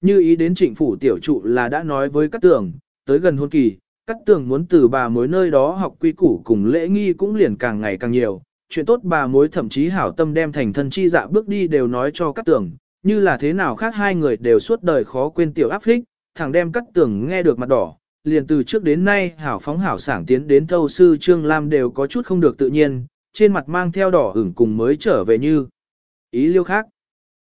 Như ý đến trịnh phủ tiểu trụ là đã nói với các tường, tới gần hôn kỳ, các tường muốn từ bà mối nơi đó học quy củ cùng lễ nghi cũng liền càng ngày càng nhiều. Chuyện tốt bà mối thậm chí hảo tâm đem thành thân chi dạ bước đi đều nói cho các tường, như là thế nào khác hai người đều suốt đời khó quên tiểu áp phích, thằng đem các tường nghe được mặt đỏ, liền từ trước đến nay hảo phóng hảo sảng tiến đến thâu sư Trương Lam đều có chút không được tự nhiên, trên mặt mang theo đỏ ửng cùng mới trở về như ý liêu khác.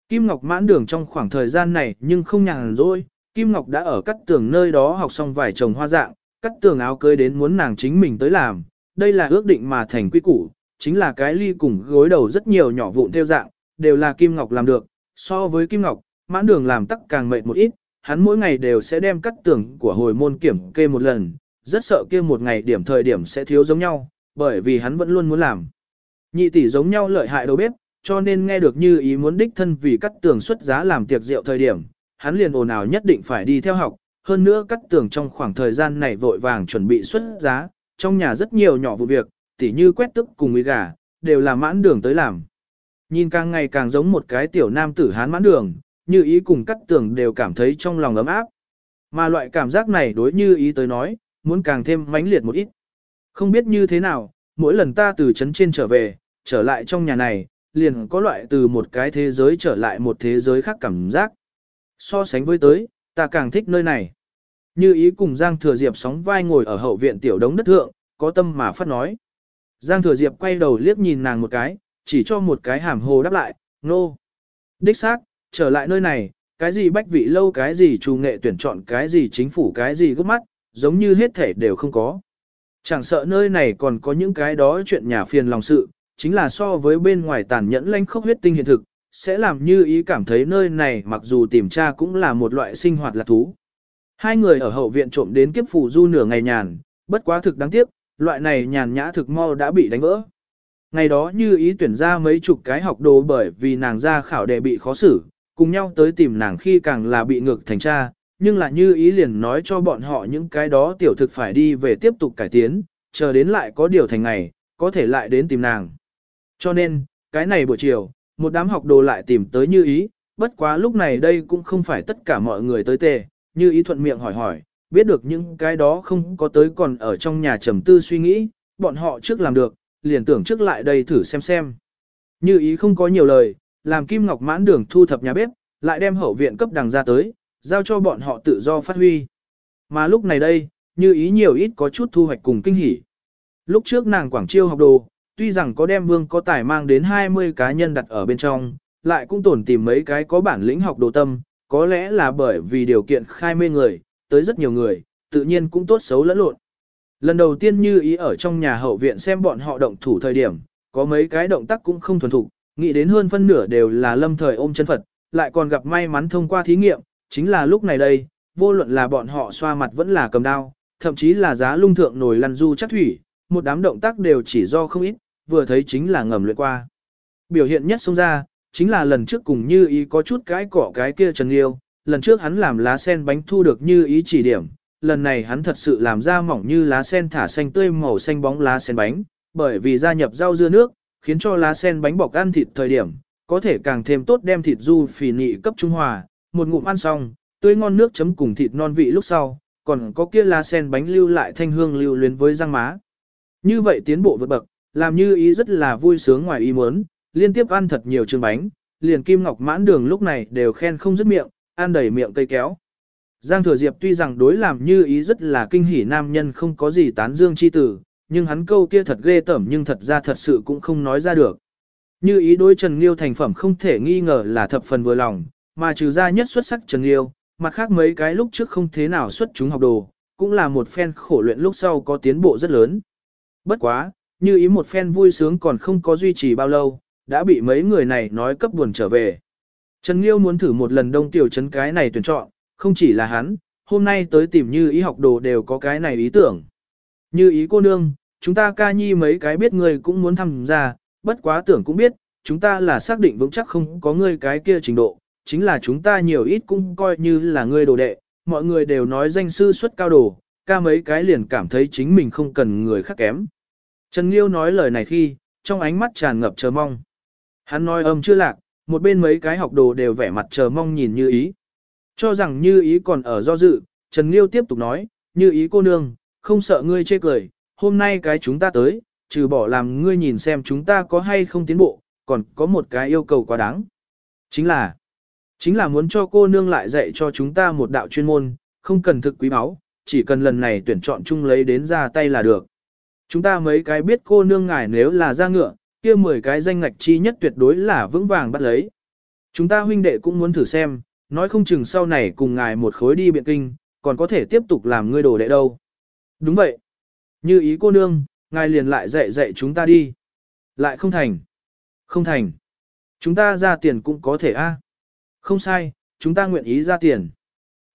Kim Ngọc mãn đường trong khoảng thời gian này nhưng không nhàn rỗi, Kim Ngọc đã ở cắt tường nơi đó học xong vài chồng hoa dạng, cắt tường áo cưới đến muốn nàng chính mình tới làm, đây là ước định mà thành quy củ, chính là cái ly cùng gối đầu rất nhiều nhỏ vụn theo dạng, đều là Kim Ngọc làm được, so với Kim Ngọc, mãn đường làm tắc càng mệt một ít, hắn mỗi ngày đều sẽ đem cắt tường của hồi môn kiểm kê một lần, rất sợ kia một ngày điểm thời điểm sẽ thiếu giống nhau, bởi vì hắn vẫn luôn muốn làm. Nhị tỷ giống nhau lợi hại đầu bếp, cho nên nghe được như ý muốn đích thân vì cắt tường xuất giá làm tiệc rượu thời điểm, hắn liền ồn ào nhất định phải đi theo học, hơn nữa cắt tường trong khoảng thời gian này vội vàng chuẩn bị xuất giá, trong nhà rất nhiều nhỏ vụ việc, tỉ như quét tức cùng ý gà, đều là mãn đường tới làm. Nhìn càng ngày càng giống một cái tiểu nam tử hán mãn đường, như ý cùng cắt tường đều cảm thấy trong lòng ấm áp. Mà loại cảm giác này đối như ý tới nói, muốn càng thêm mãnh liệt một ít. Không biết như thế nào, mỗi lần ta từ trấn trên trở về, trở lại trong nhà này, liền có loại từ một cái thế giới trở lại một thế giới khác cảm giác. So sánh với tới, ta càng thích nơi này. Như ý cùng Giang Thừa Diệp sóng vai ngồi ở hậu viện tiểu đống đất thượng, có tâm mà phát nói. Giang Thừa Diệp quay đầu liếc nhìn nàng một cái, chỉ cho một cái hàm hồ đáp lại, nô. No. Đích xác, trở lại nơi này, cái gì bách vị lâu cái gì trù nghệ tuyển chọn cái gì chính phủ cái gì gấp mắt, giống như hết thể đều không có. Chẳng sợ nơi này còn có những cái đó chuyện nhà phiền lòng sự, chính là so với bên ngoài tàn nhẫn lanh khốc huyết tinh hiện thực, sẽ làm như ý cảm thấy nơi này mặc dù tìm tra cũng là một loại sinh hoạt lạc thú. Hai người ở hậu viện trộm đến kiếp phù du nửa ngày nhàn, bất quá thực đáng tiếc, loại này nhàn nhã thực mau đã bị đánh vỡ. Ngày đó như ý tuyển ra mấy chục cái học đồ bởi vì nàng ra khảo đệ bị khó xử, cùng nhau tới tìm nàng khi càng là bị ngược thành cha nhưng là như ý liền nói cho bọn họ những cái đó tiểu thực phải đi về tiếp tục cải tiến, chờ đến lại có điều thành ngày, có thể lại đến tìm nàng. Cho nên, cái này buổi chiều, một đám học đồ lại tìm tới như ý, bất quá lúc này đây cũng không phải tất cả mọi người tới tề, như ý thuận miệng hỏi hỏi, biết được những cái đó không có tới còn ở trong nhà trầm tư suy nghĩ, bọn họ trước làm được, liền tưởng trước lại đây thử xem xem. Như ý không có nhiều lời, làm Kim Ngọc mãn đường thu thập nhà bếp, lại đem hậu viện cấp đằng ra tới, giao cho bọn họ tự do phát huy. Mà lúc này đây, như ý nhiều ít có chút thu hoạch cùng kinh hỉ. Lúc trước nàng Quảng Chiêu học đồ, tuy rằng có đem vương có tài mang đến 20 cá nhân đặt ở bên trong, lại cũng tổn tìm mấy cái có bản lĩnh học đồ tâm, có lẽ là bởi vì điều kiện khai mê người, tới rất nhiều người, tự nhiên cũng tốt xấu lẫn lộn. Lần đầu tiên như ý ở trong nhà hậu viện xem bọn họ động thủ thời điểm, có mấy cái động tác cũng không thuần thục, nghĩ đến hơn phân nửa đều là lâm thời ôm chân Phật, lại còn gặp may mắn thông qua thí nghiệm, chính là lúc này đây, vô luận là bọn họ xoa mặt vẫn là cầm đao, thậm chí là giá lung thượng nổi lăn du chắc thủy, một đám động tác đều chỉ do không ít, vừa thấy chính là ngầm luyện qua. Biểu hiện nhất xông ra, chính là lần trước cùng như ý có chút cái cỏ cái kia Trần Liêu, lần trước hắn làm lá sen bánh thu được như ý chỉ điểm, lần này hắn thật sự làm ra mỏng như lá sen thả xanh tươi màu xanh bóng lá sen bánh, bởi vì gia nhập rau dưa nước, khiến cho lá sen bánh bọc ăn thịt thời điểm, có thể càng thêm tốt đem thịt du phì nị cấp trung hòa, một ngụm ăn xong, tươi ngon nước chấm cùng thịt non vị lúc sau, còn có kia lá sen bánh lưu lại thanh hương lưu luyến với răng má. Như vậy tiến bộ vượt bậc, làm như ý rất là vui sướng ngoài ý muốn, liên tiếp ăn thật nhiều trường bánh, liền kim ngọc mãn đường lúc này đều khen không dứt miệng, ăn đầy miệng cây kéo. Giang Thừa Diệp tuy rằng đối làm như ý rất là kinh hỉ nam nhân không có gì tán dương chi tử, nhưng hắn câu kia thật ghê tởm nhưng thật ra thật sự cũng không nói ra được. Như ý đối Trần Liêu thành phẩm không thể nghi ngờ là thập phần vừa lòng, mà trừ ra nhất xuất sắc Trần Liêu, mặt khác mấy cái lúc trước không thế nào xuất chúng học đồ, cũng là một phen khổ luyện lúc sau có tiến bộ rất lớn. Bất quá, như ý một phen vui sướng còn không có duy trì bao lâu, đã bị mấy người này nói cấp buồn trở về. Trần Liêu muốn thử một lần đông tiểu trấn cái này tuyển chọn, không chỉ là hắn, hôm nay tới tìm như ý học đồ đều có cái này ý tưởng. Như ý cô nương, chúng ta ca nhi mấy cái biết người cũng muốn tham gia, bất quá tưởng cũng biết, chúng ta là xác định vững chắc không có người cái kia trình độ, chính là chúng ta nhiều ít cũng coi như là người đồ đệ, mọi người đều nói danh sư xuất cao đồ, ca mấy cái liền cảm thấy chính mình không cần người khác kém. Trần Nghiêu nói lời này khi, trong ánh mắt tràn ngập chờ mong. Hắn nói âm chưa lạc, một bên mấy cái học đồ đều vẻ mặt chờ mong nhìn như ý. Cho rằng như ý còn ở do dự, Trần Liêu tiếp tục nói, như ý cô nương, không sợ ngươi chê cười, hôm nay cái chúng ta tới, trừ bỏ làm ngươi nhìn xem chúng ta có hay không tiến bộ, còn có một cái yêu cầu quá đáng. Chính là, chính là muốn cho cô nương lại dạy cho chúng ta một đạo chuyên môn, không cần thực quý báu, chỉ cần lần này tuyển chọn chung lấy đến ra tay là được. Chúng ta mấy cái biết cô nương ngài nếu là ra ngựa, kia 10 cái danh ngạch chi nhất tuyệt đối là vững vàng bắt lấy. Chúng ta huynh đệ cũng muốn thử xem, nói không chừng sau này cùng ngài một khối đi biện kinh, còn có thể tiếp tục làm ngươi đồ đệ đâu. Đúng vậy. Như ý cô nương, ngài liền lại dạy dạy chúng ta đi. Lại không thành. Không thành. Chúng ta ra tiền cũng có thể a. À? Không sai, chúng ta nguyện ý ra tiền.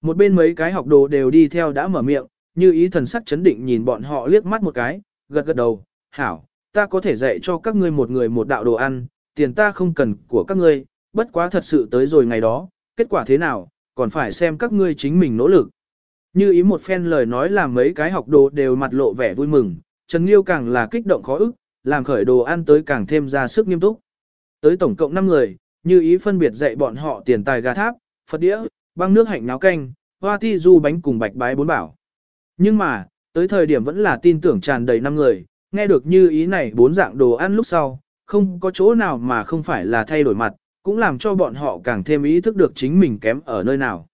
Một bên mấy cái học đồ đều đi theo đã mở miệng, như ý thần sắc chấn định nhìn bọn họ liếc mắt một cái, gật gật đầu, hảo, ta có thể dạy cho các ngươi một người một đạo đồ ăn, tiền ta không cần của các ngươi, bất quá thật sự tới rồi ngày đó, kết quả thế nào, còn phải xem các ngươi chính mình nỗ lực. Như ý một phen lời nói làm mấy cái học đồ đều mặt lộ vẻ vui mừng, Trần Nghiêu càng là kích động khó ức, làm khởi đồ ăn tới càng thêm ra sức nghiêm túc. Tới tổng cộng 5 người, như ý phân biệt dạy bọn họ tiền tài gà tháp, Phật đĩa, băng nước hạnh náo canh, hoa ti du bánh cùng bạch bái bốn bảo. Nhưng mà, tới thời điểm vẫn là tin tưởng tràn đầy năm người, nghe được như ý này bốn dạng đồ ăn lúc sau, không có chỗ nào mà không phải là thay đổi mặt, cũng làm cho bọn họ càng thêm ý thức được chính mình kém ở nơi nào.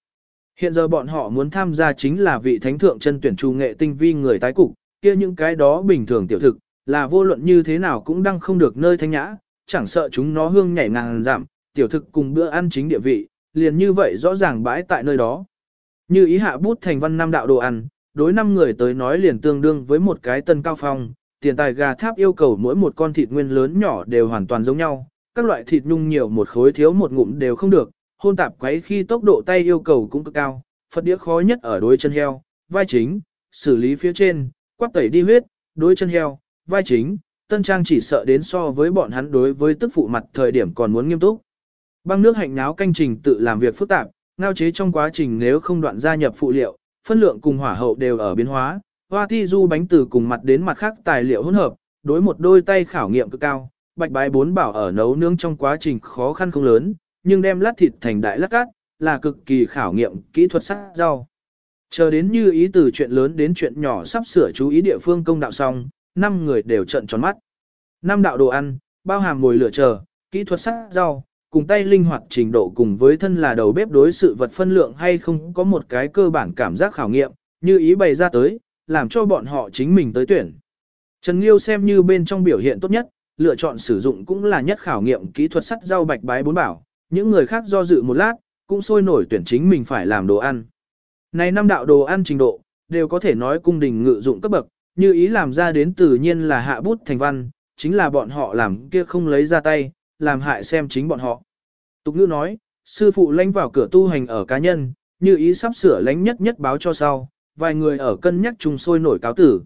Hiện giờ bọn họ muốn tham gia chính là vị thánh thượng chân tuyển trù nghệ tinh vi người tái cục, kia những cái đó bình thường tiểu thực, là vô luận như thế nào cũng đang không được nơi thanh nhã, chẳng sợ chúng nó hương nhảy ngàn giảm, tiểu thực cùng bữa ăn chính địa vị, liền như vậy rõ ràng bãi tại nơi đó. Như ý hạ bút thành văn năm đạo đồ ăn, đối năm người tới nói liền tương đương với một cái tân cao phong, tiền tài gà tháp yêu cầu mỗi một con thịt nguyên lớn nhỏ đều hoàn toàn giống nhau, các loại thịt nhung nhiều một khối thiếu một ngụm đều không được, hôn tạp quấy khi tốc độ tay yêu cầu cũng cực cao, Phật đĩa khó nhất ở đối chân heo, vai chính, xử lý phía trên, quát tẩy đi huyết, đối chân heo, vai chính, tân trang chỉ sợ đến so với bọn hắn đối với tức phụ mặt thời điểm còn muốn nghiêm túc. Băng nước hạnh náo canh trình tự làm việc phức tạp, ngao chế trong quá trình nếu không đoạn gia nhập phụ liệu, phân lượng cùng hỏa hậu đều ở biến hóa, hoa ti du bánh từ cùng mặt đến mặt khác tài liệu hỗn hợp, đối một đôi tay khảo nghiệm cực cao, bạch bái bốn bảo ở nấu nướng trong quá trình khó khăn không lớn, nhưng đem lát thịt thành đại lát cát, là cực kỳ khảo nghiệm kỹ thuật sắc rau. Chờ đến như ý từ chuyện lớn đến chuyện nhỏ sắp sửa chú ý địa phương công đạo xong, năm người đều trận tròn mắt. Năm đạo đồ ăn, bao hàm mồi lửa chờ, kỹ thuật sắc rau, cùng tay linh hoạt trình độ cùng với thân là đầu bếp đối sự vật phân lượng hay không có một cái cơ bản cảm giác khảo nghiệm, như ý bày ra tới, làm cho bọn họ chính mình tới tuyển. Trần Liêu xem như bên trong biểu hiện tốt nhất, lựa chọn sử dụng cũng là nhất khảo nghiệm kỹ thuật sắt rau bạch bái bốn bảo, những người khác do dự một lát, cũng sôi nổi tuyển chính mình phải làm đồ ăn. Này năm đạo đồ ăn trình độ, đều có thể nói cung đình ngự dụng cấp bậc, như ý làm ra đến tự nhiên là hạ bút thành văn, chính là bọn họ làm kia không lấy ra tay, làm hại xem chính bọn họ. Tục ngữ nói, sư phụ lãnh vào cửa tu hành ở cá nhân, như ý sắp sửa lãnh nhất nhất báo cho sau, vài người ở cân nhắc chung sôi nổi cáo tử.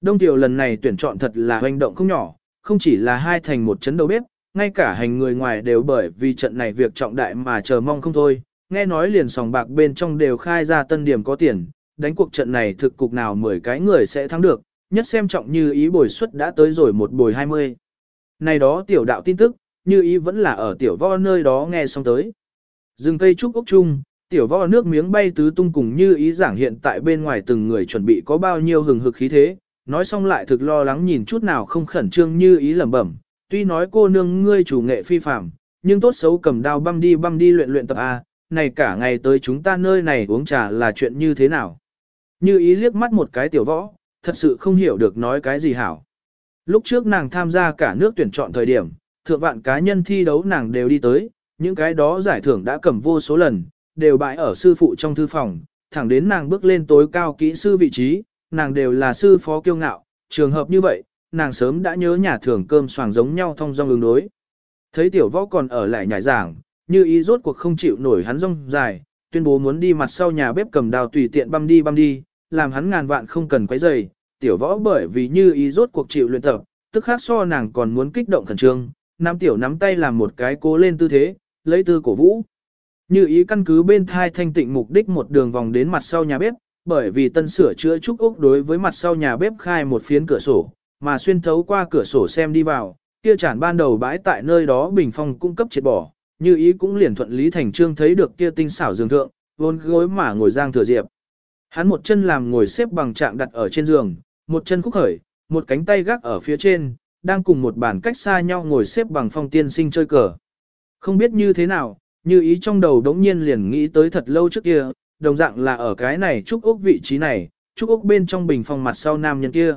Đông tiểu lần này tuyển chọn thật là hoành động không nhỏ, không chỉ là hai thành một chấn đầu bếp, ngay cả hành người ngoài đều bởi vì trận này việc trọng đại mà chờ mong không thôi, nghe nói liền sòng bạc bên trong đều khai ra tân điểm có tiền, đánh cuộc trận này thực cục nào 10 cái người sẽ thắng được, nhất xem trọng như ý bồi suất đã tới rồi một bồi 20. Này đó tiểu đạo tin tức, như ý vẫn là ở tiểu vo nơi đó nghe xong tới. Dừng cây trúc ốc chung, tiểu vo nước miếng bay tứ tung cùng như ý giảng hiện tại bên ngoài từng người chuẩn bị có bao nhiêu hừng hực khí thế, nói xong lại thực lo lắng nhìn chút nào không khẩn trương như ý lẩm bẩm, tuy nói cô nương ngươi chủ nghệ phi phạm, nhưng tốt xấu cầm đao băm đi băm đi luyện luyện tập A, này cả ngày tới chúng ta nơi này uống trà là chuyện như thế nào. Như ý liếc mắt một cái tiểu võ, thật sự không hiểu được nói cái gì hảo. Lúc trước nàng tham gia cả nước tuyển chọn thời điểm, thượng vạn cá nhân thi đấu nàng đều đi tới, những cái đó giải thưởng đã cầm vô số lần, đều bại ở sư phụ trong thư phòng, thẳng đến nàng bước lên tối cao kỹ sư vị trí, nàng đều là sư phó kiêu ngạo, trường hợp như vậy, nàng sớm đã nhớ nhà thưởng cơm xoàng giống nhau thông dong ứng đối. Thấy tiểu võ còn ở lại nhảy giảng, như ý rốt cuộc không chịu nổi hắn rong dài, tuyên bố muốn đi mặt sau nhà bếp cầm đào tùy tiện băm đi băm đi, làm hắn ngàn vạn không cần quấy rầy. Tiểu võ bởi vì như ý rốt cuộc chịu luyện tập, tức khác so nàng còn muốn kích động khẩn trương, nam tiểu nắm tay làm một cái cố lên tư thế, lấy tư cổ vũ. Như ý căn cứ bên thai thanh tịnh mục đích một đường vòng đến mặt sau nhà bếp, bởi vì tân sửa chữa trúc ốc đối với mặt sau nhà bếp khai một phiến cửa sổ, mà xuyên thấu qua cửa sổ xem đi vào, kia chản ban đầu bãi tại nơi đó bình phong cung cấp triệt bỏ, như ý cũng liền thuận lý thành trương thấy được kia tinh xảo dương thượng, vốn gối mà ngồi Giang Thừa Diệp. Hắn một chân làm ngồi xếp bằng trạng đặt ở trên giường, một chân khúc khởi, một cánh tay gác ở phía trên, đang cùng một bàn cách xa nhau ngồi xếp bằng phong tiên sinh chơi cờ. Không biết như thế nào, như ý trong đầu đống nhiên liền nghĩ tới thật lâu trước kia, đồng dạng là ở cái này trúc ốc vị trí này, trúc ốc bên trong bình phong mặt sau nam nhân kia.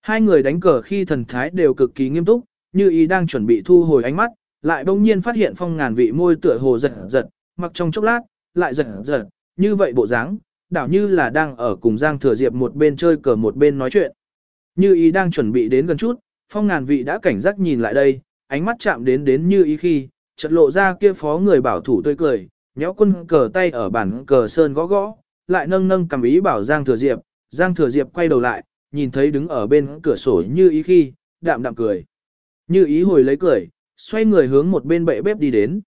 Hai người đánh cờ khi thần thái đều cực kỳ nghiêm túc, như ý đang chuẩn bị thu hồi ánh mắt, lại bỗng nhiên phát hiện phong ngàn vị môi tựa hồ giật giật, mặc trong chốc lát, lại giật giật, như vậy bộ dáng, đảo như là đang ở cùng Giang Thừa Diệp một bên chơi cờ một bên nói chuyện. Như ý đang chuẩn bị đến gần chút, phong ngàn vị đã cảnh giác nhìn lại đây, ánh mắt chạm đến đến như ý khi, chợt lộ ra kia phó người bảo thủ tươi cười, nhéo quân cờ tay ở bản cờ sơn gõ gõ, lại nâng nâng cầm ý bảo Giang Thừa Diệp, Giang Thừa Diệp quay đầu lại, nhìn thấy đứng ở bên cửa sổ như ý khi, đạm đạm cười. Như ý hồi lấy cười, xoay người hướng một bên bệ bếp đi đến.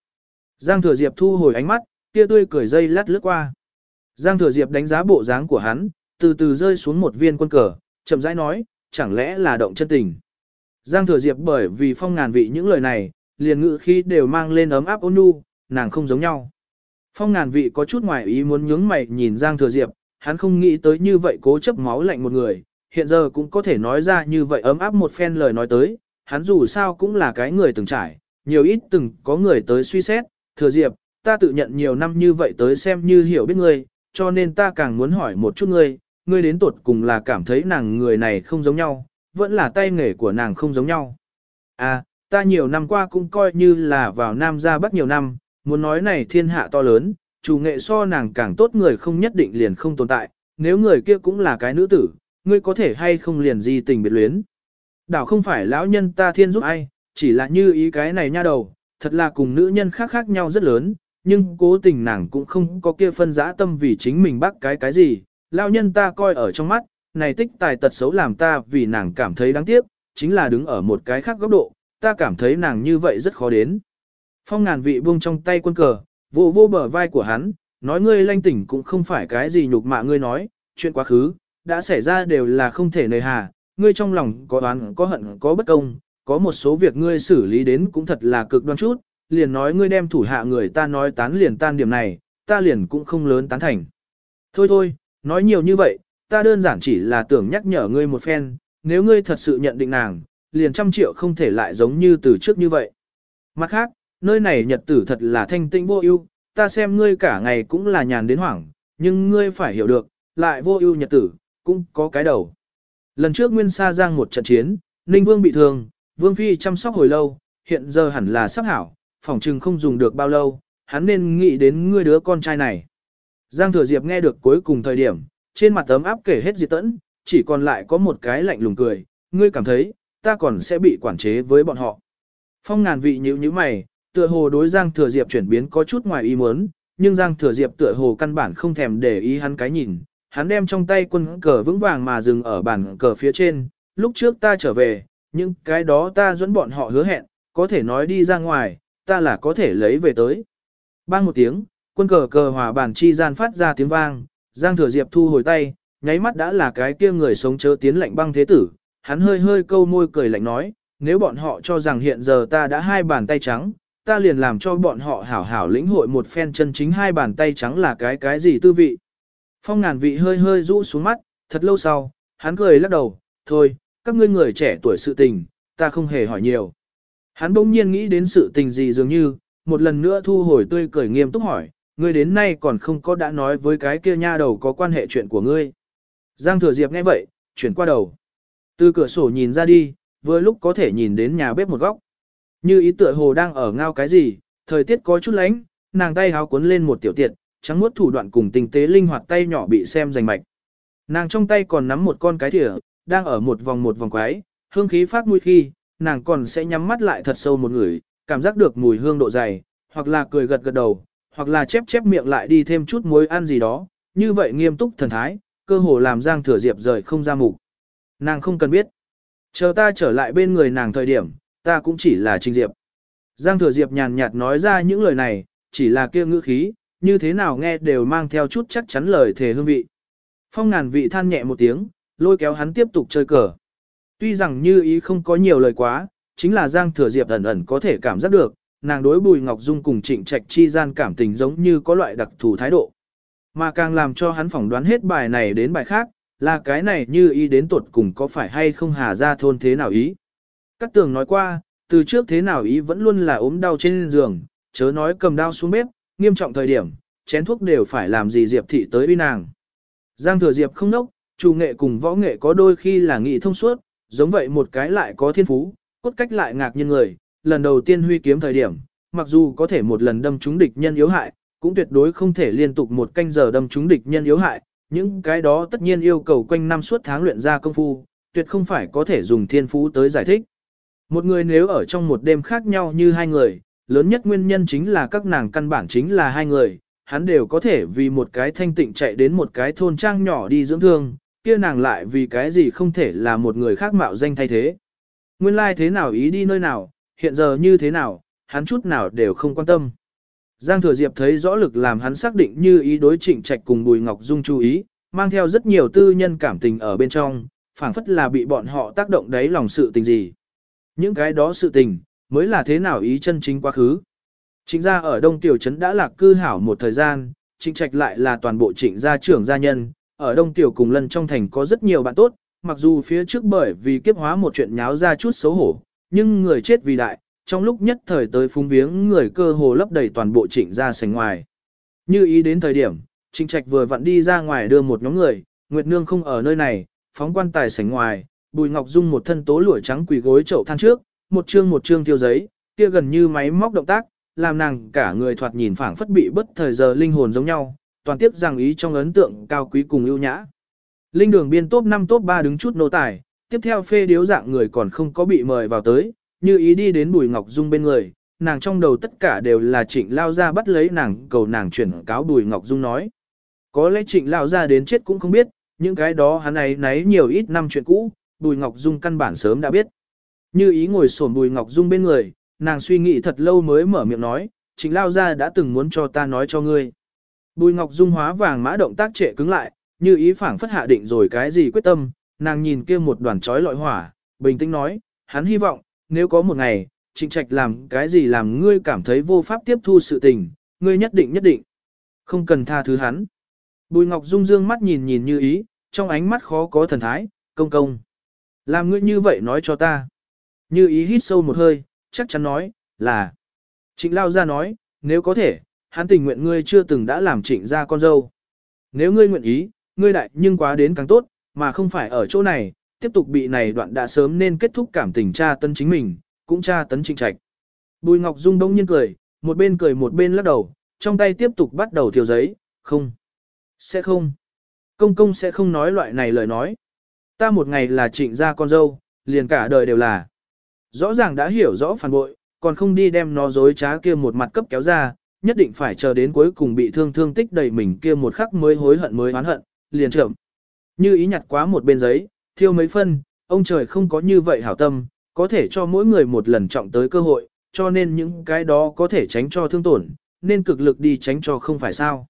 Giang Thừa Diệp thu hồi ánh mắt, kia tươi cười dây lát lướt qua. Giang Thừa Diệp đánh giá bộ dáng của hắn, từ từ rơi xuống một viên quân cờ, chậm rãi nói, chẳng lẽ là động chân tình. Giang Thừa Diệp bởi vì phong ngàn vị những lời này, liền ngự khi đều mang lên ấm áp ôn nhu, nàng không giống nhau. Phong ngàn vị có chút ngoài ý muốn nhướng mày nhìn Giang Thừa Diệp, hắn không nghĩ tới như vậy cố chấp máu lạnh một người, hiện giờ cũng có thể nói ra như vậy ấm áp một phen lời nói tới, hắn dù sao cũng là cái người từng trải, nhiều ít từng có người tới suy xét, Thừa Diệp, ta tự nhận nhiều năm như vậy tới xem như hiểu biết ngươi, cho nên ta càng muốn hỏi một chút ngươi, ngươi đến tuột cùng là cảm thấy nàng người này không giống nhau, vẫn là tay nghề của nàng không giống nhau. À, ta nhiều năm qua cũng coi như là vào Nam ra Bắc nhiều năm, muốn nói này thiên hạ to lớn, chủ nghệ so nàng càng tốt người không nhất định liền không tồn tại, nếu người kia cũng là cái nữ tử, ngươi có thể hay không liền di tình biệt luyến. Đảo không phải lão nhân ta thiên giúp ai, chỉ là như ý cái này nha đầu, thật là cùng nữ nhân khác khác nhau rất lớn, nhưng cố tình nàng cũng không có kia phân giã tâm vì chính mình bắt cái cái gì, lão nhân ta coi ở trong mắt, này tích tài tật xấu làm ta vì nàng cảm thấy đáng tiếc, chính là đứng ở một cái khác góc độ, ta cảm thấy nàng như vậy rất khó đến. Phong ngàn vị buông trong tay quân cờ, vô vô bờ vai của hắn, nói ngươi lanh tỉnh cũng không phải cái gì nhục mạ ngươi nói, chuyện quá khứ, đã xảy ra đều là không thể nề hà, ngươi trong lòng có oán có hận có bất công, có một số việc ngươi xử lý đến cũng thật là cực đoan chút, liền nói ngươi đem thủ hạ người ta nói tán liền tan điểm này, ta liền cũng không lớn tán thành. Thôi thôi, nói nhiều như vậy, ta đơn giản chỉ là tưởng nhắc nhở ngươi một phen, nếu ngươi thật sự nhận định nàng, liền trăm triệu không thể lại giống như từ trước như vậy. Mặt khác, nơi này nhật tử thật là thanh tĩnh vô ưu, ta xem ngươi cả ngày cũng là nhàn đến hoảng, nhưng ngươi phải hiểu được, lại vô ưu nhật tử, cũng có cái đầu. Lần trước Nguyên Sa Giang một trận chiến, Ninh Vương bị thương, Vương Phi chăm sóc hồi lâu, hiện giờ hẳn là sắp hảo, phòng trừng không dùng được bao lâu, hắn nên nghĩ đến ngươi đứa con trai này. Giang Thừa Diệp nghe được cuối cùng thời điểm, trên mặt tấm áp kể hết diệt tẫn, chỉ còn lại có một cái lạnh lùng cười, ngươi cảm thấy, ta còn sẽ bị quản chế với bọn họ. Phong ngàn vị nhíu như mày, tựa hồ đối Giang Thừa Diệp chuyển biến có chút ngoài ý muốn, nhưng Giang Thừa Diệp tựa hồ căn bản không thèm để ý hắn cái nhìn, hắn đem trong tay quân cờ vững vàng mà dừng ở bàn cờ phía trên, lúc trước ta trở về, nhưng cái đó ta dẫn bọn họ hứa hẹn, có thể nói đi ra ngoài, ta là có thể lấy về tới. Bang một tiếng, quân cờ cờ hòa bàn chi gian phát ra tiếng vang, Giang Thừa Diệp thu hồi tay, nháy mắt đã là cái kia người sống chớ tiến lạnh băng thế tử, hắn hơi hơi câu môi cười lạnh nói, nếu bọn họ cho rằng hiện giờ ta đã hai bàn tay trắng, ta liền làm cho bọn họ hảo hảo lĩnh hội một phen chân chính hai bàn tay trắng là cái cái gì tư vị. Phong ngàn vị hơi hơi rũ xuống mắt, thật lâu sau, hắn cười lắc đầu, thôi, các ngươi người trẻ tuổi sự tình, ta không hề hỏi nhiều. Hắn bỗng nhiên nghĩ đến sự tình gì dường như, một lần nữa thu hồi tươi cười nghiêm túc hỏi, ngươi đến nay còn không có đã nói với cái kia nha đầu có quan hệ chuyện của ngươi. Giang Thừa Diệp nghe vậy, chuyển qua đầu. Từ cửa sổ nhìn ra đi, vừa lúc có thể nhìn đến nhà bếp một góc. Như ý tựa hồ đang ở ngao cái gì, thời tiết có chút lánh, nàng tay háo cuốn lên một tiểu tiệt, trắng muốt thủ đoạn cùng tinh tế linh hoạt tay nhỏ bị xem rành mạch. Nàng trong tay còn nắm một con cái thìa, đang ở một vòng một vòng quái, hương khí phát mũi khi, nàng còn sẽ nhắm mắt lại thật sâu một người, cảm giác được mùi hương độ dày, hoặc là cười gật gật đầu, hoặc là chép chép miệng lại đi thêm chút muối ăn gì đó, như vậy nghiêm túc thần thái, cơ hồ làm Giang Thừa Diệp rời không ra mục. Nàng không cần biết. Chờ ta trở lại bên người nàng thời điểm, ta cũng chỉ là Trình Diệp. Giang Thừa Diệp nhàn nhạt nói ra những lời này, chỉ là kia ngữ khí, như thế nào nghe đều mang theo chút chắc chắn lời thề hương vị. Phong ngàn vị than nhẹ một tiếng, lôi kéo hắn tiếp tục chơi cờ. Tuy rằng như ý không có nhiều lời quá, chính là Giang Thừa Diệp ẩn ẩn có thể cảm giác được, nàng đối Bùi Ngọc Dung cùng Trịnh Trạch chi gian cảm tình giống như có loại đặc thù thái độ. Mà càng làm cho hắn phỏng đoán hết bài này đến bài khác, là cái này như ý đến tuột cùng có phải hay không hà ra thôn thế nào ý. Các tường nói qua, từ trước thế nào ý vẫn luôn là ốm đau trên giường, chớ nói cầm đao xuống bếp, nghiêm trọng thời điểm, chén thuốc đều phải làm gì Diệp thị tới uy nàng. Giang thừa Diệp không nốc, chủ nghệ cùng võ nghệ có đôi khi là nghị thông suốt, giống vậy một cái lại có thiên phú, cốt cách lại ngạc nhiên người, lần đầu tiên huy kiếm thời điểm, mặc dù có thể một lần đâm trúng địch nhân yếu hại, cũng tuyệt đối không thể liên tục một canh giờ đâm trúng địch nhân yếu hại, những cái đó tất nhiên yêu cầu quanh năm suốt tháng luyện ra công phu, tuyệt không phải có thể dùng thiên phú tới giải thích. Một người nếu ở trong một đêm khác nhau như hai người, lớn nhất nguyên nhân chính là các nàng căn bản chính là hai người, hắn đều có thể vì một cái thanh tịnh chạy đến một cái thôn trang nhỏ đi dưỡng thương, kia nàng lại vì cái gì không thể là một người khác mạo danh thay thế. Nguyên lai like thế nào ý đi nơi nào, hiện giờ như thế nào, hắn chút nào đều không quan tâm. Giang Thừa Diệp thấy rõ lực làm hắn xác định như ý đối trịnh trạch cùng Bùi Ngọc Dung chú ý, mang theo rất nhiều tư nhân cảm tình ở bên trong, phảng phất là bị bọn họ tác động đáy lòng sự tình gì. Những cái đó sự tình, mới là thế nào ý chân chính quá khứ. Trịnh gia ở Đông Tiểu Trấn đã lạc cư hảo một thời gian, trịnh trạch lại là toàn bộ trịnh gia trưởng gia nhân, ở Đông Tiểu cùng lần trong thành có rất nhiều bạn tốt, mặc dù phía trước bởi vì kiếp hóa một chuyện nháo ra chút xấu hổ, nhưng người chết vì đại, trong lúc nhất thời tới phúng viếng người cơ hồ lấp đầy toàn bộ trịnh ra sành ngoài. Như ý đến thời điểm, trịnh trạch vừa vặn đi ra ngoài đưa một nhóm người, Nguyệt Nương không ở nơi này, phóng quan tài sành ngoài, Bùi Ngọc Dung một thân tố lụa trắng quỳ gối chậu than trước, một chương một chương tiêu giấy, kia gần như máy móc động tác, làm nàng cả người thoạt nhìn phảng phất bị bất thời giờ linh hồn giống nhau, toàn tiếp rằng ý trong ấn tượng cao quý cùng ưu nhã. Linh đường biên top 5 top 3 đứng chút nô tài, tiếp theo phê điếu dạng người còn không có bị mời vào tới, như ý đi đến Bùi Ngọc Dung bên người, nàng trong đầu tất cả đều là trịnh lao ra bắt lấy nàng cầu nàng chuyển cáo Bùi Ngọc Dung nói. Có lẽ trịnh lao ra đến chết cũng không biết, những cái đó hắn ấy nấy nhiều ít năm chuyện cũ, Bùi Ngọc Dung căn bản sớm đã biết. Như ý ngồi sổn Bùi Ngọc Dung bên người, nàng suy nghĩ thật lâu mới mở miệng nói, trịnh lao ra đã từng muốn cho ta nói cho ngươi. Bùi Ngọc Dung hóa vàng mã động tác trệ cứng lại, như ý phảng phất hạ định rồi cái gì quyết tâm, nàng nhìn kia một đoàn chói lọi hỏa, bình tĩnh nói, hắn hy vọng, nếu có một ngày, trịnh trạch làm cái gì làm ngươi cảm thấy vô pháp tiếp thu sự tình, ngươi nhất định nhất định. Không cần tha thứ hắn. Bùi Ngọc Dung dương mắt nhìn nhìn như ý, trong ánh mắt khó có thần thái, công công. Làm ngươi như vậy nói cho ta. Như ý hít sâu một hơi, chắc chắn nói, là. Trịnh Lao ra nói, nếu có thể, hắn tình nguyện ngươi chưa từng đã làm trịnh ra con dâu. Nếu ngươi nguyện ý, ngươi đại nhưng quá đến càng tốt, mà không phải ở chỗ này, tiếp tục bị này đoạn đã sớm nên kết thúc cảm tình cha tấn chính mình, cũng cha tấn trịnh trạch. Bùi Ngọc Dung đông nhiên cười, một bên cười một bên lắc đầu, trong tay tiếp tục bắt đầu thiêu giấy, không, sẽ không, công công sẽ không nói loại này lời nói. Ta một ngày là trịnh gia con dâu, liền cả đời đều là. Rõ ràng đã hiểu rõ phản bội, còn không đi đem nó dối trá kia một mặt cấp kéo ra, nhất định phải chờ đến cuối cùng bị thương thương tích đầy mình kia một khắc mới hối hận mới oán hận, liền trưởng. Như ý nhặt quá một bên giấy, thiêu mấy phân, ông trời không có như vậy hảo tâm, có thể cho mỗi người một lần trọng tới cơ hội, cho nên những cái đó có thể tránh cho thương tổn, nên cực lực đi tránh cho không phải sao.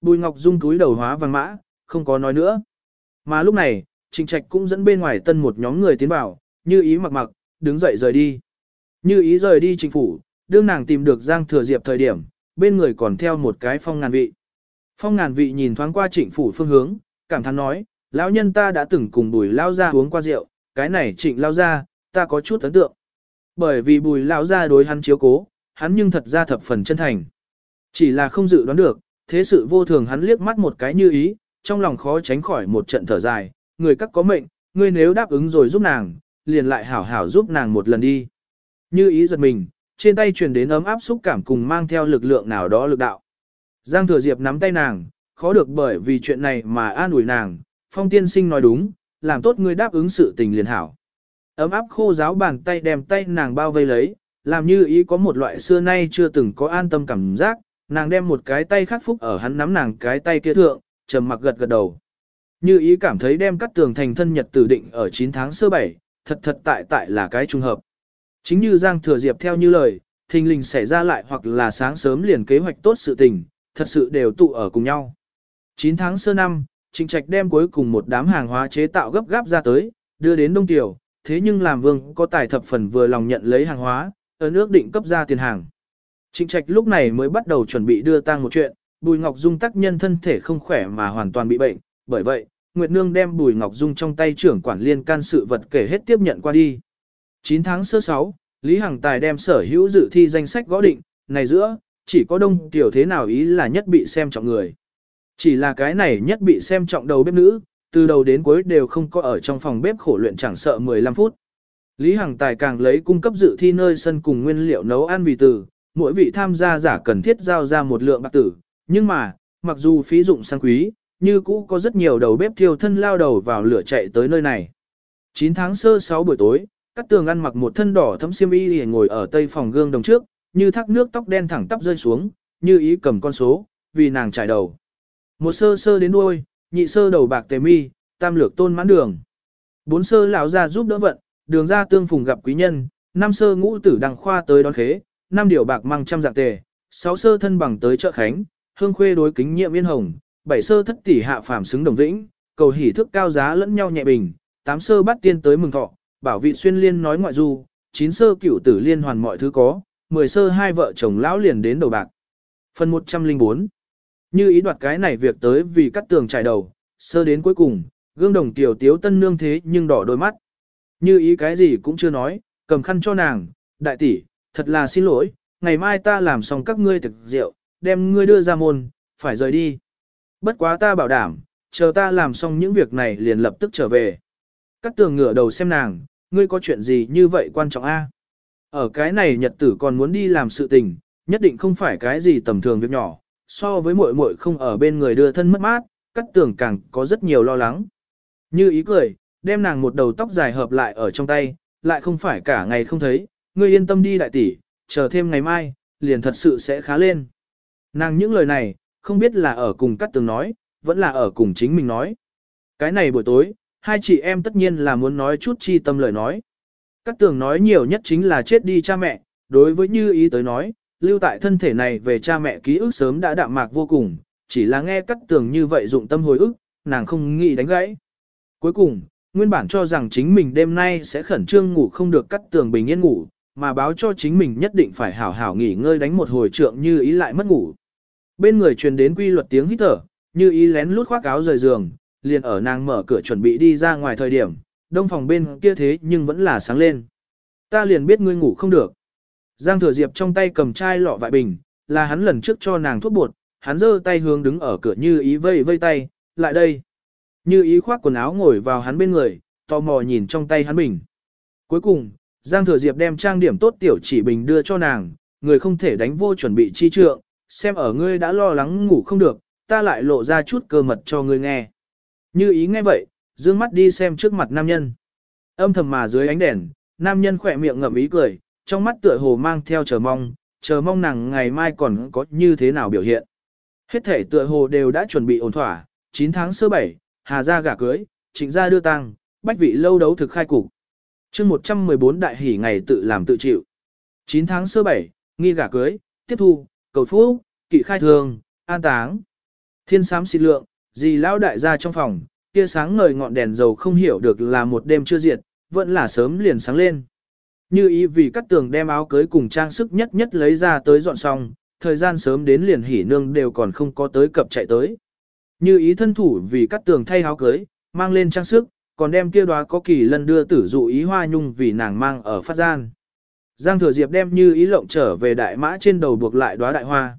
Bùi Ngọc Dung túi đầu hóa vàng mã, không có nói nữa. Mà lúc này, Trình Trạch cũng dẫn bên ngoài tân một nhóm người tiến vào, như ý mặc mặc, đứng dậy rời đi. Như ý rời đi chính phủ, đương nàng tìm được Giang Thừa Diệp thời điểm, bên người còn theo một cái phong ngàn vị. Phong ngàn vị nhìn thoáng qua trịnh phủ phương hướng, cảm thán nói, lão nhân ta đã từng cùng bùi lao ra uống qua rượu, cái này trịnh lao ra, ta có chút ấn tượng. Bởi vì bùi lao ra đối hắn chiếu cố, hắn nhưng thật ra thập phần chân thành. Chỉ là không dự đoán được, thế sự vô thường hắn liếc mắt một cái như ý, trong lòng khó tránh khỏi một trận thở dài, người các có mệnh, ngươi nếu đáp ứng rồi giúp nàng, liền lại hảo hảo giúp nàng một lần đi. Như ý giật mình, trên tay truyền đến ấm áp xúc cảm cùng mang theo lực lượng nào đó lực đạo. Giang Thừa Diệp nắm tay nàng, khó được bởi vì chuyện này mà an ủi nàng, phong tiên sinh nói đúng, làm tốt ngươi đáp ứng sự tình liền hảo. Ấm áp khô giáo bàn tay đem tay nàng bao vây lấy, làm như ý có một loại xưa nay chưa từng có an tâm cảm giác, nàng đem một cái tay khắc phúc ở hắn nắm nàng cái tay kia thượng, trầm mặc gật gật đầu. Như ý cảm thấy đem cắt tường thành thân nhật tử định ở 9 tháng sơ bảy, thật thật tại tại là cái trùng hợp. Chính như Giang Thừa Diệp theo như lời, thình lình xảy ra lại hoặc là sáng sớm liền kế hoạch tốt sự tình, thật sự đều tụ ở cùng nhau. 9 tháng sơ năm, Trịnh Trạch đem cuối cùng một đám hàng hóa chế tạo gấp gáp ra tới, đưa đến Đông Tiểu, thế nhưng làm vương có tài thập phần vừa lòng nhận lấy hàng hóa, ở nước định cấp ra tiền hàng. Trịnh Trạch lúc này mới bắt đầu chuẩn bị đưa tang một chuyện, Bùi Ngọc Dung tác nhân thân thể không khỏe mà hoàn toàn bị bệnh, bởi vậy, Nguyệt Nương đem Bùi Ngọc Dung trong tay trưởng quản liên can sự vật kể hết tiếp nhận qua đi. 9 tháng sơ 6, Lý Hằng Tài đem sở hữu dự thi danh sách gõ định, này giữa, chỉ có đông tiểu thế nào ý là nhất bị xem trọng người. Chỉ là cái này nhất bị xem trọng đầu bếp nữ, từ đầu đến cuối đều không có ở trong phòng bếp khổ luyện chẳng sợ 15 phút. Lý Hằng Tài càng lấy cung cấp dự thi nơi sân cùng nguyên liệu nấu ăn vì từ, mỗi vị tham gia giả cần thiết giao ra một lượng bạc tử, nhưng mà, mặc dù phí dụng sang quý, như cũ có rất nhiều đầu bếp thiêu thân lao đầu vào lửa chạy tới nơi này. 9 tháng sơ 6 buổi tối, Cát tường ăn mặc một thân đỏ thấm xiêm y liền ngồi ở tây phòng gương đồng trước, như thác nước tóc đen thẳng tắp rơi xuống, như ý cầm con số, vì nàng trải đầu. Một sơ sơ đến đuôi, nhị sơ đầu bạc tề mi, tam lược tôn mãn đường. Bốn sơ lão ra giúp đỡ vận, đường ra tương phùng gặp quý nhân, năm sơ ngũ tử đăng khoa tới đón khế, năm điều bạc mang trăm dạng tề, sáu sơ thân bằng tới chợ khánh, hương khuê đối kính nhiệm yên hồng, bảy sơ thất tỷ hạ phàm xứng đồng vĩnh, cầu hỉ thức cao giá lẫn nhau nhẹ bình, tám sơ bắt tiên tới mừng thọ, bảo vị xuyên liên nói ngoại du, chín sơ cửu tử liên hoàn mọi thứ có, mười sơ hai vợ chồng lão liền đến đầu bạc. Phần 104 như ý đoạt cái này việc tới vì cắt tường trải đầu, sơ đến cuối cùng, gương đồng tiểu tiếu tân nương thế nhưng đỏ đôi mắt. Như ý cái gì cũng chưa nói, cầm khăn cho nàng, đại tỷ, thật là xin lỗi, ngày mai ta làm xong các ngươi thực rượu, đem ngươi đưa ra môn, phải rời đi. Bất quá ta bảo đảm, chờ ta làm xong những việc này liền lập tức trở về. Cắt tường ngửa đầu xem nàng, ngươi có chuyện gì như vậy quan trọng a? Ở cái này nhật tử còn muốn đi làm sự tình, nhất định không phải cái gì tầm thường việc nhỏ, so với muội muội không ở bên người đưa thân mất mát, cắt tường càng có rất nhiều lo lắng. Như ý cười, đem nàng một đầu tóc dài hợp lại ở trong tay, lại không phải cả ngày không thấy, ngươi yên tâm đi đại tỷ, chờ thêm ngày mai, liền thật sự sẽ khá lên. Nàng những lời này, không biết là ở cùng cắt tường nói, vẫn là ở cùng chính mình nói. Cái này buổi tối, hai chị em tất nhiên là muốn nói chút chi tâm lời nói. Cát tường nói nhiều nhất chính là chết đi cha mẹ, đối với như ý tới nói, lưu tại thân thể này về cha mẹ ký ức sớm đã đạm mạc vô cùng, chỉ là nghe cát tường như vậy dụng tâm hồi ức, nàng không nghĩ đánh gãy. Cuối cùng, nguyên bản cho rằng chính mình đêm nay sẽ khẩn trương ngủ không được cắt tường bình yên ngủ, mà báo cho chính mình nhất định phải hảo hảo nghỉ ngơi đánh một hồi trượng như ý lại mất ngủ. Bên người truyền đến quy luật tiếng hít thở, như ý lén lút khoác áo rời giường, liền ở nàng mở cửa chuẩn bị đi ra ngoài thời điểm, đông phòng bên kia thế nhưng vẫn là sáng lên. Ta liền biết ngươi ngủ không được. Giang thừa diệp trong tay cầm chai lọ vại bình, là hắn lần trước cho nàng thuốc bột, hắn giơ tay hướng đứng ở cửa như ý vây vây tay, lại đây. Như ý khoác quần áo ngồi vào hắn bên người, tò mò nhìn trong tay hắn bình. Cuối cùng, Giang thừa diệp đem trang điểm tốt tiểu chỉ bình đưa cho nàng, người không thể đánh vô chuẩn bị chi trượng, xem ở ngươi đã lo lắng ngủ không được, ta lại lộ ra chút cơ mật cho ngươi nghe. Như ý nghe vậy, dương mắt đi xem trước mặt nam nhân. Âm thầm mà dưới ánh đèn, nam nhân khỏe miệng ngậm ý cười, trong mắt tựa hồ mang theo chờ mong, chờ mong nàng ngày mai còn có như thế nào biểu hiện. Hết thể tựa hồ đều đã chuẩn bị ổn thỏa, 9 tháng sơ 7, Hà gia gả cưới, trịnh gia đưa tang bách vị lâu đấu thực khai cục. chương 114 đại hỷ ngày tự làm tự chịu. 9 tháng sơ 7, nghi gả cưới, tiếp thu, cầu phú kỵ khai thường, an táng. Thiên sám xịt lượng, gì lão đại gia trong phòng, kia sáng ngời ngọn đèn dầu không hiểu được là một đêm chưa diệt, vẫn là sớm liền sáng lên. Như ý vì cắt tường đem áo cưới cùng trang sức nhất nhất lấy ra tới dọn xong, thời gian sớm đến liền hỉ nương đều còn không có tới cập chạy tới. Như ý thân thủ vì cắt tường thay áo cưới, mang lên trang sức, còn đem kia đóa có kỳ lân đưa tử dụ ý hoa nhung vì nàng mang ở phát gian. Giang thừa diệp đem như ý lộng trở về đại mã trên đầu buộc lại đóa đại hoa.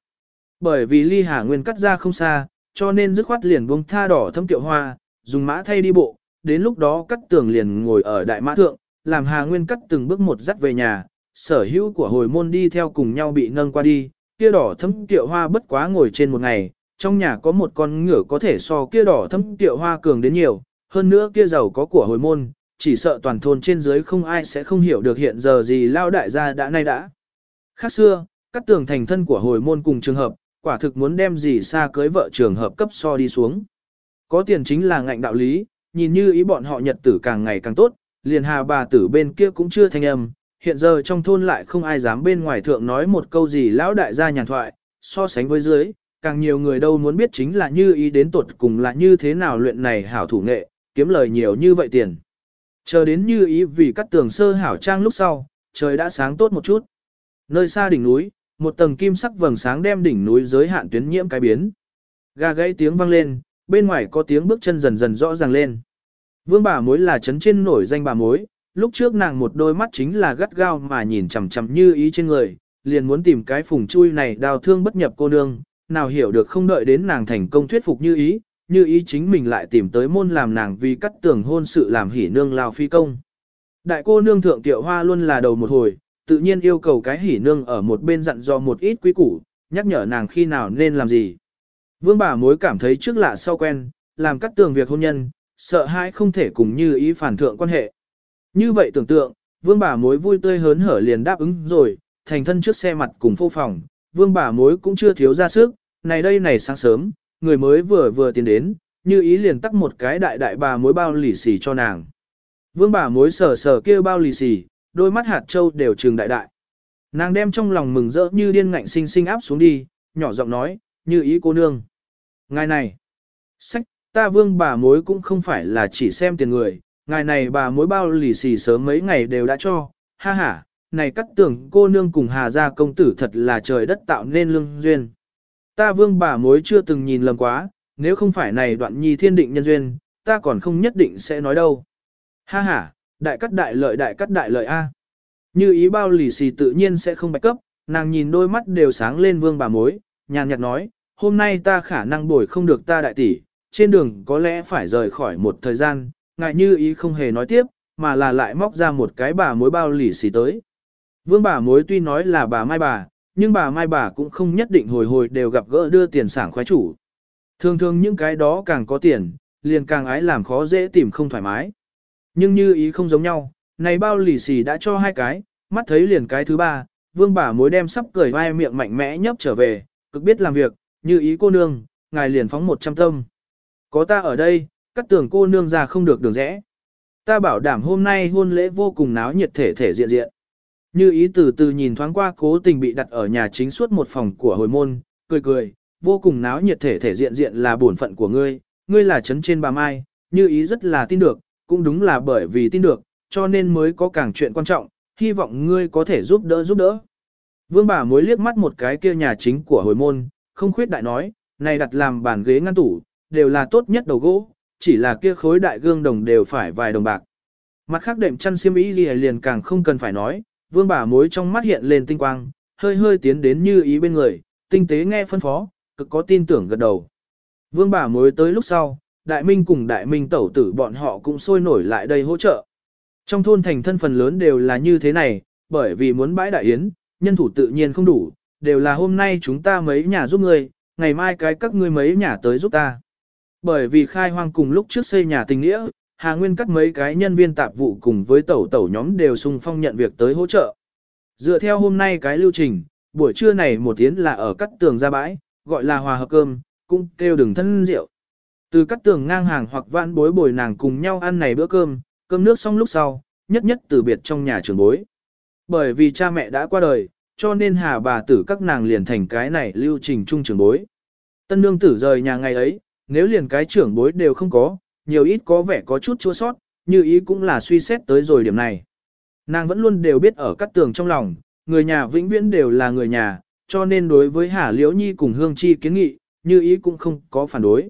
Bởi vì ly hà nguyên cắt ra không xa, cho nên dứt khoát liền buông tha đỏ thâm tiệu hoa, dùng mã thay đi bộ, đến lúc đó cắt tường liền ngồi ở đại mã thượng, làm Hà Nguyên cắt từng bước một dắt về nhà, sở hữu của hồi môn đi theo cùng nhau bị nâng qua đi, kia đỏ thấm tiệu hoa bất quá ngồi trên một ngày, trong nhà có một con ngựa có thể so kia đỏ thấm tiệu hoa cường đến nhiều, hơn nữa kia giàu có của hồi môn, chỉ sợ toàn thôn trên dưới không ai sẽ không hiểu được hiện giờ gì lao đại gia đã nay đã. Khác xưa, cắt tường thành thân của hồi môn cùng trường hợp, quả thực muốn đem gì xa cưới vợ trường hợp cấp so đi xuống. Có tiền chính là ngạnh đạo lý, nhìn như ý bọn họ nhật tử càng ngày càng tốt, liền hà bà tử bên kia cũng chưa thanh âm, hiện giờ trong thôn lại không ai dám bên ngoài thượng nói một câu gì lão đại gia nhàn thoại, so sánh với dưới, càng nhiều người đâu muốn biết chính là như ý đến tuột cùng là như thế nào luyện này hảo thủ nghệ, kiếm lời nhiều như vậy tiền. Chờ đến như ý vì cắt tường sơ hảo trang lúc sau, trời đã sáng tốt một chút. Nơi xa đỉnh núi, một tầng kim sắc vầng sáng đem đỉnh núi giới hạn tuyến nhiễm cái biến. Gà gãy tiếng vang lên, bên ngoài có tiếng bước chân dần dần rõ ràng lên. Vương bà mối là chấn trên nổi danh bà mối, lúc trước nàng một đôi mắt chính là gắt gao mà nhìn chằm chằm như ý trên người, liền muốn tìm cái phùng chui này đào thương bất nhập cô nương, nào hiểu được không đợi đến nàng thành công thuyết phục như ý, như ý chính mình lại tìm tới môn làm nàng vì cắt tưởng hôn sự làm hỉ nương lao phi công. Đại cô nương thượng tiệu hoa luôn là đầu một hồi, tự nhiên yêu cầu cái hỉ nương ở một bên dặn dò một ít quý củ, nhắc nhở nàng khi nào nên làm gì. Vương bà mối cảm thấy trước lạ sau quen, làm cắt tường việc hôn nhân, sợ hãi không thể cùng như ý phản thượng quan hệ. Như vậy tưởng tượng, vương bà mối vui tươi hớn hở liền đáp ứng rồi, thành thân trước xe mặt cùng phô phòng, vương bà mối cũng chưa thiếu ra sức, này đây này sáng sớm, người mới vừa vừa tiến đến, như ý liền tắt một cái đại đại bà mối bao lì xì cho nàng. Vương bà mối sờ sờ kêu bao lì xì, đôi mắt hạt châu đều trừng đại đại. Nàng đem trong lòng mừng rỡ như điên ngạnh sinh sinh áp xuống đi, nhỏ giọng nói, như ý cô nương. Ngài này, sách, ta vương bà mối cũng không phải là chỉ xem tiền người, ngài này bà mối bao lì xì sớm mấy ngày đều đã cho, ha ha, này cắt tưởng cô nương cùng hà gia công tử thật là trời đất tạo nên lương duyên. Ta vương bà mối chưa từng nhìn lầm quá, nếu không phải này đoạn nhi thiên định nhân duyên, ta còn không nhất định sẽ nói đâu. Ha ha, đại cắt đại lợi đại cắt đại lợi A. Như ý bao lì xì tự nhiên sẽ không bạch cấp, nàng nhìn đôi mắt đều sáng lên vương bà mối, nhàn nhạt nói, hôm nay ta khả năng bồi không được ta đại tỷ, trên đường có lẽ phải rời khỏi một thời gian, ngại như ý không hề nói tiếp, mà là lại móc ra một cái bà mối bao lì xì tới. Vương bà mối tuy nói là bà mai bà, nhưng bà mai bà cũng không nhất định hồi hồi đều gặp gỡ đưa tiền sảng khoái chủ. Thường thường những cái đó càng có tiền, liền càng ái làm khó dễ tìm không thoải mái. Nhưng như ý không giống nhau, này bao lì xì đã cho hai cái, mắt thấy liền cái thứ ba, vương bà mối đem sắp cười vai miệng mạnh mẽ nhấp trở về, cực biết làm việc, như ý cô nương, ngài liền phóng một trăm tâm. Có ta ở đây, cắt tưởng cô nương ra không được đường rẽ. Ta bảo đảm hôm nay hôn lễ vô cùng náo nhiệt thể thể diện diện. Như ý từ từ nhìn thoáng qua cố tình bị đặt ở nhà chính suốt một phòng của hồi môn, cười cười, vô cùng náo nhiệt thể thể diện diện là bổn phận của ngươi, ngươi là chấn trên bà Mai, như ý rất là tin được, cũng đúng là bởi vì tin được, cho nên mới có càng chuyện quan trọng, hy vọng ngươi có thể giúp đỡ giúp đỡ. Vương bà mối liếc mắt một cái kia nhà chính của hồi môn, không khuyết đại nói, này đặt làm bàn ghế ngăn tủ, đều là tốt nhất đầu gỗ, chỉ là kia khối đại gương đồng đều phải vài đồng bạc. Mặt khác đệm chăn xiêm y gì liền càng không cần phải nói, vương bà mối trong mắt hiện lên tinh quang, hơi hơi tiến đến như ý bên người, tinh tế nghe phân phó, cực có tin tưởng gật đầu. Vương bà mối tới lúc sau, đại minh cùng đại minh tẩu tử bọn họ cũng sôi nổi lại đây hỗ trợ. Trong thôn thành thân phần lớn đều là như thế này, bởi vì muốn bãi đại yến, nhân thủ tự nhiên không đủ, đều là hôm nay chúng ta mấy nhà giúp ngươi, ngày mai cái các ngươi mấy nhà tới giúp ta. Bởi vì khai hoang cùng lúc trước xây nhà tình nghĩa, Hà Nguyên cắt mấy cái nhân viên tạp vụ cùng với tẩu tẩu nhóm đều sung phong nhận việc tới hỗ trợ. Dựa theo hôm nay cái lưu trình, buổi trưa này một tiếng là ở cắt tường ra bãi, gọi là hòa hợp cơm, cũng kêu đừng thân rượu. Từ cắt tường ngang hàng hoặc vãn bối bồi nàng cùng nhau ăn này bữa cơm, cơm nước xong lúc sau, nhất nhất từ biệt trong nhà trường bối. Bởi vì cha mẹ đã qua đời, cho nên hà bà tử các nàng liền thành cái này lưu trình chung trường bối. Tân nương tử rời nhà ngày ấy, nếu liền cái trưởng bối đều không có, nhiều ít có vẻ có chút chua sót, như ý cũng là suy xét tới rồi điểm này. Nàng vẫn luôn đều biết ở các tường trong lòng, người nhà vĩnh viễn đều là người nhà, cho nên đối với Hà Liễu Nhi cùng Hương Chi kiến nghị, như ý cũng không có phản đối.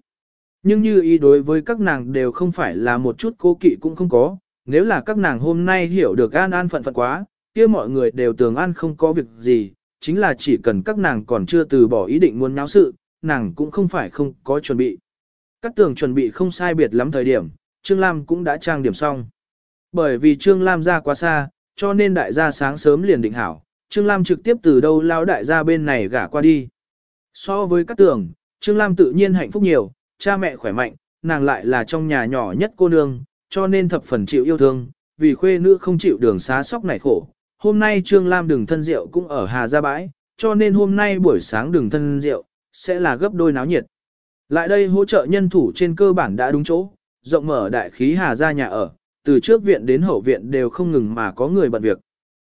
Nhưng như ý đối với các nàng đều không phải là một chút cố kỵ cũng không có, nếu là các nàng hôm nay hiểu được an an phận phận quá, kia mọi người đều tưởng an không có việc gì, chính là chỉ cần các nàng còn chưa từ bỏ ý định muốn nháo sự, nàng cũng không phải không có chuẩn bị. Các tường chuẩn bị không sai biệt lắm thời điểm, Trương Lam cũng đã trang điểm xong. Bởi vì Trương Lam ra quá xa, cho nên đại gia sáng sớm liền định hảo, Trương Lam trực tiếp từ đâu lao đại gia bên này gả qua đi. So với các tường, Trương Lam tự nhiên hạnh phúc nhiều, cha mẹ khỏe mạnh, nàng lại là trong nhà nhỏ nhất cô nương, cho nên thập phần chịu yêu thương, vì khuê nữ không chịu đường xá sóc này khổ. Hôm nay Trương Lam đường thân rượu cũng ở Hà Gia Bãi, cho nên hôm nay buổi sáng đường thân rượu, sẽ là gấp đôi náo nhiệt. Lại đây hỗ trợ nhân thủ trên cơ bản đã đúng chỗ, rộng mở đại khí Hà ra nhà ở, từ trước viện đến hậu viện đều không ngừng mà có người bận việc.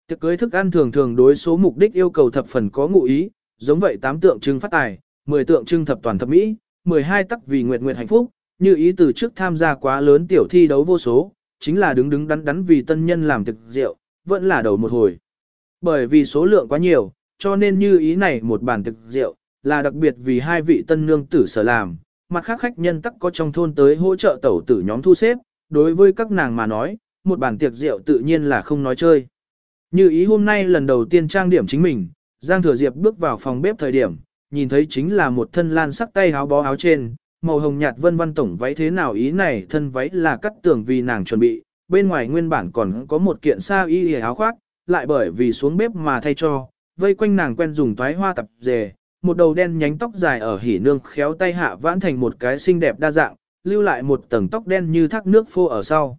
Tiệc cưới thức ăn thường thường đối số mục đích yêu cầu thập phần có ngụ ý, giống vậy tám tượng trưng phát tài, 10 tượng trưng thập toàn thập mỹ, 12 tắc vì nguyệt nguyệt hạnh phúc, như ý từ trước tham gia quá lớn tiểu thi đấu vô số, chính là đứng đứng đắn đắn vì tân nhân làm thực rượu, vẫn là đầu một hồi. Bởi vì số lượng quá nhiều, cho nên như ý này một bản thực rượu, là đặc biệt vì hai vị tân nương tử sở làm, mặt khác khách nhân tắc có trong thôn tới hỗ trợ tẩu tử nhóm thu xếp, đối với các nàng mà nói, một bàn tiệc rượu tự nhiên là không nói chơi. Như ý hôm nay lần đầu tiên trang điểm chính mình, Giang Thừa Diệp bước vào phòng bếp thời điểm, nhìn thấy chính là một thân lan sắc tay áo bó áo trên, màu hồng nhạt vân vân tổng váy thế nào ý này thân váy là cắt tưởng vì nàng chuẩn bị, bên ngoài nguyên bản còn có một kiện sa y áo khoác, lại bởi vì xuống bếp mà thay cho, vây quanh nàng quen dùng toái hoa tập dề, một đầu đen nhánh tóc dài ở hỉ nương khéo tay hạ vãn thành một cái xinh đẹp đa dạng, lưu lại một tầng tóc đen như thác nước phô ở sau.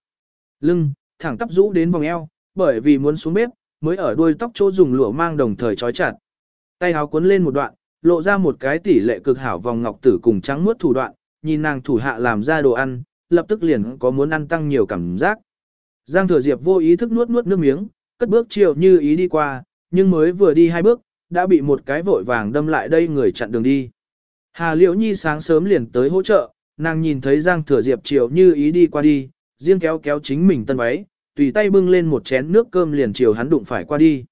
Lưng, thẳng tắp rũ đến vòng eo, bởi vì muốn xuống bếp, mới ở đuôi tóc chỗ dùng lụa mang đồng thời trói chặt. Tay áo cuốn lên một đoạn, lộ ra một cái tỷ lệ cực hảo vòng ngọc tử cùng trắng muốt thủ đoạn, nhìn nàng thủ hạ làm ra đồ ăn, lập tức liền có muốn ăn tăng nhiều cảm giác. Giang Thừa Diệp vô ý thức nuốt nuốt nước miếng, cất bước chiều như ý đi qua, nhưng mới vừa đi hai bước, đã bị một cái vội vàng đâm lại đây người chặn đường đi. Hà Liễu Nhi sáng sớm liền tới hỗ trợ, nàng nhìn thấy Giang Thừa Diệp chiều như ý đi qua đi, riêng kéo kéo chính mình tân váy, tùy tay bưng lên một chén nước cơm liền chiều hắn đụng phải qua đi.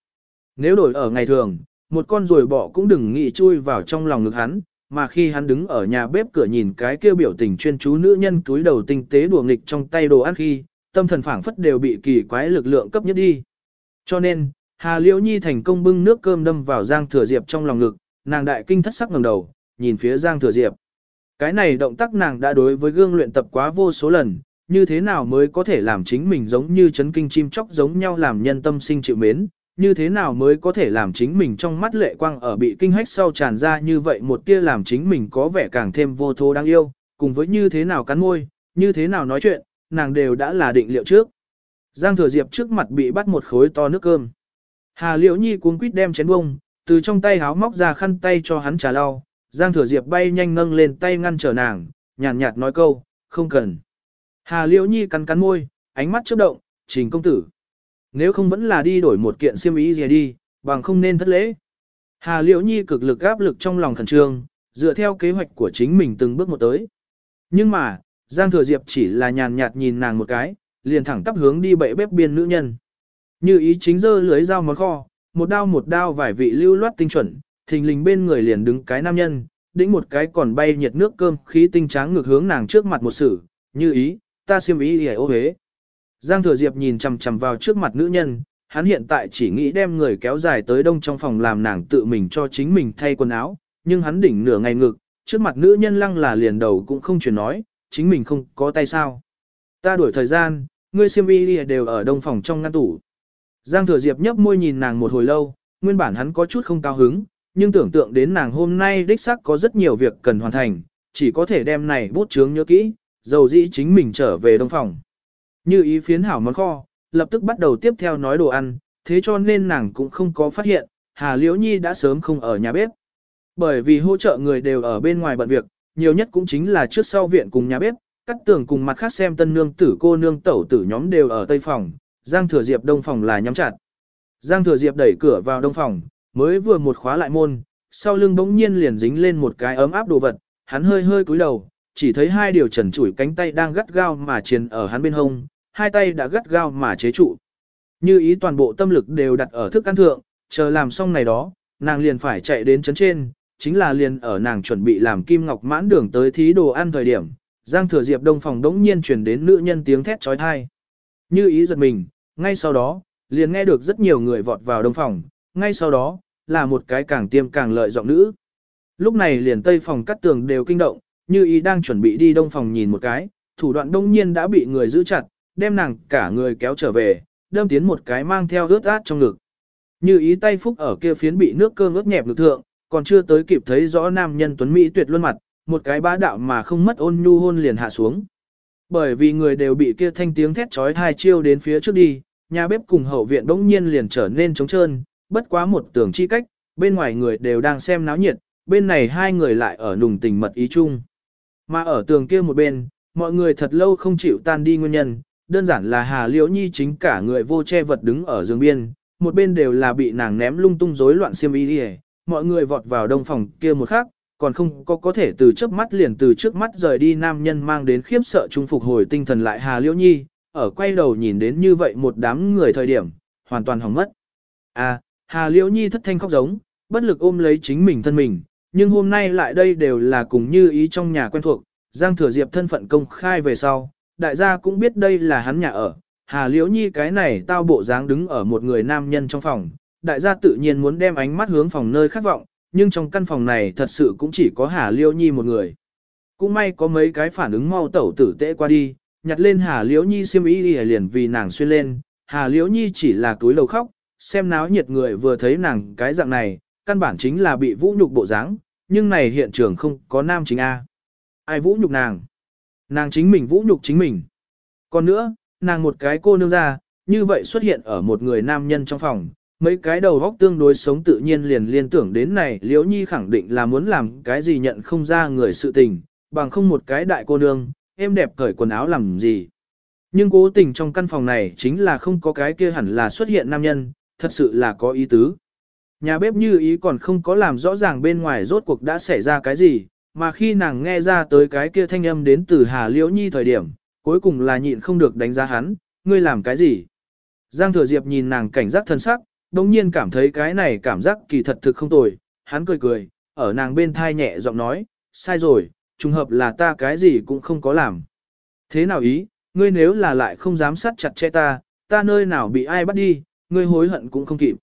Nếu đổi ở ngày thường, một con ruồi bọ cũng đừng nghĩ chui vào trong lòng ngực hắn, mà khi hắn đứng ở nhà bếp cửa nhìn cái kêu biểu tình chuyên chú nữ nhân túi đầu tinh tế đùa nghịch trong tay đồ ăn khi, tâm thần phảng phất đều bị kỳ quái lực lượng cấp nhất đi. Cho nên, Hà Liễu Nhi thành công bưng nước cơm đâm vào Giang Thừa Diệp trong lòng ngực, nàng đại kinh thất sắc ngẩng đầu, nhìn phía Giang Thừa Diệp. Cái này động tác nàng đã đối với gương luyện tập quá vô số lần, như thế nào mới có thể làm chính mình giống như chấn kinh chim chóc giống nhau làm nhân tâm sinh chịu mến, như thế nào mới có thể làm chính mình trong mắt lệ quang ở bị kinh hách sau tràn ra như vậy một tia làm chính mình có vẻ càng thêm vô thố đáng yêu, cùng với như thế nào cắn môi, như thế nào nói chuyện, nàng đều đã là định liệu trước. Giang thừa diệp trước mặt bị bắt một khối to nước cơm. Hà liễu nhi cuống quýt đem chén bông, từ trong tay háo móc ra khăn tay cho hắn trà lau, Giang thừa diệp bay nhanh nâng lên tay ngăn trở nàng, nhàn nhạt nói câu, không cần. Hà liễu nhi cắn cắn môi, ánh mắt chớp động, trình công tử. Nếu không vẫn là đi đổi một kiện xiêm y gì đi, bằng không nên thất lễ. Hà liễu nhi cực lực áp lực trong lòng khẩn trương, dựa theo kế hoạch của chính mình từng bước một tới. Nhưng mà, Giang Thừa Diệp chỉ là nhàn nhạt nhìn nàng một cái, liền thẳng tắp hướng đi bệ bếp biên nữ nhân. Như ý chính dơ lưới dao món kho, một đao một đao vài vị lưu loát tinh chuẩn, thình lình bên người liền đứng cái nam nhân, đĩnh một cái còn bay nhiệt nước cơm khí tinh tráng ngược hướng nàng trước mặt một sử. như ý, ta xiêm ý hề ô hế. Giang Thừa Diệp nhìn chằm chằm vào trước mặt nữ nhân, hắn hiện tại chỉ nghĩ đem người kéo dài tới đông trong phòng làm nàng tự mình cho chính mình thay quần áo, nhưng hắn đỉnh nửa ngày ngực, trước mặt nữ nhân lăng là liền đầu cũng không chuyển nói, chính mình không có tay sao. Ta đuổi thời gian, ngươi xiêm y đều ở đông phòng trong ngăn tủ. Giang Thừa Diệp nhấp môi nhìn nàng một hồi lâu, nguyên bản hắn có chút không cao hứng, nhưng tưởng tượng đến nàng hôm nay đích xác có rất nhiều việc cần hoàn thành, chỉ có thể đem này bút chướng nhớ kỹ, dầu dĩ chính mình trở về đông phòng. Như ý phiến hảo món kho, lập tức bắt đầu tiếp theo nói đồ ăn, thế cho nên nàng cũng không có phát hiện, Hà Liễu Nhi đã sớm không ở nhà bếp. Bởi vì hỗ trợ người đều ở bên ngoài bận việc, nhiều nhất cũng chính là trước sau viện cùng nhà bếp, cắt tường cùng mặt khác xem tân nương tử cô nương tẩu tử nhóm đều ở tây phòng, Giang Thừa Diệp đông phòng là nhắm chặt. Giang Thừa Diệp đẩy cửa vào đông phòng, mới vừa một khóa lại môn, sau lưng bỗng nhiên liền dính lên một cái ấm áp đồ vật, hắn hơi hơi cúi đầu, chỉ thấy hai điều trần chủi cánh tay đang gắt gao mà triền ở hắn bên hông, hai tay đã gắt gao mà chế trụ. Như ý toàn bộ tâm lực đều đặt ở thức ăn thượng, chờ làm xong này đó, nàng liền phải chạy đến chấn trên, chính là liền ở nàng chuẩn bị làm kim ngọc mãn đường tới thí đồ ăn thời điểm, Giang Thừa Diệp đông phòng đống nhiên truyền đến nữ nhân tiếng thét chói tai. Như ý giật mình, ngay sau đó, liền nghe được rất nhiều người vọt vào đông phòng, ngay sau đó, là một cái càng tiêm càng lợi giọng nữ. Lúc này liền tây phòng cắt tường đều kinh động, như ý đang chuẩn bị đi đông phòng nhìn một cái, thủ đoạn đông nhiên đã bị người giữ chặt, đem nàng cả người kéo trở về, đâm tiến một cái mang theo ướt át trong ngực. Như ý tay phúc ở kia phiến bị nước cơm ướt nhẹp ngực thượng, còn chưa tới kịp thấy rõ nam nhân tuấn Mỹ tuyệt luôn mặt, một cái bá đạo mà không mất ôn nhu hôn liền hạ xuống. Bởi vì người đều bị kia thanh tiếng thét trói thai chiêu đến phía trước đi, nhà bếp cùng hậu viện bỗng nhiên liền trở nên trống trơn, bất quá một tường chi cách, bên ngoài người đều đang xem náo nhiệt, bên này hai người lại ở nùng tình mật ý chung. Mà ở tường kia một bên, mọi người thật lâu không chịu tan đi nguyên nhân, đơn giản là Hà Liễu Nhi chính cả người vô che vật đứng ở giường biên, một bên đều là bị nàng ném lung tung rối loạn xiêm y đi mọi người vọt vào đông phòng kia một khắc, còn không có có thể từ trước mắt liền từ trước mắt rời đi nam nhân mang đến khiếp sợ trung phục hồi tinh thần lại Hà Liễu Nhi, ở quay đầu nhìn đến như vậy một đám người thời điểm, hoàn toàn hỏng mất. À, Hà Liễu Nhi thất thanh khóc giống, bất lực ôm lấy chính mình thân mình, nhưng hôm nay lại đây đều là cùng như ý trong nhà quen thuộc, Giang Thừa Diệp thân phận công khai về sau, đại gia cũng biết đây là hắn nhà ở, Hà Liễu Nhi cái này tao bộ dáng đứng ở một người nam nhân trong phòng, đại gia tự nhiên muốn đem ánh mắt hướng phòng nơi khát vọng, nhưng trong căn phòng này thật sự cũng chỉ có Hà Liễu Nhi một người. Cũng may có mấy cái phản ứng mau tẩu tử tệ qua đi, nhặt lên Hà Liễu Nhi xiêm y đi liền vì nàng xuyên lên, Hà Liễu Nhi chỉ là túi lầu khóc, xem náo nhiệt người vừa thấy nàng cái dạng này, căn bản chính là bị vũ nhục bộ dáng, nhưng này hiện trường không có nam chính A. Ai vũ nhục nàng? Nàng chính mình vũ nhục chính mình. Còn nữa, nàng một cái cô nương ra, như vậy xuất hiện ở một người nam nhân trong phòng, mấy cái đầu góc tương đối sống tự nhiên liền liên tưởng đến này liễu nhi khẳng định là muốn làm cái gì nhận không ra người sự tình, bằng không một cái đại cô nương, em đẹp cởi quần áo làm gì. Nhưng cố tình trong căn phòng này chính là không có cái kia hẳn là xuất hiện nam nhân, thật sự là có ý tứ. Nhà bếp như ý còn không có làm rõ ràng bên ngoài rốt cuộc đã xảy ra cái gì, mà khi nàng nghe ra tới cái kia thanh âm đến từ Hà Liễu Nhi thời điểm, cuối cùng là nhịn không được đánh giá hắn, ngươi làm cái gì? Giang Thừa Diệp nhìn nàng cảnh giác thân sắc, đồng nhiên cảm thấy cái này cảm giác kỳ thật thực không tồi, hắn cười cười, ở nàng bên thai nhẹ giọng nói, sai rồi, trùng hợp là ta cái gì cũng không có làm. Thế nào ý, ngươi nếu là lại không dám sát chặt che ta, ta nơi nào bị ai bắt đi, ngươi hối hận cũng không kịp.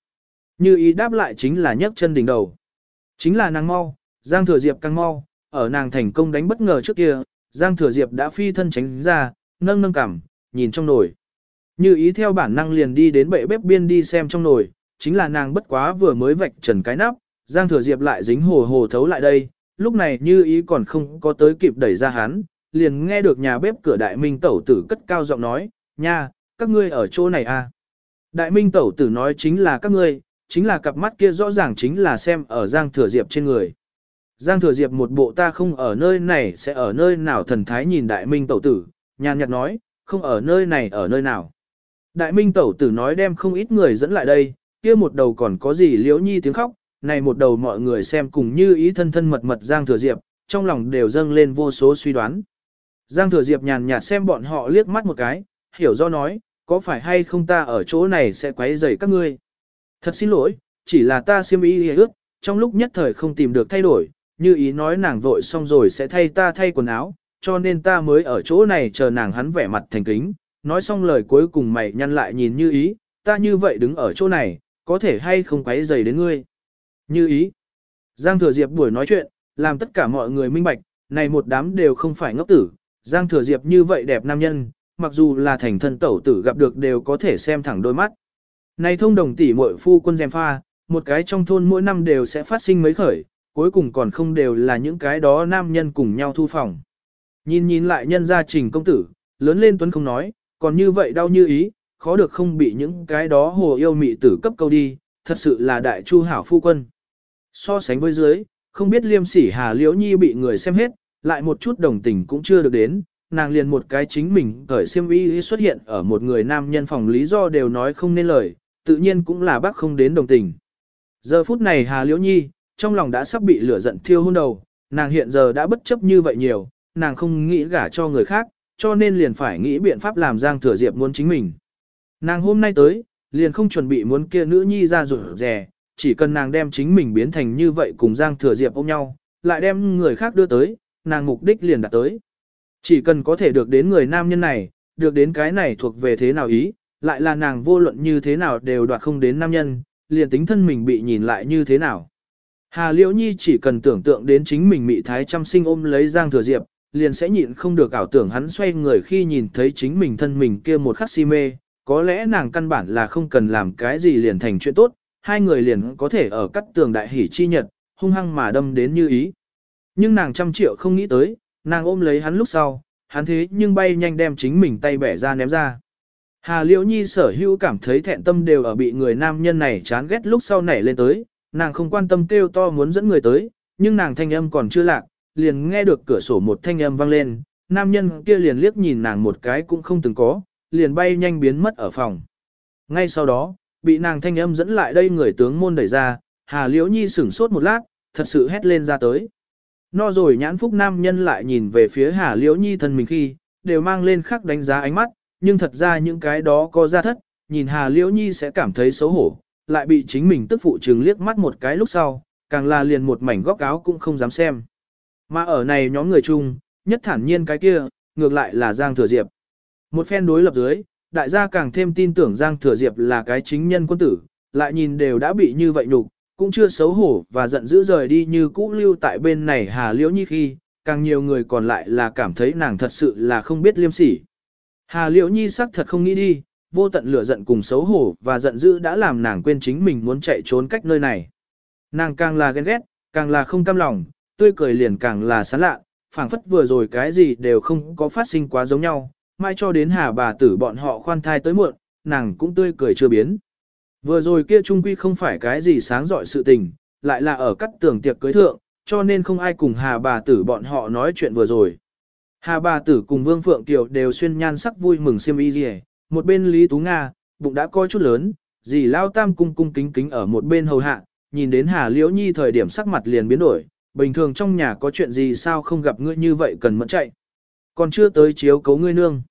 Như ý đáp lại chính là nhấc chân đỉnh đầu. Chính là nàng mau, Giang Thừa Diệp càng mau, ở nàng thành công đánh bất ngờ trước kia, Giang Thừa Diệp đã phi thân tránh ra, nâng nâng cằm, nhìn trong nồi. Như ý theo bản năng liền đi đến bệ bếp biên đi xem trong nồi, chính là nàng bất quá vừa mới vạch trần cái nắp, Giang Thừa Diệp lại dính hồ hồ thấu lại đây, lúc này như ý còn không có tới kịp đẩy ra hắn, liền nghe được nhà bếp cửa đại minh tẩu tử cất cao giọng nói, nha, các ngươi ở chỗ này à. Đại minh tẩu tử nói chính là các ngươi, chính là cặp mắt kia rõ ràng chính là xem ở Giang Thừa Diệp trên người. Giang Thừa Diệp một bộ ta không ở nơi này sẽ ở nơi nào thần thái nhìn đại minh tẩu tử, nhàn nhạt nói, không ở nơi này ở nơi nào. Đại minh tẩu tử nói đem không ít người dẫn lại đây, kia một đầu còn có gì liễu nhi tiếng khóc, này một đầu mọi người xem cùng như ý thân thân mật mật Giang Thừa Diệp, trong lòng đều dâng lên vô số suy đoán. Giang Thừa Diệp nhàn nhạt xem bọn họ liếc mắt một cái, hiểu do nói, có phải hay không ta ở chỗ này sẽ quấy rầy các ngươi. Thật xin lỗi, chỉ là ta siêm ý ước, trong lúc nhất thời không tìm được thay đổi, như ý nói nàng vội xong rồi sẽ thay ta thay quần áo, cho nên ta mới ở chỗ này chờ nàng hắn vẻ mặt thành kính, nói xong lời cuối cùng mày nhăn lại nhìn như ý, ta như vậy đứng ở chỗ này, có thể hay không quấy rầy đến ngươi. Như ý. Giang Thừa Diệp buổi nói chuyện, làm tất cả mọi người minh bạch, này một đám đều không phải ngốc tử, Giang Thừa Diệp như vậy đẹp nam nhân, mặc dù là thành thân tẩu tử gặp được đều có thể xem thẳng đôi mắt. Này thông đồng tỷ muội phu quân dèm pha, một cái trong thôn mỗi năm đều sẽ phát sinh mấy khởi, cuối cùng còn không đều là những cái đó nam nhân cùng nhau thu phòng. Nhìn nhìn lại nhân gia trình công tử, lớn lên tuấn không nói, còn như vậy đau như ý, khó được không bị những cái đó hồ yêu mị tử cấp câu đi, thật sự là đại chu hảo phu quân. So sánh với dưới, không biết liêm sỉ hà liễu nhi bị người xem hết, lại một chút đồng tình cũng chưa được đến, nàng liền một cái chính mình cởi xiêm y xuất hiện ở một người nam nhân phòng lý do đều nói không nên lời, tự nhiên cũng là bác không đến đồng tình. Giờ phút này Hà Liễu Nhi, trong lòng đã sắp bị lửa giận thiêu hôn đầu, nàng hiện giờ đã bất chấp như vậy nhiều, nàng không nghĩ gả cho người khác, cho nên liền phải nghĩ biện pháp làm Giang Thừa Diệp muốn chính mình. Nàng hôm nay tới, liền không chuẩn bị muốn kia nữ nhi ra rủ rè, chỉ cần nàng đem chính mình biến thành như vậy cùng Giang Thừa Diệp ôm nhau, lại đem người khác đưa tới, nàng mục đích liền đạt tới. Chỉ cần có thể được đến người nam nhân này, được đến cái này thuộc về thế nào ý, lại là nàng vô luận như thế nào đều đoạt không đến nam nhân, liền tính thân mình bị nhìn lại như thế nào. Hà Liễu Nhi chỉ cần tưởng tượng đến chính mình mị thái chăm sinh ôm lấy Giang Thừa Diệp, liền sẽ nhịn không được ảo tưởng hắn xoay người khi nhìn thấy chính mình thân mình kia một khắc si mê, có lẽ nàng căn bản là không cần làm cái gì liền thành chuyện tốt, hai người liền có thể ở cắt tường đại hỷ chi nhật, hung hăng mà đâm đến như ý. Nhưng nàng trăm triệu không nghĩ tới, nàng ôm lấy hắn lúc sau, hắn thế nhưng bay nhanh đem chính mình tay bẻ ra ném ra. Hà Liễu Nhi sở hữu cảm thấy thẹn tâm đều ở bị người nam nhân này chán ghét lúc sau nảy lên tới, nàng không quan tâm kêu to muốn dẫn người tới, nhưng nàng thanh âm còn chưa lạc, liền nghe được cửa sổ một thanh âm vang lên, nam nhân kia liền liếc nhìn nàng một cái cũng không từng có, liền bay nhanh biến mất ở phòng. Ngay sau đó, bị nàng thanh âm dẫn lại đây người tướng môn đẩy ra, Hà Liễu Nhi sửng sốt một lát, thật sự hét lên ra tới. No rồi nhãn phúc nam nhân lại nhìn về phía Hà Liễu Nhi thân mình khi, đều mang lên khắc đánh giá ánh mắt, nhưng thật ra những cái đó có ra thất, nhìn Hà Liễu Nhi sẽ cảm thấy xấu hổ, lại bị chính mình tức phụ trừng liếc mắt một cái lúc sau, càng là liền một mảnh góc áo cũng không dám xem. Mà ở này nhóm người chung, nhất thản nhiên cái kia, ngược lại là Giang Thừa Diệp. Một phen đối lập dưới, đại gia càng thêm tin tưởng Giang Thừa Diệp là cái chính nhân quân tử, lại nhìn đều đã bị như vậy nhục, cũng chưa xấu hổ và giận dữ rời đi như cũ lưu tại bên này Hà Liễu Nhi khi, càng nhiều người còn lại là cảm thấy nàng thật sự là không biết liêm sỉ. Hà Liễu Nhi sắc thật không nghĩ đi, vô tận lửa giận cùng xấu hổ và giận dữ đã làm nàng quên chính mình muốn chạy trốn cách nơi này. Nàng càng là ghen ghét, càng là không cam lòng, tươi cười liền càng là sán lạ, phảng phất vừa rồi cái gì đều không có phát sinh quá giống nhau, mai cho đến hà bà tử bọn họ khoan thai tới muộn, nàng cũng tươi cười chưa biến. Vừa rồi kia trung quy không phải cái gì sáng dọi sự tình, lại là ở cắt tường tiệc cưới thượng, cho nên không ai cùng hà bà tử bọn họ nói chuyện vừa rồi. Hà bà tử cùng Vương Phượng Kiều đều xuyên nhan sắc vui mừng xiêm y gì một bên Lý Tú Nga, bụng đã coi chút lớn, dì Lao Tam cung cung kính kính ở một bên hầu hạ, nhìn đến Hà Liễu Nhi thời điểm sắc mặt liền biến đổi, bình thường trong nhà có chuyện gì sao không gặp ngươi như vậy cần mẫn chạy. Còn chưa tới chiếu cấu ngươi nương.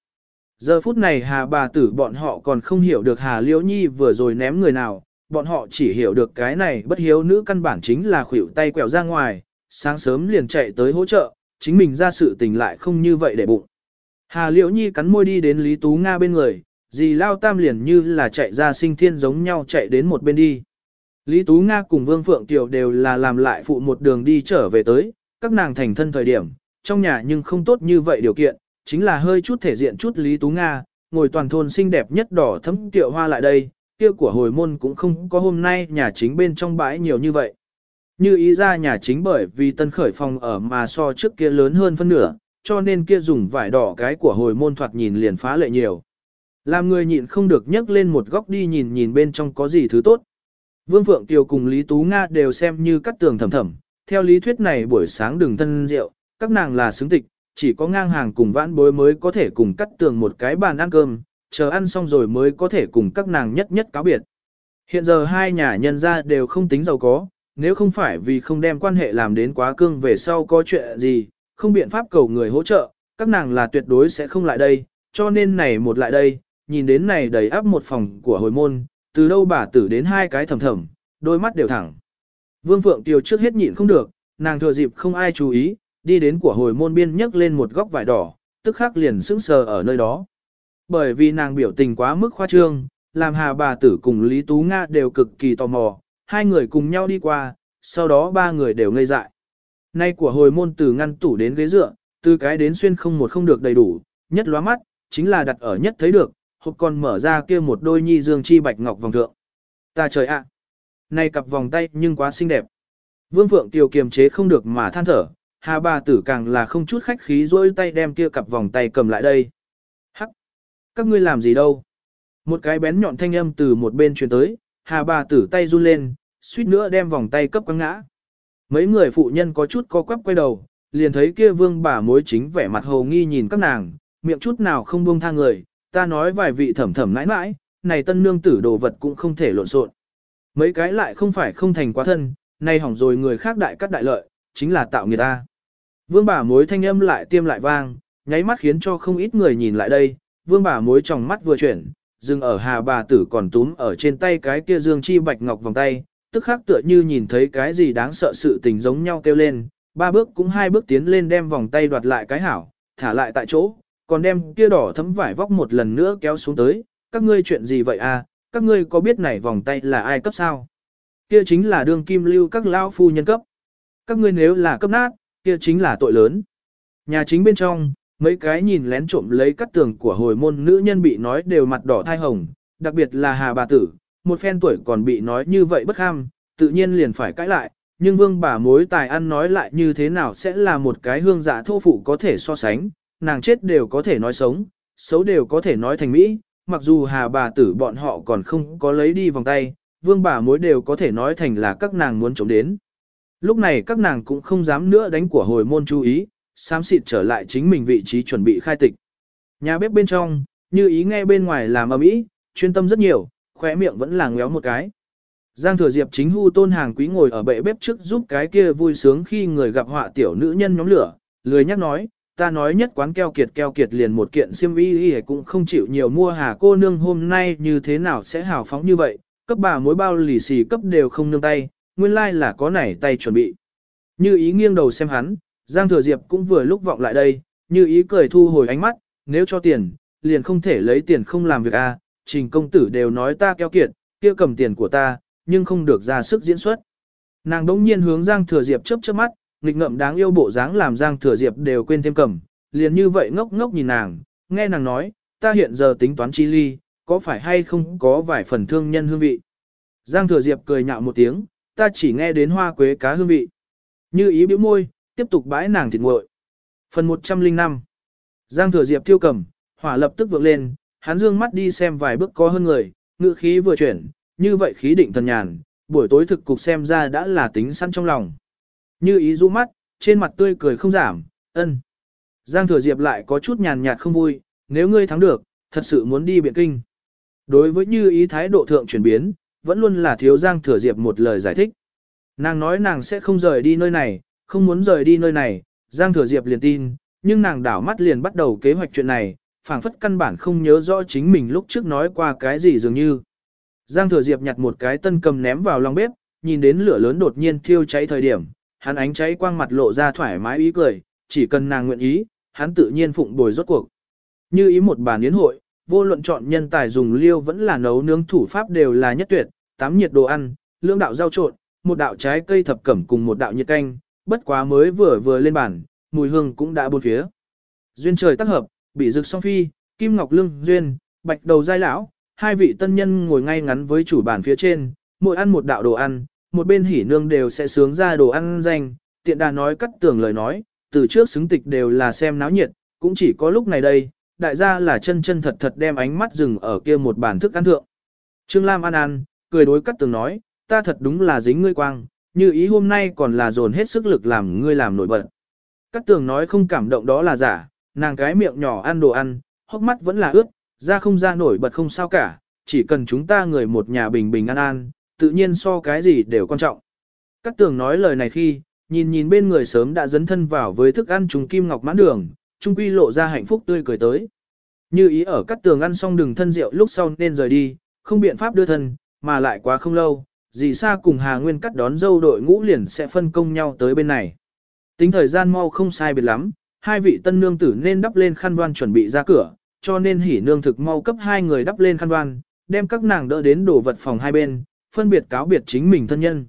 Giờ phút này Hà bà tử bọn họ còn không hiểu được Hà Liễu Nhi vừa rồi ném người nào, bọn họ chỉ hiểu được cái này bất hiếu nữ căn bản chính là khuỷu tay quẹo ra ngoài, sáng sớm liền chạy tới hỗ trợ, chính mình ra sự tình lại không như vậy để bụng. Hà Liễu Nhi cắn môi đi đến Lý Tú Nga bên người, dì Lao Tam liền như là chạy ra sinh thiên giống nhau chạy đến một bên đi. Lý Tú Nga cùng Vương Phượng Kiều đều là làm lại phụ một đường đi trở về tới, các nàng thành thân thời điểm, trong nhà nhưng không tốt như vậy điều kiện, chính là hơi chút thể diện chút Lý Tú Nga, ngồi toàn thôn xinh đẹp nhất đỏ thấm tiệu hoa lại đây, kia của hồi môn cũng không có hôm nay nhà chính bên trong bãi nhiều như vậy. Như ý ra nhà chính bởi vì tân khởi phòng ở mà so trước kia lớn hơn phân nửa, cho nên kia dùng vải đỏ cái của hồi môn thoạt nhìn liền phá lệ nhiều. Làm người nhịn không được nhấc lên một góc đi nhìn nhìn bên trong có gì thứ tốt. Vương Phượng Tiều cùng Lý Tú Nga đều xem như cắt tường thầm thầm, theo lý thuyết này buổi sáng đừng thân rượu, các nàng là xứng tịch, chỉ có ngang hàng cùng vãn bối mới có thể cùng cắt tường một cái bàn ăn cơm, chờ ăn xong rồi mới có thể cùng các nàng nhất nhất cáo biệt. Hiện giờ hai nhà nhân gia đều không tính giàu có, nếu không phải vì không đem quan hệ làm đến quá cương về sau có chuyện gì, không biện pháp cầu người hỗ trợ, các nàng là tuyệt đối sẽ không lại đây, cho nên này một lại đây, nhìn đến này đầy áp một phòng của hồi môn, từ đâu bà tử đến hai cái thầm thầm, đôi mắt đều thẳng. Vương Phượng Tiều trước hết nhịn không được, nàng thừa dịp không ai chú ý, đi đến của hồi môn biên nhấc lên một góc vải đỏ, tức khắc liền sững sờ ở nơi đó. Bởi vì nàng biểu tình quá mức khoa trương, làm hà bà tử cùng Lý Tú Nga đều cực kỳ tò mò, hai người cùng nhau đi qua, sau đó ba người đều ngây dại. Nay của hồi môn từ ngăn tủ đến ghế dựa, từ cái đến xuyên không một không được đầy đủ, nhất lóa mắt, chính là đặt ở nhất thấy được, hộp còn mở ra kia một đôi nhi dương chi bạch ngọc vòng thượng. Ta trời ạ! Này cặp vòng tay nhưng quá xinh đẹp. Vương Phượng Tiều kiềm chế không được mà than thở, Hà bà tử càng là không chút khách khí dỗi tay đem kia cặp vòng tay cầm lại đây. Hắc! Các ngươi làm gì đâu? Một cái bén nhọn thanh âm từ một bên truyền tới, Hà bà tử tay run lên, suýt nữa đem vòng tay cấp quăng ngã. Mấy người phụ nhân có chút co quắp quay đầu, liền thấy kia vương bà mối chính vẻ mặt hồ nghi nhìn các nàng, miệng chút nào không buông tha người, ta nói vài vị thẩm thẩm nãi nãi, này tân nương tử đồ vật cũng không thể lộn xộn. Mấy cái lại không phải không thành quá thân, nay hỏng rồi người khác đại cắt đại lợi, chính là tạo người ta. Vương bà mối thanh âm lại tiêm lại vang, nháy mắt khiến cho không ít người nhìn lại đây, vương bà mối trong mắt vừa chuyển, dừng ở hà bà tử còn túm ở trên tay cái kia dương chi bạch ngọc vòng tay, tức khắc tựa như nhìn thấy cái gì đáng sợ sự tình giống nhau kêu lên, ba bước cũng hai bước tiến lên đem vòng tay đoạt lại cái hảo, thả lại tại chỗ, còn đem kia đỏ thấm vải vóc một lần nữa kéo xuống tới, các ngươi chuyện gì vậy à, các ngươi có biết này vòng tay là ai cấp sao? Kia chính là đương kim lưu các lão phu nhân cấp. Các ngươi nếu là cấp nát, kia chính là tội lớn. Nhà chính bên trong, mấy cái nhìn lén trộm lấy cắt tường của hồi môn nữ nhân bị nói đều mặt đỏ thai hồng, đặc biệt là hà bà tử, một phen tuổi còn bị nói như vậy bất ham, tự nhiên liền phải cãi lại, nhưng vương bà mối tài ăn nói lại như thế nào sẽ là một cái hương dạ thô phụ có thể so sánh, nàng chết đều có thể nói sống, xấu đều có thể nói thành mỹ, mặc dù hà bà tử bọn họ còn không có lấy đi vòng tay, vương bà mối đều có thể nói thành là các nàng muốn chống đến. Lúc này các nàng cũng không dám nữa đánh của hồi môn chú ý, xám xịt trở lại chính mình vị trí chuẩn bị khai tịch. Nhà bếp bên trong, như ý nghe bên ngoài làm ầm ĩ, chuyên tâm rất nhiều, khóe miệng vẫn là ngéo một cái. Giang thừa diệp chính hu tôn hàng quý ngồi ở bệ bếp trước giúp cái kia vui sướng khi người gặp họa tiểu nữ nhân nhóm lửa, lười nhắc nói, ta nói nhất quán keo kiệt keo kiệt liền một kiện xiêm y y cũng không chịu nhiều mua hà cô nương hôm nay như thế nào sẽ hào phóng như vậy, cấp bà mối bao lì xì cấp đều không nương tay, nguyên lai like là có nảy tay chuẩn bị. Như ý nghiêng đầu xem hắn, Giang Thừa Diệp cũng vừa lúc vọng lại đây, như ý cười thu hồi ánh mắt, nếu cho tiền, liền không thể lấy tiền không làm việc a. À. trình công tử đều nói ta keo kiệt, kia cầm tiền của ta, nhưng không được ra sức diễn xuất. Nàng đống nhiên hướng Giang Thừa Diệp chớp chớp mắt, nghịch ngậm đáng yêu bộ dáng làm Giang Thừa Diệp đều quên thêm cầm, liền như vậy ngốc ngốc nhìn nàng, nghe nàng nói, ta hiện giờ tính toán chi ly, có phải hay không có vài phần thương nhân hương vị. Giang Thừa Diệp cười nhạo một tiếng, ta chỉ nghe đến hoa quế cá hương vị. Như ý bĩu môi, tiếp tục bãi nàng thịt nguội. Phần 105 Giang Thừa Diệp thiêu cầm, hỏa lập tức vượng lên, hắn dương mắt đi xem vài bước có hơn người, ngự khí vừa chuyển, như vậy khí định thần nhàn, buổi tối thực cục xem ra đã là tính sẵn trong lòng. Như ý rũ mắt, trên mặt tươi cười không giảm, ân. Giang Thừa Diệp lại có chút nhàn nhạt không vui, nếu ngươi thắng được, thật sự muốn đi biện kinh. Đối với như ý thái độ thượng chuyển biến, vẫn luôn là thiếu Giang Thừa Diệp một lời giải thích. Nàng nói nàng sẽ không rời đi nơi này, không muốn rời đi nơi này, Giang Thừa Diệp liền tin, nhưng nàng đảo mắt liền bắt đầu kế hoạch chuyện này, phảng phất căn bản không nhớ rõ chính mình lúc trước nói qua cái gì dường như. Giang Thừa Diệp nhặt một cái tân cầm ném vào lòng bếp, nhìn đến lửa lớn đột nhiên thiêu cháy thời điểm, hắn ánh cháy quang mặt lộ ra thoải mái ý cười, chỉ cần nàng nguyện ý, hắn tự nhiên phụng bồi rốt cuộc. Như ý một bàn yến hội, vô luận chọn nhân tài dùng liêu vẫn là nấu nướng thủ pháp đều là nhất tuyệt, tám nhiệt đồ ăn, lưỡng đạo rau trộn, một đạo trái cây thập cẩm cùng một đạo nhiệt canh, bất quá mới vừa vừa lên bàn, mùi hương cũng đã bốn phía. Duyên trời tác hợp, bị rực song phi, kim ngọc lương duyên, bạch đầu giai lão, hai vị tân nhân ngồi ngay ngắn với chủ bàn phía trên, mỗi ăn một đạo đồ ăn, một bên hỉ nương đều sẽ sướng ra đồ ăn danh, tiện đà nói cắt tưởng lời nói, từ trước xứng tịch đều là xem náo nhiệt, cũng chỉ có lúc này đây, đại gia là chân chân thật thật đem ánh mắt dừng ở kia một bàn thức ăn thượng. Trương Lam ăn ăn, cười đối cắt tường nói, ta thật đúng là dính ngươi quang, như ý hôm nay còn là dồn hết sức lực làm ngươi làm nổi bật. Cắt tường nói không cảm động đó là giả, nàng cái miệng nhỏ ăn đồ ăn, hốc mắt vẫn là ướt, ra không ra nổi bật không sao cả, chỉ cần chúng ta người một nhà bình bình an an, tự nhiên so cái gì đều quan trọng. Cắt tường nói lời này khi, nhìn nhìn bên người sớm đã dấn thân vào với thức ăn trùng kim ngọc mãn đường, trung quy lộ ra hạnh phúc tươi cười tới. Như ý ở cắt tường ăn xong đường thân rượu lúc sau nên rời đi, không biện pháp đưa thân, mà lại quá không lâu, dì xa cùng Hà Nguyên cắt đón dâu đội ngũ liền sẽ phân công nhau tới bên này. Tính thời gian mau không sai biệt lắm, hai vị tân nương tử nên đắp lên khăn đoan chuẩn bị ra cửa, cho nên hỉ nương thực mau cấp hai người đắp lên khăn đoan, đem các nàng đỡ đến đổ vật phòng hai bên, phân biệt cáo biệt chính mình thân nhân.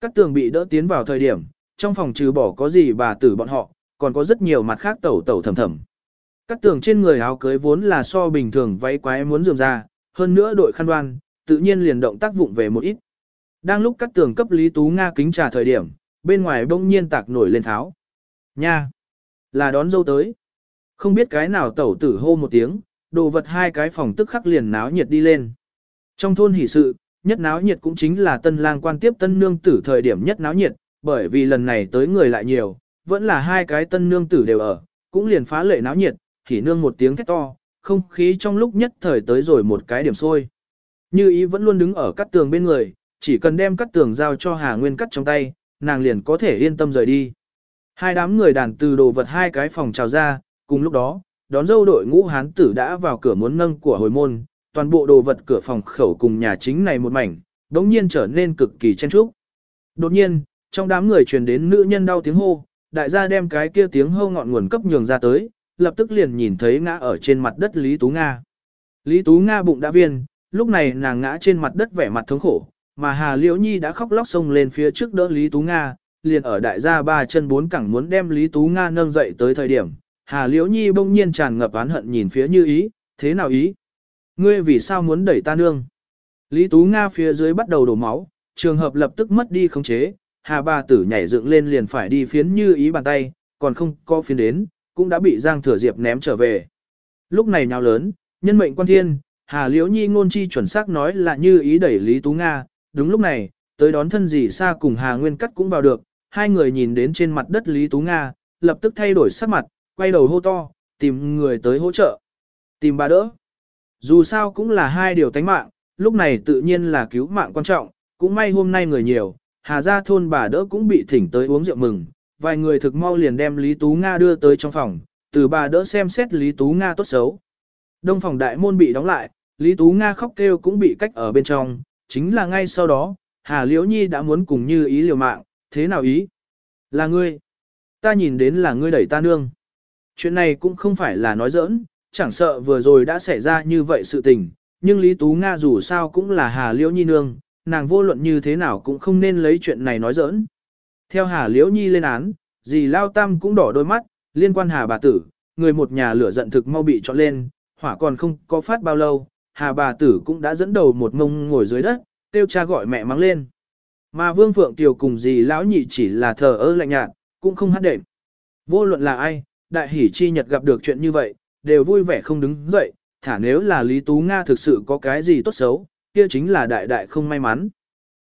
Các tường bị đỡ tiến vào thời điểm, trong phòng trừ bỏ có gì bà tử bọn họ, còn có rất nhiều mặt khác tẩu tẩu thầm thầm. Các tường trên người áo cưới vốn là so bình thường váy quái muốn dường ra, hơn nữa đội khăn đoan, tự nhiên liền động tác vụng về một ít. Đang lúc các tường cấp Lý Tú Nga kính trà thời điểm, bên ngoài bỗng nhiên tạc nổi lên tháo. Nha! Là đón dâu tới. Không biết cái nào tẩu tử hô một tiếng, đồ vật hai cái phòng tức khắc liền náo nhiệt đi lên. Trong thôn hỷ sự, nhất náo nhiệt cũng chính là tân lang quan tiếp tân nương tử thời điểm nhất náo nhiệt, bởi vì lần này tới người lại nhiều, vẫn là hai cái tân nương tử đều ở, cũng liền phá lệ náo nhiệt, hỉ nương một tiếng thét to, không khí trong lúc nhất thời tới rồi một cái điểm sôi. Như ý vẫn luôn đứng ở cắt tường bên người, chỉ cần đem cắt tường giao cho Hà Nguyên cắt trong tay, nàng liền có thể yên tâm rời đi. Hai đám người đàn từ đồ vật hai cái phòng trào ra, cùng lúc đó, đón dâu đội ngũ hán tử đã vào cửa muốn nâng của hồi môn, toàn bộ đồ vật cửa phòng khẩu cùng nhà chính này một mảnh, đống nhiên trở nên cực kỳ chen trúc. Đột nhiên, trong đám người truyền đến nữ nhân đau tiếng hô, đại gia đem cái kia tiếng hô ngọn nguồn cấp nhường ra tới, lập tức liền nhìn thấy ngã ở trên mặt đất Lý Tú Nga. Lý Tú Nga bụng đã viên, lúc này nàng ngã trên mặt đất vẻ mặt thống khổ, mà Hà Liễu Nhi đã khóc lóc xông lên phía trước đỡ Lý Tú Nga, liền ở đại gia ba chân bốn cẳng muốn đem Lý Tú Nga nâng dậy tới thời điểm. Hà Liễu Nhi bỗng nhiên tràn ngập oán hận nhìn phía như ý, thế nào ý? Ngươi vì sao muốn đẩy ta nương? Lý Tú Nga phía dưới bắt đầu đổ máu, trường hợp lập tức mất đi khống chế, Hà bà tử nhảy dựng lên liền phải đi phiến như ý bàn tay, còn không có phiến đến, cũng đã bị Giang Thừa Diệp ném trở về. Lúc này nhào lớn, nhân mệnh quan thiên, Hà Liễu Nhi ngôn chi chuẩn xác nói là như ý đẩy Lý Tú Nga, đúng lúc này, tới đón thân dì xa cùng Hà Nguyên Cắt cũng vào được, hai người nhìn đến trên mặt đất Lý Tú Nga, lập tức thay đổi sắc mặt, quay đầu hô to, tìm người tới hỗ trợ, tìm bà đỡ. Dù sao cũng là hai điều tánh mạng, lúc này tự nhiên là cứu mạng quan trọng, cũng may hôm nay người nhiều, Hà Gia thôn bà đỡ cũng bị thỉnh tới uống rượu mừng, vài người thực mau liền đem Lý Tú Nga đưa tới trong phòng, từ bà đỡ xem xét Lý Tú Nga tốt xấu. Đông phòng đại môn bị đóng lại, Lý Tú Nga khóc kêu cũng bị cách ở bên trong, Chính là ngay sau đó, Hà Liễu Nhi đã muốn cùng như ý liều mạng, thế nào ý? Là ngươi. Ta nhìn đến là ngươi đẩy ta nương. Chuyện này cũng không phải là nói giỡn, chẳng sợ vừa rồi đã xảy ra như vậy sự tình, nhưng Lý Tú Nga dù sao cũng là Hà Liễu Nhi nương, nàng vô luận như thế nào cũng không nên lấy chuyện này nói giỡn. Theo Hà Liễu Nhi lên án, dì Lao Tam cũng đỏ đôi mắt, liên quan Hà bà tử, người một nhà lửa giận thực mau bị trọn lên, hỏa còn không có phát bao lâu, Hà bà tử cũng đã dẫn đầu một ngông ngồi dưới đất, tiêu cha gọi mẹ mắng lên. Mà Vương Phượng Tiều cùng dì lão nhị chỉ là thờ ơ lạnh nhạt, cũng không hát đệm. Vô luận là ai, đại hỷ chi nhật gặp được chuyện như vậy, đều vui vẻ không đứng dậy, thả nếu là Lý Tú Nga thực sự có cái gì tốt xấu, kia chính là đại đại không may mắn.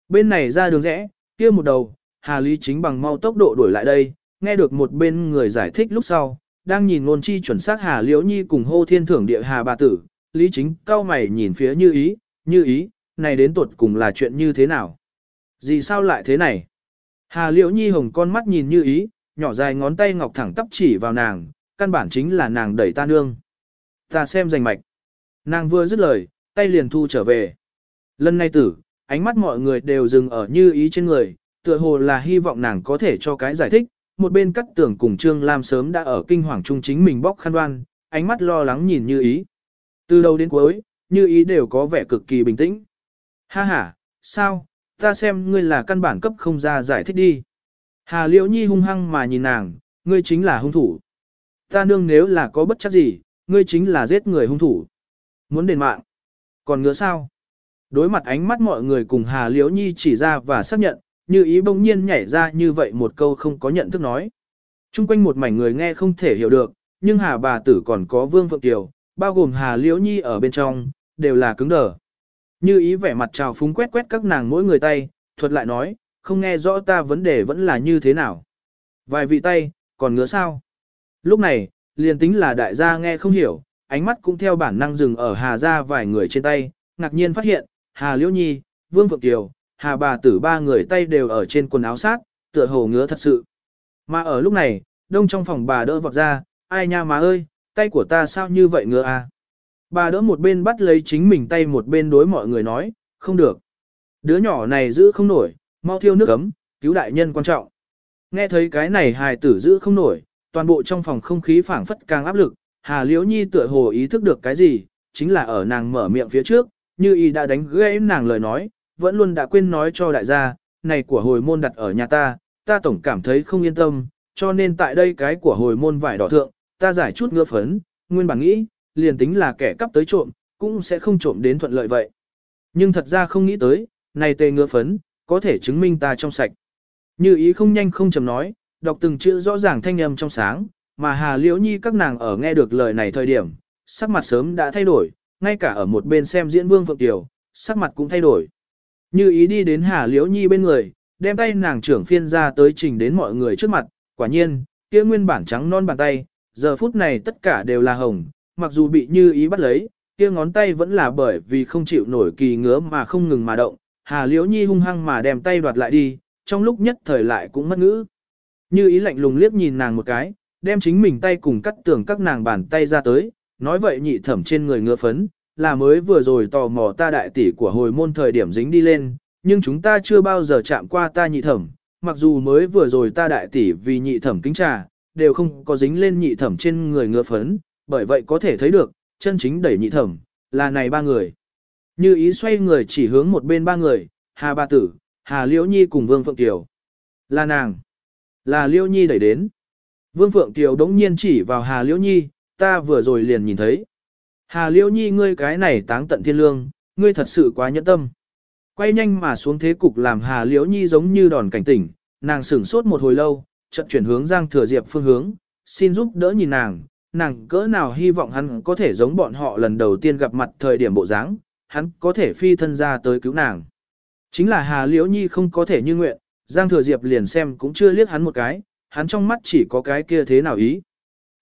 Bên này ra đường rẽ, kia một đầu, Hà Lý chính bằng mau tốc độ đuổi lại đây, nghe được một bên người giải thích lúc sau, đang nhìn ngôn chi chuẩn xác Hà Liễu Nhi cùng hô thiên thưởng địa Hà bà tử, Lý chính cao mày nhìn phía như ý, như ý, này đến tuột cùng là chuyện như thế nào? Gì sao lại thế này? Hà Liễu Nhi hồng con mắt nhìn như ý, nhỏ dài ngón tay ngọc thẳng tắp chỉ vào nàng, căn bản chính là nàng đẩy ta nương. Ta xem rành mạch. Nàng vừa dứt lời, tay liền thu trở về. Lần này tử, ánh mắt mọi người đều dừng ở như ý trên người, tựa hồ là hy vọng nàng có thể cho cái giải thích. Một bên cắt tưởng cùng Trương Lam sớm đã ở kinh hoàng trung chính mình bóc khăn đoan, ánh mắt lo lắng nhìn như ý. Từ đầu đến cuối, như ý đều có vẻ cực kỳ bình tĩnh. Ha ha, sao, ta xem ngươi là căn bản cấp không ra giải thích đi. Hà Liễu Nhi hung hăng mà nhìn nàng, ngươi chính là hung thủ. Ta nương nếu là có bất chắc gì, ngươi chính là giết người hung thủ. Muốn đền mạng. Còn ngứa sao? Đối mặt ánh mắt mọi người cùng Hà Liễu Nhi chỉ ra và xác nhận, như ý bỗng nhiên nhảy ra như vậy một câu không có nhận thức nói. Trung quanh một mảnh người nghe không thể hiểu được, nhưng Hà bà tử còn có Vương Phượng tiểu bao gồm Hà Liễu Nhi ở bên trong, đều là cứng đờ. Như ý vẻ mặt trào phúng quét quét các nàng mỗi người tay, thuật lại nói, không nghe rõ ta vấn đề vẫn là như thế nào. Vài vị tay, còn ngứa sao? Lúc này, liền tính là đại gia nghe không hiểu, ánh mắt cũng theo bản năng dừng ở Hà gia vài người trên tay, ngạc nhiên phát hiện, Hà Liễu Nhi, Vương Phượng Kiều, Hà bà tử ba người tay đều ở trên quần áo sát, tựa hồ ngứa thật sự. Mà ở lúc này, đông trong phòng bà đỡ vọt ra, ai nha má ơi, tay của ta sao như vậy ngứa à? Bà đỡ một bên bắt lấy chính mình tay một bên đối mọi người nói, không được. Đứa nhỏ này giữ không nổi, mau thiêu nước cấm, cứu đại nhân quan trọng. Nghe thấy cái này hài tử giữ không nổi, toàn bộ trong phòng không khí phảng phất càng áp lực, Hà Liễu Nhi tựa hồ ý thức được cái gì, chính là ở nàng mở miệng phía trước, như y đã đánh gãy nàng lời nói, vẫn luôn đã quên nói cho đại gia, này của hồi môn đặt ở nhà ta, ta tổng cảm thấy không yên tâm, cho nên tại đây cái của hồi môn vải đỏ thượng, ta giải chút ngựa phấn, nguyên bản nghĩ, liền tính là kẻ cắp tới trộm, cũng sẽ không trộm đến thuận lợi vậy. Nhưng thật ra không nghĩ tới, này tê ngựa phấn, có thể chứng minh ta trong sạch. Như ý không nhanh không chậm nói, đọc từng chữ rõ ràng thanh âm trong sáng, mà Hà Liễu Nhi các nàng ở nghe được lời này thời điểm, sắc mặt sớm đã thay đổi, ngay cả ở một bên xem diễn Vương Phượng Tiểu, sắc mặt cũng thay đổi. Như ý đi đến Hà Liễu Nhi bên người, đem tay nàng trưởng phiên ra tới trình đến mọi người trước mặt, quả nhiên, kia nguyên bản trắng non bàn tay, giờ phút này tất cả đều là hồng, mặc dù bị như ý bắt lấy, kia ngón tay vẫn là bởi vì không chịu nổi kỳ ngứa mà không ngừng mà động, Hà Liễu Nhi hung hăng mà đem tay đoạt lại đi, trong lúc nhất thời lại cũng mất ngữ. Như ý lạnh lùng liếc nhìn nàng một cái, đem chính mình tay cùng cắt tưởng các nàng bàn tay ra tới, nói vậy nhị thẩm trên người ngựa phấn, là mới vừa rồi tò mò ta đại tỷ của hồi môn thời điểm dính đi lên, nhưng chúng ta chưa bao giờ chạm qua ta nhị thẩm, mặc dù mới vừa rồi ta đại tỷ vì nhị thẩm kính trà, đều không có dính lên nhị thẩm trên người ngựa phấn, bởi vậy có thể thấy được, chân chính đẩy nhị thẩm, là này ba người. Như ý xoay người chỉ hướng một bên ba người, Hà Ba Tử, Hà Liễu Nhi cùng Vương Phượng Kiều. Là nàng. Là Liễu Nhi đẩy đến. Vương Phượng Kiều đống nhiên chỉ vào Hà Liễu Nhi, ta vừa rồi liền nhìn thấy. Hà Liễu Nhi ngươi cái này táng tận thiên lương, ngươi thật sự quá nhẫn tâm. Quay nhanh mà xuống thế cục làm Hà Liễu Nhi giống như đòn cảnh tỉnh, nàng sửng sốt một hồi lâu, chợt chuyển hướng Giang Thừa Diệp phương hướng, xin giúp đỡ nhìn nàng, nàng cỡ nào hy vọng hắn có thể giống bọn họ lần đầu tiên gặp mặt thời điểm bộ dáng, hắn có thể phi thân ra tới cứu nàng. Chính là Hà Liễu Nhi không có thể như nguyện, Giang Thừa Diệp liền xem cũng chưa liếc hắn một cái, hắn trong mắt chỉ có cái kia thế nào ý.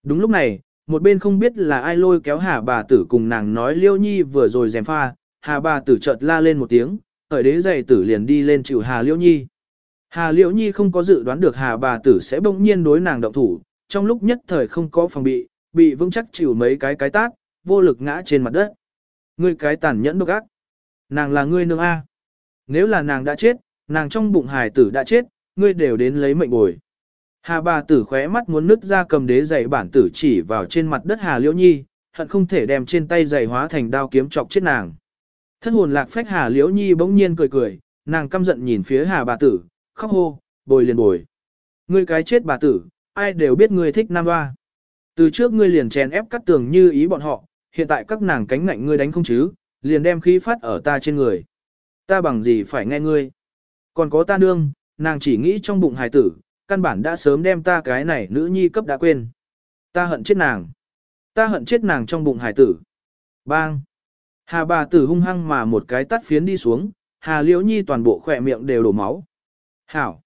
Đúng lúc này, một bên không biết là ai lôi kéo Hà bà tử cùng nàng nói Liễu Nhi vừa rồi dèm pha, Hà bà tử chợt la lên một tiếng, ở đế giày tử liền đi lên chịu Hà Liễu Nhi. Hà Liễu Nhi không có dự đoán được Hà bà tử sẽ bỗng nhiên đối nàng động thủ, trong lúc nhất thời không có phòng bị, bị vững chắc chịu mấy cái cái tác, vô lực ngã trên mặt đất. Ngươi cái tàn nhẫn độc ác. Nàng là ngươi nương A. nếu là nàng đã chết, nàng trong bụng hài tử đã chết, ngươi đều đến lấy mệnh bồi. Hà bà tử khóe mắt muốn nứt ra cầm đế giày bản tử chỉ vào trên mặt đất Hà Liễu Nhi, hận không thể đem trên tay giày hóa thành đao kiếm chọc chết nàng. Thân hồn lạc phách Hà Liễu Nhi bỗng nhiên cười cười, nàng căm giận nhìn phía Hà bà tử, khóc hô, bồi liền bồi. Ngươi cái chết bà tử, ai đều biết ngươi thích nam hoa. Từ trước ngươi liền chèn ép cắt tường như ý bọn họ, hiện tại các nàng cánh ngạnh ngươi đánh không chứ, liền đem khí phát ở ta trên người. Ta bằng gì phải nghe ngươi. Còn có ta nương, nàng chỉ nghĩ trong bụng hài tử, căn bản đã sớm đem ta cái này nữ nhi cấp đã quên. Ta hận chết nàng. Ta hận chết nàng trong bụng hài tử. Bang. Hà bà tử hung hăng mà một cái tắt phiến đi xuống, Hà Liễu Nhi toàn bộ khỏe miệng đều đổ máu. Hảo.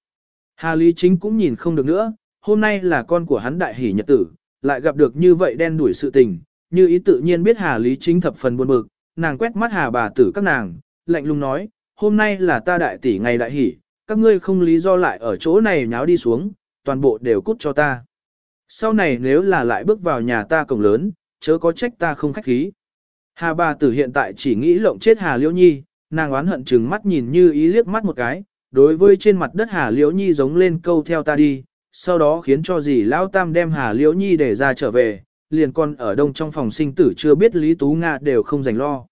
Hà Lý Chính cũng nhìn không được nữa, hôm nay là con của hắn đại hỷ nhật tử, lại gặp được như vậy đen đuổi sự tình, như ý tự nhiên biết Hà Lý Chính thập phần buồn bực, nàng quét mắt Hà bà tử các nàng, lạnh lùng nói, hôm nay là ta đại tỷ ngày đại hỷ, các ngươi không lý do lại ở chỗ này nháo đi xuống, toàn bộ đều cút cho ta. Sau này nếu là lại bước vào nhà ta cổng lớn, chớ có trách ta không khách khí. Hà bà tử hiện tại chỉ nghĩ lộng chết Hà Liễu Nhi, nàng oán hận chừng mắt nhìn như ý liếc mắt một cái, đối với trên mặt đất Hà Liễu Nhi giống lên câu theo ta đi, sau đó khiến cho dì Lão Tam đem Hà Liễu Nhi để ra trở về, liền còn ở đông trong phòng sinh tử chưa biết Lý Tú Nga đều không dành lo.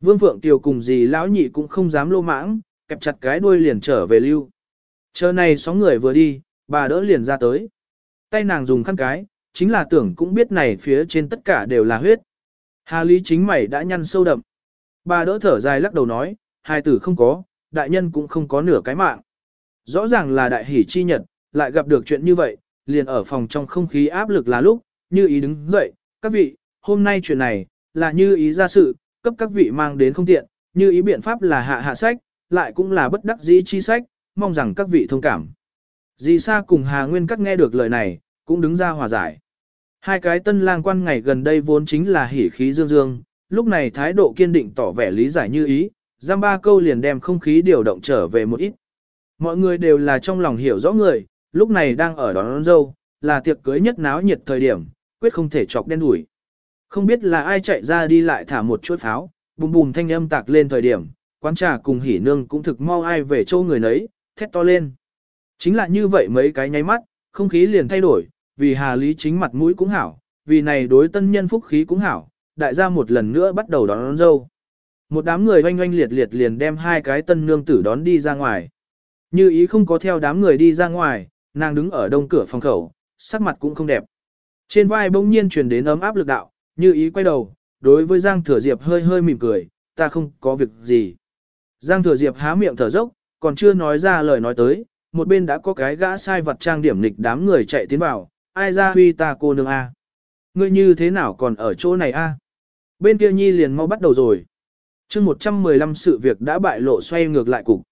Vương Phượng Tiều cùng dì Lão Nhị cũng không dám lô mãng, kẹp chặt cái đuôi liền trở về lưu. Chờ này sóng người vừa đi, bà đỡ liền ra tới. Tay nàng dùng khăn cái, chính là tưởng cũng biết này phía trên tất cả đều là huyết. Hà Lý chính mày đã nhăn sâu đậm. Bà đỡ thở dài lắc đầu nói, hai tử không có, đại nhân cũng không có nửa cái mạng. Rõ ràng là đại hỷ chi nhật, lại gặp được chuyện như vậy, liền ở phòng trong không khí áp lực là lúc, như ý đứng dậy, các vị, hôm nay chuyện này, là như ý ra sự, cấp các vị mang đến không tiện, như ý biện pháp là hạ hạ sách, lại cũng là bất đắc dĩ chi sách, mong rằng các vị thông cảm. Dì Sa cùng Hà Nguyên Cắt nghe được lời này, cũng đứng ra hòa giải. Hai cái tân lang quan ngày gần đây vốn chính là hỉ khí dương dương, lúc này thái độ kiên định tỏ vẻ lý giải như ý, giam ba câu liền đem không khí điều động trở về một ít. Mọi người đều là trong lòng hiểu rõ người, lúc này đang ở đón, đón dâu, là tiệc cưới nhất náo nhiệt thời điểm, quyết không thể chọc đen đuổi. Không biết là ai chạy ra đi lại thả một chuỗi pháo, bùm bùm thanh âm tạc lên thời điểm, quán trà cùng hỉ nương cũng thực mau ai về châu người nấy, thét to lên. Chính là như vậy mấy cái nháy mắt, không khí liền thay đổi, vì hà lý chính mặt mũi cũng hảo, vì này đối tân nhân phúc khí cũng hảo, đại gia một lần nữa bắt đầu đón, đón dâu. Một đám người oanh oanh liệt liệt liền đem hai cái tân nương tử đón đi ra ngoài. Như ý không có theo đám người đi ra ngoài, nàng đứng ở đông cửa phòng khẩu, sắc mặt cũng không đẹp. Trên vai bỗng nhiên truyền đến ấm áp lực đạo, như ý quay đầu, đối với Giang Thừa Diệp hơi hơi mỉm cười, ta không có việc gì. Giang Thừa Diệp há miệng thở dốc, còn chưa nói ra lời nói tới, một bên đã có cái gã sai vật trang điểm nịch đám người chạy tiến vào, ai ra huy ta cô nương a. Ngươi như thế nào còn ở chỗ này a? Bên kia nhi liền mau bắt đầu rồi chương 115 sự việc đã bại lộ xoay ngược lại cục.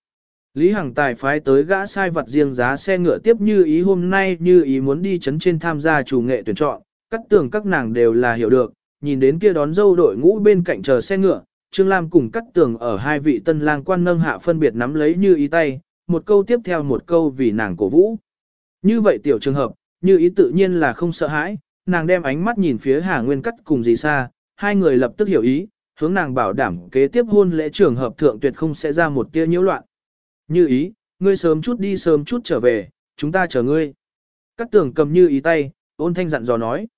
Lý Hằng Tài phái tới gã sai vật riêng giá xe ngựa tiếp như ý hôm nay như ý muốn đi chấn trên tham gia chủ nghệ tuyển chọn, cắt tường các nàng đều là hiểu được, nhìn đến kia đón dâu đội ngũ bên cạnh chờ xe ngựa, Trương Lam cùng cắt tường ở hai vị tân lang quan nâng hạ phân biệt nắm lấy như ý tay, một câu tiếp theo một câu vì nàng cổ vũ. Như vậy tiểu trường hợp, như ý tự nhiên là không sợ hãi, nàng đem ánh mắt nhìn phía Hà Nguyên cắt cùng dì xa, hai người lập tức hiểu ý, hướng nàng bảo đảm kế tiếp hôn lễ trường hợp thượng tuyệt không sẽ ra một tia nhiễu loạn. Như ý, ngươi sớm chút đi sớm chút trở về, chúng ta chờ ngươi. Cắt tường cầm như ý tay, ôn thanh dặn dò nói.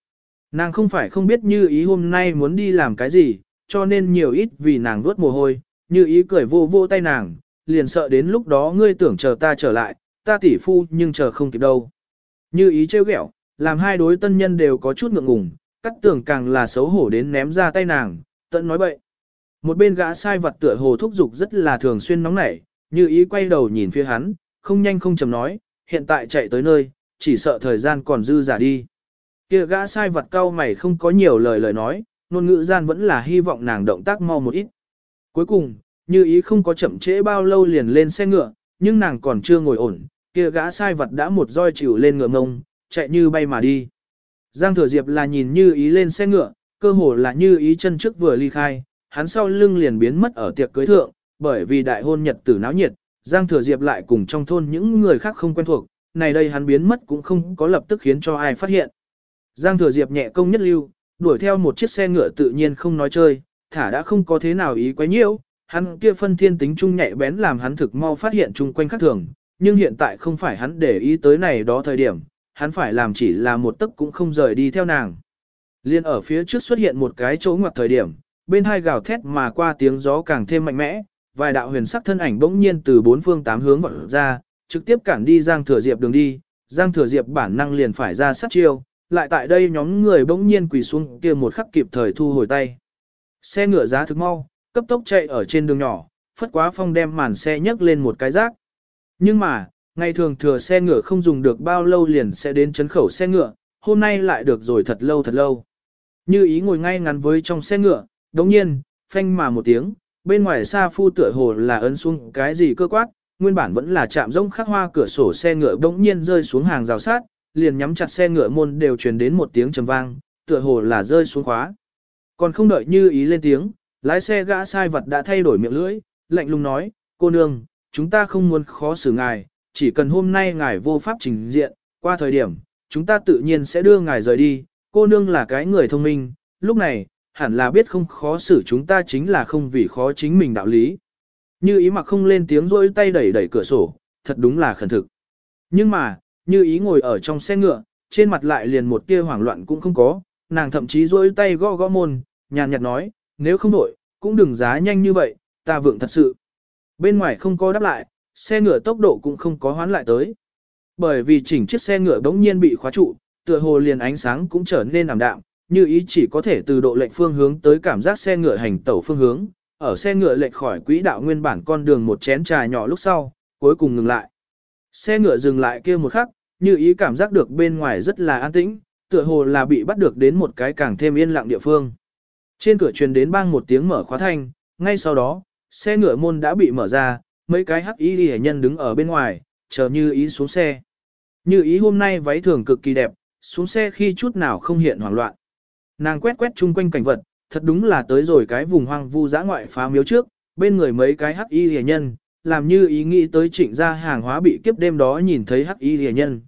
Nàng không phải không biết như ý hôm nay muốn đi làm cái gì, cho nên nhiều ít vì nàng vuốt mồ hôi, như ý cười vô vô tay nàng, liền sợ đến lúc đó ngươi tưởng chờ ta trở lại, ta tỷ phu nhưng chờ không kịp đâu. Như ý trêu ghẹo, làm hai đối tân nhân đều có chút ngượng ngùng, cắt tưởng càng là xấu hổ đến ném ra tay nàng, tận nói bậy. Một bên gã sai vật tựa hồ thúc giục rất là thường xuyên nóng nảy, như ý quay đầu nhìn phía hắn, không nhanh không chầm nói, hiện tại chạy tới nơi, chỉ sợ thời gian còn dư giả đi. Kia gã sai vật cau mày không có nhiều lời lời nói, ngôn ngữ gian vẫn là hy vọng nàng động tác mau một ít. Cuối cùng, như ý không có chậm trễ bao lâu liền lên xe ngựa, nhưng nàng còn chưa ngồi ổn, kia gã sai vật đã một roi chịu lên ngựa ngông, chạy như bay mà đi. Giang thừa diệp là nhìn như ý lên xe ngựa, cơ hồ là như ý chân trước vừa ly khai, hắn sau lưng liền biến mất ở tiệc cưới thượng, bởi vì đại hôn nhật tử náo nhiệt, Giang thừa diệp lại cùng trong thôn những người khác không quen thuộc, này đây hắn biến mất cũng không có lập tức khiến cho ai phát hiện. Giang thừa diệp nhẹ công nhất lưu, đuổi theo một chiếc xe ngựa tự nhiên không nói chơi, thả đã không có thế nào ý quấy nhiễu, hắn kia phân thiên tính trung nhạy bén làm hắn thực mau phát hiện chung quanh khác thường, nhưng hiện tại không phải hắn để ý tới này đó thời điểm, hắn phải làm chỉ là một tấc cũng không rời đi theo nàng. Liên ở phía trước xuất hiện một cái chỗ ngoặc thời điểm, bên hai gào thét mà qua tiếng gió càng thêm mạnh mẽ, vài đạo huyền sắc thân ảnh bỗng nhiên từ bốn phương tám hướng vọt ra, trực tiếp cản đi Giang Thừa Diệp đường đi, Giang Thừa Diệp bản năng liền phải ra sát chiêu, lại tại đây nhóm người bỗng nhiên quỳ xuống kia một khắc kịp thời thu hồi tay. Xe ngựa giá thực mau, cấp tốc chạy ở trên đường nhỏ, phất quá phong đem màn xe nhấc lên một cái rác. Nhưng mà, ngày thường thừa xe ngựa không dùng được bao lâu liền sẽ đến chấn khẩu xe ngựa, hôm nay lại được rồi thật lâu thật lâu. Như ý ngồi ngay ngắn với trong xe ngựa, đồng nhiên, phanh mà một tiếng, bên ngoài xa phu tựa hồ là ấn xuống cái gì cơ quát, nguyên bản vẫn là chạm rông khắc hoa cửa sổ xe ngựa bỗng nhiên rơi xuống hàng rào sát, liền nhắm chặt xe ngựa môn đều truyền đến một tiếng trầm vang, tựa hồ là rơi xuống khóa. Còn không đợi như ý lên tiếng, lái xe gã sai vật đã thay đổi miệng lưỡi, lạnh lùng nói, cô nương, chúng ta không muốn khó xử ngài, chỉ cần hôm nay ngài vô pháp trình diện, qua thời điểm, chúng ta tự nhiên sẽ đưa ngài rời đi, cô nương là cái người thông minh, lúc này, hẳn là biết không khó xử chúng ta chính là không vì khó chính mình đạo lý. Như ý mặc không lên tiếng rôi tay đẩy đẩy cửa sổ, thật đúng là khẩn thực. Nhưng mà, như ý ngồi ở trong xe ngựa, trên mặt lại liền một tia hoảng loạn cũng không có, nàng thậm chí rôi tay gõ gõ môn, nhàn nhạt nói, nếu không đổi, cũng đừng giá nhanh như vậy, ta vượng thật sự. Bên ngoài không có đáp lại, xe ngựa tốc độ cũng không có hoán lại tới. Bởi vì chỉnh chiếc xe ngựa đống nhiên bị khóa trụ, tựa hồ liền ánh sáng cũng trở nên ảm đạm, như ý chỉ có thể từ độ lệnh phương hướng tới cảm giác xe ngựa hành tẩu phương hướng, ở xe ngựa lệch khỏi quỹ đạo nguyên bản con đường một chén trà nhỏ lúc sau, cuối cùng ngừng lại. Xe ngựa dừng lại kia một khắc, như ý cảm giác được bên ngoài rất là an tĩnh, tựa hồ là bị bắt được đến một cái càng thêm yên lặng địa phương. Trên cửa truyền đến bang một tiếng mở khóa thanh, ngay sau đó, xe ngựa môn đã bị mở ra, mấy cái hắc y hệ nhân đứng ở bên ngoài, chờ như ý xuống xe. Như ý hôm nay váy thường cực kỳ đẹp, xuống xe khi chút nào không hiện hoảng loạn. Nàng quét quét chung quanh cảnh vật, thật đúng là tới rồi cái vùng hoang vu dã ngoại phá miếu trước, bên người mấy cái hắc y rìa nhân, làm như ý nghĩ tới trịnh gia hàng hóa bị kiếp đêm đó nhìn thấy hắc y rìa nhân.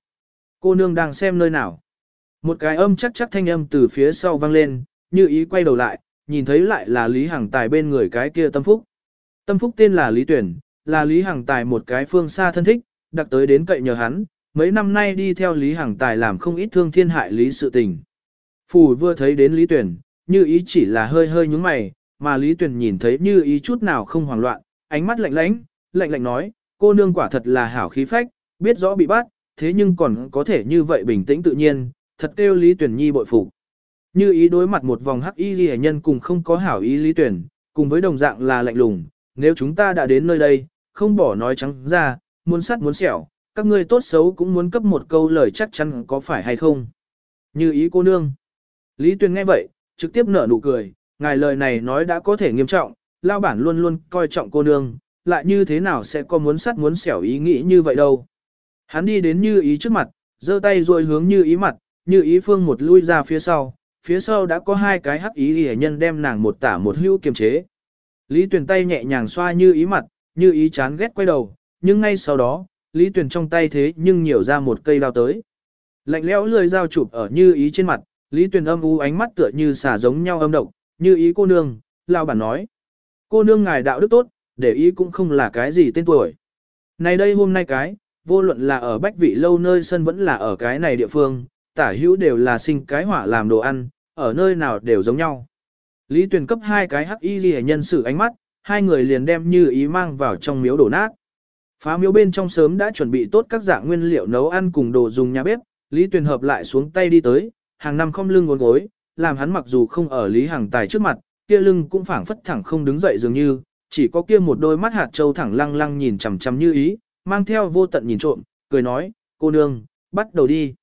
Cô nương đang xem nơi nào. Một cái âm chắc chắc thanh âm từ phía sau vang lên, như ý quay đầu lại, nhìn thấy lại là Lý Hằng Tài bên người cái kia tâm phúc. Tâm phúc tên là Lý Tuyển, là Lý Hằng Tài một cái phương xa thân thích, đặc tới đến cậy nhờ hắn, mấy năm nay đi theo Lý Hằng Tài làm không ít thương thiên hại lý sự tình. Phù vừa thấy đến Lý Tuyển, như ý chỉ là hơi hơi nhúng mày, mà Lý Tuyển nhìn thấy như ý chút nào không hoảng loạn, ánh mắt lạnh lãnh, lạnh lạnh nói, cô nương quả thật là hảo khí phách, biết rõ bị bắt, thế nhưng còn có thể như vậy bình tĩnh tự nhiên, thật kêu Lý Tuyển nhi bội phục. Như ý đối mặt một vòng hắc y ghi nhân cùng không có hảo ý Lý Tuyển, cùng với đồng dạng là lạnh lùng, nếu chúng ta đã đến nơi đây, không bỏ nói trắng ra, muốn sắt muốn sẹo, các ngươi tốt xấu cũng muốn cấp một câu lời chắc chắn có phải hay không. Như ý cô nương. Lý Tuyền nghe vậy, trực tiếp nở nụ cười, ngài lời này nói đã có thể nghiêm trọng, lao bản luôn luôn coi trọng cô nương, lại như thế nào sẽ có muốn sắt muốn xẻo ý nghĩ như vậy đâu. Hắn đi đến như ý trước mặt, giơ tay rồi hướng như ý mặt, như ý phương một lui ra phía sau, phía sau đã có hai cái hắc ý hề nhân đem nàng một tả một hưu kiềm chế. Lý Tuyền tay nhẹ nhàng xoa như ý mặt, như ý chán ghét quay đầu, nhưng ngay sau đó, Lý Tuyền trong tay thế nhưng nhiều ra một cây đao tới. Lạnh lẽo lười dao chụp ở như ý trên mặt, Lý Tuyền âm u ánh mắt tựa như xả giống nhau âm độc, như ý cô nương, lao bản nói. Cô nương ngài đạo đức tốt, để ý cũng không là cái gì tên tuổi. Này đây hôm nay cái, vô luận là ở bách vị lâu nơi sân vẫn là ở cái này địa phương, tả hữu đều là sinh cái hỏa làm đồ ăn, ở nơi nào đều giống nhau. Lý Tuyền cấp hai cái hắc y ghi nhân sự ánh mắt, hai người liền đem như ý mang vào trong miếu đổ nát. Phá miếu bên trong sớm đã chuẩn bị tốt các dạng nguyên liệu nấu ăn cùng đồ dùng nhà bếp, Lý Tuyền hợp lại xuống tay đi tới, hàng năm không lưng ngốn gối, làm hắn mặc dù không ở Lý Hằng Tài trước mặt, kia lưng cũng phảng phất thẳng không đứng dậy dường như, chỉ có kia một đôi mắt hạt châu thẳng lăng lăng nhìn chằm chằm như ý, mang theo vô tận nhìn trộm, cười nói, cô nương, bắt đầu đi.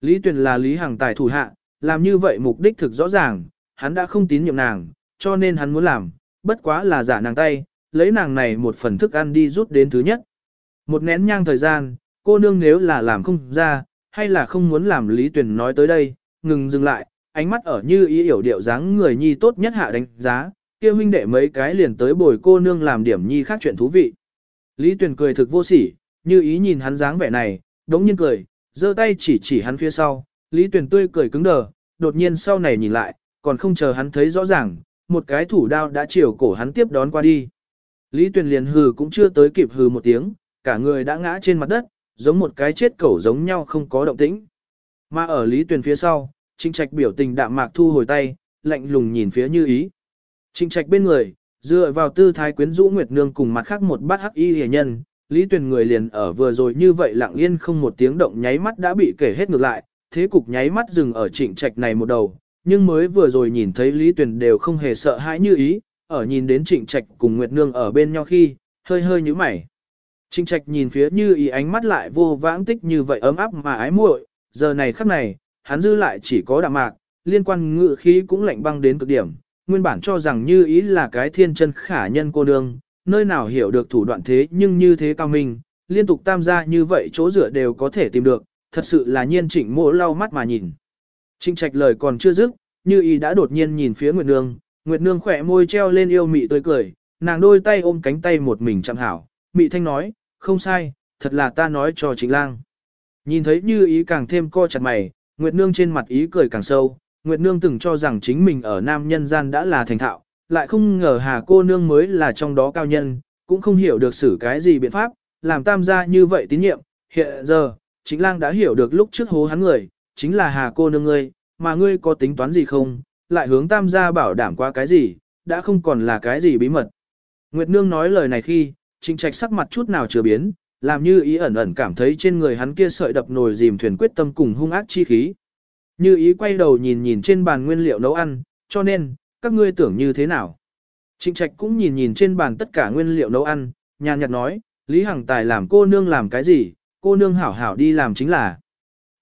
Lý Tuyền là Lý Hằng Tài thủ hạ, làm như vậy mục đích thực rõ ràng, hắn đã không tín nhiệm nàng, cho nên hắn muốn làm, bất quá là giả nàng tay, lấy nàng này một phần thức ăn đi rút đến thứ nhất. Một nén nhang thời gian, cô nương nếu là làm không ra, hay là không muốn làm Lý Tuyền nói tới đây, ngừng dừng lại, ánh mắt ở như ý hiểu điệu dáng người nhi tốt nhất hạ đánh giá, kia huynh đệ mấy cái liền tới bồi cô nương làm điểm nhi khác chuyện thú vị. Lý Tuyền cười thực vô sỉ, như ý nhìn hắn dáng vẻ này, đống nhiên cười, giơ tay chỉ chỉ hắn phía sau, Lý Tuyền tươi cười cứng đờ, đột nhiên sau này nhìn lại, còn không chờ hắn thấy rõ ràng, một cái thủ đao đã chiều cổ hắn tiếp đón qua đi. Lý Tuyền liền hừ cũng chưa tới kịp hừ một tiếng, cả người đã ngã trên mặt đất, giống một cái chết cẩu giống nhau không có động tĩnh. Mà ở Lý Tuyền phía sau, Trịnh Trạch biểu tình đạm mạc thu hồi tay, lạnh lùng nhìn phía Như Ý. Trịnh Trạch bên người, dựa vào tư thái quyến rũ Nguyệt Nương cùng mặt khác một bát hắc y hề nhân, Lý Tuyền người liền ở vừa rồi như vậy lặng yên không một tiếng động nháy mắt đã bị kể hết ngược lại, thế cục nháy mắt dừng ở Trịnh Trạch này một đầu, nhưng mới vừa rồi nhìn thấy Lý Tuyền đều không hề sợ hãi như ý, ở nhìn đến Trịnh Trạch cùng Nguyệt Nương ở bên nhau khi, hơi hơi nhíu mày. Trinh Trạch nhìn phía như ý ánh mắt lại vô vãng tích như vậy ấm áp mà ái muội, giờ này khắc này, hắn dư lại chỉ có đạm mạc, liên quan ngự khí cũng lạnh băng đến cực điểm, nguyên bản cho rằng như ý là cái thiên chân khả nhân cô nương, nơi nào hiểu được thủ đoạn thế nhưng như thế cao minh, liên tục tam gia như vậy chỗ rửa đều có thể tìm được, thật sự là nhiên chỉnh mộ lau mắt mà nhìn. Trinh Trạch lời còn chưa dứt, như ý đã đột nhiên nhìn phía Nguyệt Nương, Nguyệt Nương khỏe môi treo lên yêu mị tươi cười, nàng đôi tay ôm cánh tay một mình chẳng hảo, mị thanh nói, không sai, thật là ta nói cho Chính Lang. Nhìn thấy như ý càng thêm co chặt mày, Nguyệt Nương trên mặt ý cười càng sâu, Nguyệt Nương từng cho rằng chính mình ở nam nhân gian đã là thành thạo, lại không ngờ Hà cô nương mới là trong đó cao nhân, cũng không hiểu được xử cái gì biện pháp, làm tam gia như vậy tín nhiệm, hiện giờ, chính lang đã hiểu được lúc trước hố hắn người, chính là Hà cô nương ngươi, mà ngươi có tính toán gì không, lại hướng tam gia bảo đảm qua cái gì, đã không còn là cái gì bí mật. Nguyệt Nương nói lời này khi, Trịnh Trạch sắc mặt chút nào chưa biến, làm như ý ẩn ẩn cảm thấy trên người hắn kia sợi đập nồi dìm thuyền quyết tâm cùng hung ác chi khí. Như ý quay đầu nhìn nhìn trên bàn nguyên liệu nấu ăn, cho nên, các ngươi tưởng như thế nào? Trịnh Trạch cũng nhìn nhìn trên bàn tất cả nguyên liệu nấu ăn, nhàn nhạt nói, Lý Hằng Tài làm cô nương làm cái gì, cô nương hảo hảo đi làm chính là.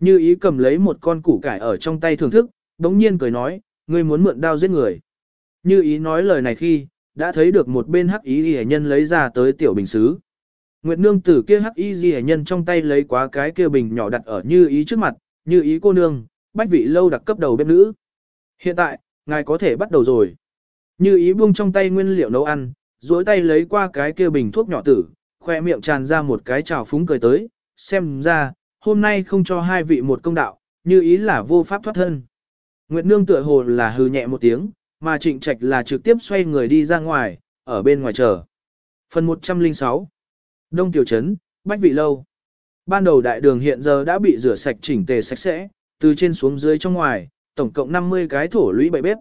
Như ý cầm lấy một con củ cải ở trong tay thưởng thức, đống nhiên cười nói, ngươi muốn mượn đao giết người. Như ý nói lời này khi, đã thấy được một bên hắc y ghi nhân lấy ra tới tiểu bình xứ. Nguyệt nương tử kia hắc y ghi nhân trong tay lấy quá cái kia bình nhỏ đặt ở như ý trước mặt, như ý cô nương, bách vị lâu đặc cấp đầu bếp nữ. Hiện tại, ngài có thể bắt đầu rồi. Như ý buông trong tay nguyên liệu nấu ăn, duỗi tay lấy qua cái kia bình thuốc nhỏ tử, khoe miệng tràn ra một cái trào phúng cười tới, xem ra, hôm nay không cho hai vị một công đạo, như ý là vô pháp thoát thân. Nguyệt nương tựa hồ là hừ nhẹ một tiếng, mà trịnh trạch là trực tiếp xoay người đi ra ngoài, ở bên ngoài chờ. Phần 106 Đông Tiểu Trấn, Bách Vị Lâu Ban đầu đại đường hiện giờ đã bị rửa sạch chỉnh tề sạch sẽ, từ trên xuống dưới trong ngoài, tổng cộng 50 cái thổ lũy bậy bếp.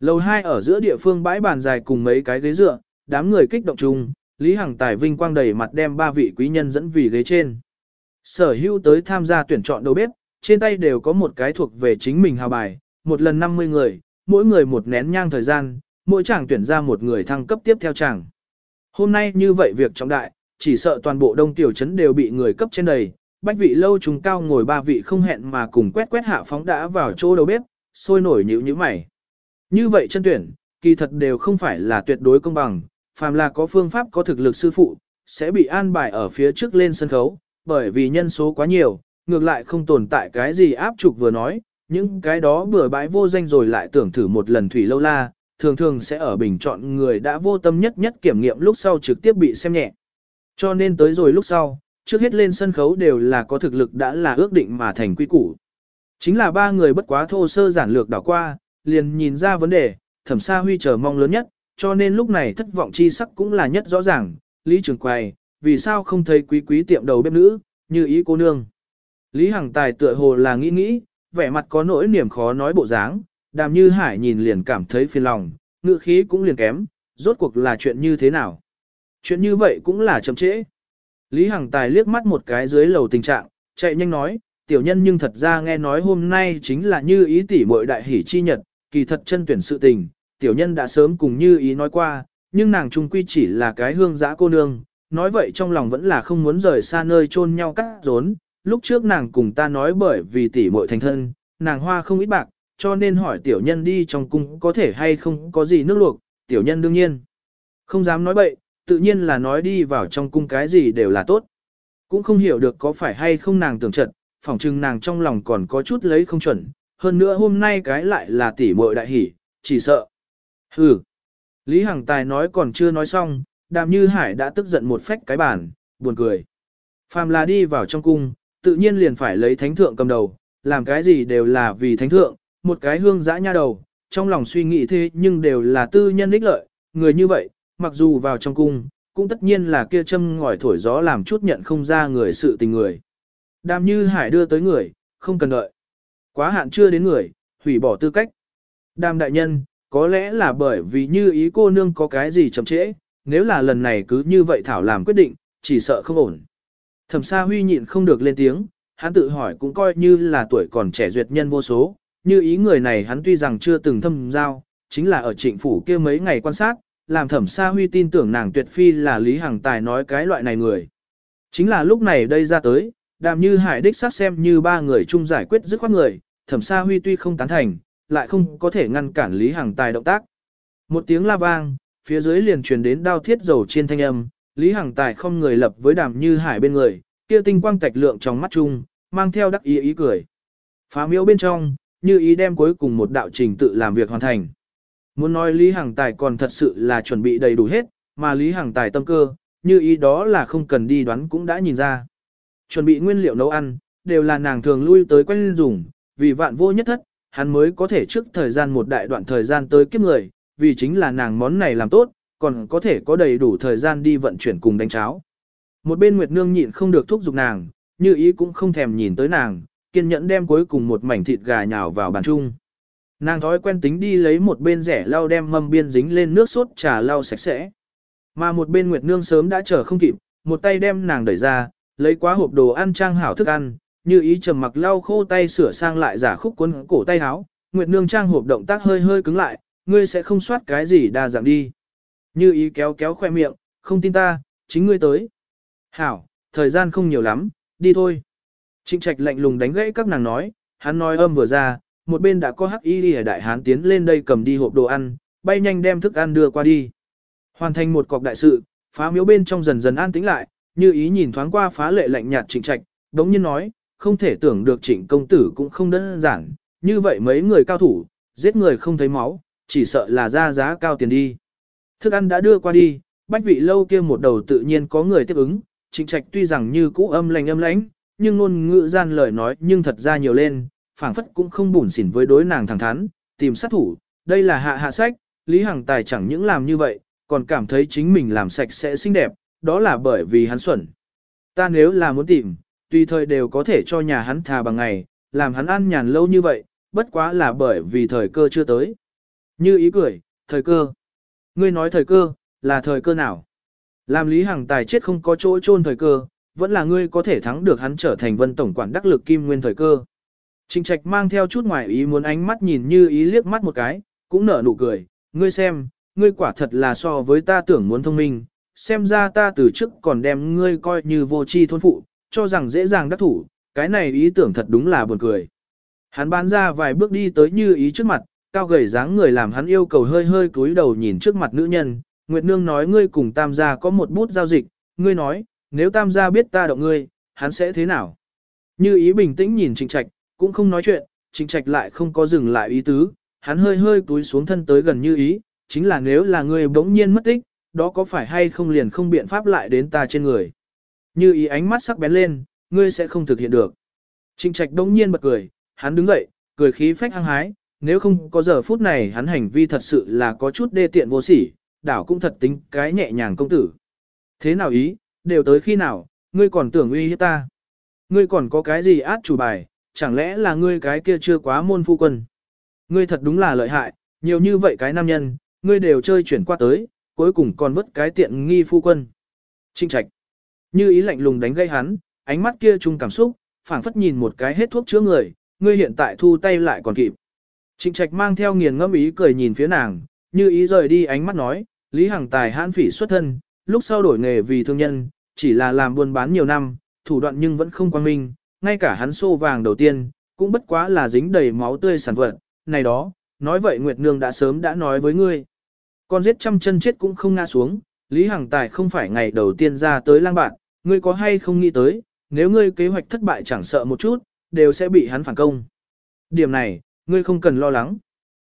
Lầu 2 ở giữa địa phương bãi bàn dài cùng mấy cái ghế dựa, đám người kích động chung, Lý Hằng Tài vinh quang đầy mặt đem ba vị quý nhân dẫn vì ghế trên. Sở hữu tới tham gia tuyển chọn đầu bếp, trên tay đều có một cái thuộc về chính mình hào bài, một lần 50 người, mỗi người một nén nhang thời gian, mỗi chàng tuyển ra một người thăng cấp tiếp theo chàng. Hôm nay như vậy việc trọng đại, chỉ sợ toàn bộ đông tiểu trấn đều bị người cấp trên đầy, bách vị lâu chúng cao ngồi ba vị không hẹn mà cùng quét quét hạ phóng đã vào chỗ đầu bếp, sôi nổi nhữ như mày. Như vậy chân tuyển, kỳ thật đều không phải là tuyệt đối công bằng, phàm là có phương pháp có thực lực sư phụ, sẽ bị an bài ở phía trước lên sân khấu, bởi vì nhân số quá nhiều, ngược lại không tồn tại cái gì áp trục vừa nói, những cái đó bừa bãi vô danh rồi lại tưởng thử một lần thủy lâu la, thường thường sẽ ở bình chọn người đã vô tâm nhất nhất kiểm nghiệm lúc sau trực tiếp bị xem nhẹ. Cho nên tới rồi lúc sau, trước hết lên sân khấu đều là có thực lực đã là ước định mà thành quy củ. Chính là ba người bất quá thô sơ giản lược đảo qua, liền nhìn ra vấn đề, thẩm sa huy chờ mong lớn nhất, cho nên lúc này thất vọng chi sắc cũng là nhất rõ ràng, Lý Trường Quầy, vì sao không thấy quý quý tiệm đầu bếp nữ, như ý cô nương. Lý Hằng Tài tựa hồ là nghĩ nghĩ, vẻ mặt có nỗi niềm khó nói bộ dáng, đàm như hải nhìn liền cảm thấy phiền lòng, ngựa khí cũng liền kém, rốt cuộc là chuyện như thế nào. Chuyện như vậy cũng là chậm trễ. Lý Hằng Tài liếc mắt một cái dưới lầu tình trạng, chạy nhanh nói, tiểu nhân nhưng thật ra nghe nói hôm nay chính là như ý tỷ muội đại hỷ chi nhật, kỳ thật chân tuyển sự tình, tiểu nhân đã sớm cùng như ý nói qua, nhưng nàng trung quy chỉ là cái hương giã cô nương, nói vậy trong lòng vẫn là không muốn rời xa nơi chôn nhau cắt rốn, lúc trước nàng cùng ta nói bởi vì tỷ muội thành thân, nàng hoa không ít bạc, cho nên hỏi tiểu nhân đi trong cung có thể hay không có gì nước luộc, tiểu nhân đương nhiên không dám nói bậy, tự nhiên là nói đi vào trong cung cái gì đều là tốt. Cũng không hiểu được có phải hay không nàng tưởng trận, phỏng chừng nàng trong lòng còn có chút lấy không chuẩn, hơn nữa hôm nay cái lại là tỷ muội đại hỉ, chỉ sợ. Hừ. Lý Hằng Tài nói còn chưa nói xong, đàm như hải đã tức giận một phách cái bàn, buồn cười. Phàm là đi vào trong cung, tự nhiên liền phải lấy thánh thượng cầm đầu, làm cái gì đều là vì thánh thượng, một cái hương dã nha đầu, trong lòng suy nghĩ thế nhưng đều là tư nhân ích lợi, người như vậy, mặc dù vào trong cung, cũng tất nhiên là kia châm ngòi thổi gió làm chút nhận không ra người sự tình người. Đàm như hải đưa tới người, không cần đợi. Quá hạn chưa đến người, hủy bỏ tư cách. Đàm đại nhân, có lẽ là bởi vì như ý cô nương có cái gì chậm trễ, nếu là lần này cứ như vậy Thảo làm quyết định, chỉ sợ không ổn. Thẩm Sa Huy nhịn không được lên tiếng, hắn tự hỏi cũng coi như là tuổi còn trẻ duyệt nhân vô số, như ý người này hắn tuy rằng chưa từng thâm giao, chính là ở trịnh phủ kia mấy ngày quan sát, làm Thẩm Sa Huy tin tưởng nàng tuyệt phi là Lý Hằng Tài nói cái loại này người. Chính là lúc này đây ra tới, đàm như hải đích sát xem như ba người chung giải quyết dứt khoát người, Thẩm Sa Huy tuy không tán thành, lại không có thể ngăn cản Lý Hằng Tài động tác. Một tiếng la vang, phía dưới liền truyền đến đao thiết dầu trên thanh âm, Lý Hằng Tài không người lập với đàm như hải bên người, kia tinh quang tạch lượng trong mắt chung, mang theo đắc ý ý cười. Phá miếu bên trong, như ý đem cuối cùng một đạo trình tự làm việc hoàn thành. Muốn nói Lý Hằng Tài còn thật sự là chuẩn bị đầy đủ hết, mà Lý Hằng Tài tâm cơ, như ý đó là không cần đi đoán cũng đã nhìn ra. Chuẩn bị nguyên liệu nấu ăn, đều là nàng thường lui tới quen dùng, vì vạn vô nhất thất, hắn mới có thể trước thời gian một đại đoạn thời gian tới kiếp người, vì chính là nàng món này làm tốt, còn có thể có đầy đủ thời gian đi vận chuyển cùng đánh cháo. Một bên Nguyệt Nương nhịn không được thúc giục nàng, như ý cũng không thèm nhìn tới nàng, kiên nhẫn đem cuối cùng một mảnh thịt gà nhào vào bàn chung. Nàng thói quen tính đi lấy một bên rẻ lau đem mâm biên dính lên nước sốt trà lau sạch sẽ. Mà một bên Nguyệt Nương sớm đã chờ không kịp, một tay đem nàng đẩy ra, lấy quá hộp đồ ăn trang hảo thức ăn, như ý trầm mặc lau khô tay sửa sang lại giả khúc cuốn cổ tay áo, Nguyệt Nương trang hộp động tác hơi hơi cứng lại, ngươi sẽ không soát cái gì đa dạng đi. Như ý kéo kéo khoe miệng, không tin ta, chính ngươi tới. Hảo, thời gian không nhiều lắm, đi thôi. Trịnh trạch lạnh lùng đánh gãy các nàng nói, hắn nói âm vừa ra, một bên đã có hắc y lìa đại hán tiến lên đây cầm đi hộp đồ ăn, bay nhanh đem thức ăn đưa qua đi. Hoàn thành một cọc đại sự, phá miếu bên trong dần dần an tĩnh lại, như ý nhìn thoáng qua phá lệ lạnh nhạt trịnh trạch, đống nhiên nói, không thể tưởng được trịnh công tử cũng không đơn giản, như vậy mấy người cao thủ, giết người không thấy máu, chỉ sợ là ra giá cao tiền đi. Thức ăn đã đưa qua đi, bách vị lâu kia một đầu tự nhiên có người tiếp ứng, trịnh trạch tuy rằng như cũ âm lành âm lãnh, nhưng ngôn ngữ gian lời nói nhưng thật ra nhiều lên, phảng phất cũng không bủn xỉn với đối nàng thẳng thắn, tìm sát thủ, đây là hạ hạ sách, Lý Hằng Tài chẳng những làm như vậy, còn cảm thấy chính mình làm sạch sẽ xinh đẹp, đó là bởi vì hắn xuẩn. Ta nếu là muốn tìm, tùy thời đều có thể cho nhà hắn thà bằng ngày, làm hắn ăn nhàn lâu như vậy, bất quá là bởi vì thời cơ chưa tới. Như ý cười, thời cơ. Ngươi nói thời cơ, là thời cơ nào? Làm Lý Hằng Tài chết không có chỗ chôn thời cơ, vẫn là ngươi có thể thắng được hắn trở thành vân tổng quản đắc lực kim nguyên thời cơ. Trình trạch mang theo chút ngoài ý muốn ánh mắt nhìn như ý liếc mắt một cái, cũng nở nụ cười, ngươi xem, ngươi quả thật là so với ta tưởng muốn thông minh, xem ra ta từ trước còn đem ngươi coi như vô tri thôn phụ, cho rằng dễ dàng đắc thủ, cái này ý tưởng thật đúng là buồn cười. Hắn bán ra vài bước đi tới như ý trước mặt, cao gầy dáng người làm hắn yêu cầu hơi hơi cúi đầu nhìn trước mặt nữ nhân, Nguyệt Nương nói ngươi cùng tam gia có một bút giao dịch, ngươi nói, nếu tam gia biết ta động ngươi, hắn sẽ thế nào? Như ý bình tĩnh nhìn trịnh trạch, cũng không nói chuyện, trịnh trạch lại không có dừng lại ý tứ, hắn hơi hơi cúi xuống thân tới gần như ý, chính là nếu là ngươi bỗng nhiên mất tích, đó có phải hay không liền không biện pháp lại đến ta trên người. Như ý ánh mắt sắc bén lên, ngươi sẽ không thực hiện được. Trịnh trạch bỗng nhiên bật cười, hắn đứng dậy, cười khí phách hăng hái, nếu không có giờ phút này hắn hành vi thật sự là có chút đê tiện vô sỉ, đảo cũng thật tính cái nhẹ nhàng công tử. Thế nào ý, đều tới khi nào, ngươi còn tưởng uy hiếp ta. Ngươi còn có cái gì át chủ bài, chẳng lẽ là ngươi cái kia chưa quá môn phu quân. Ngươi thật đúng là lợi hại, nhiều như vậy cái nam nhân, ngươi đều chơi chuyển qua tới, cuối cùng còn vứt cái tiện nghi phu quân. Trinh trạch. Như ý lạnh lùng đánh gây hắn, ánh mắt kia chung cảm xúc, phảng phất nhìn một cái hết thuốc chữa người, ngươi hiện tại thu tay lại còn kịp. Trịnh trạch mang theo nghiền ngẫm ý cười nhìn phía nàng, như ý rời đi ánh mắt nói, Lý Hằng Tài hãn phỉ xuất thân, lúc sau đổi nghề vì thương nhân, chỉ là làm buôn bán nhiều năm, thủ đoạn nhưng vẫn không quan minh, ngay cả hắn xô vàng đầu tiên, cũng bất quá là dính đầy máu tươi sản vật, này đó, nói vậy Nguyệt Nương đã sớm đã nói với ngươi. Con giết trăm chân chết cũng không ngã xuống, Lý Hằng Tài không phải ngày đầu tiên ra tới lang bạn, ngươi có hay không nghĩ tới, nếu ngươi kế hoạch thất bại chẳng sợ một chút, đều sẽ bị hắn phản công. Điểm này, ngươi không cần lo lắng.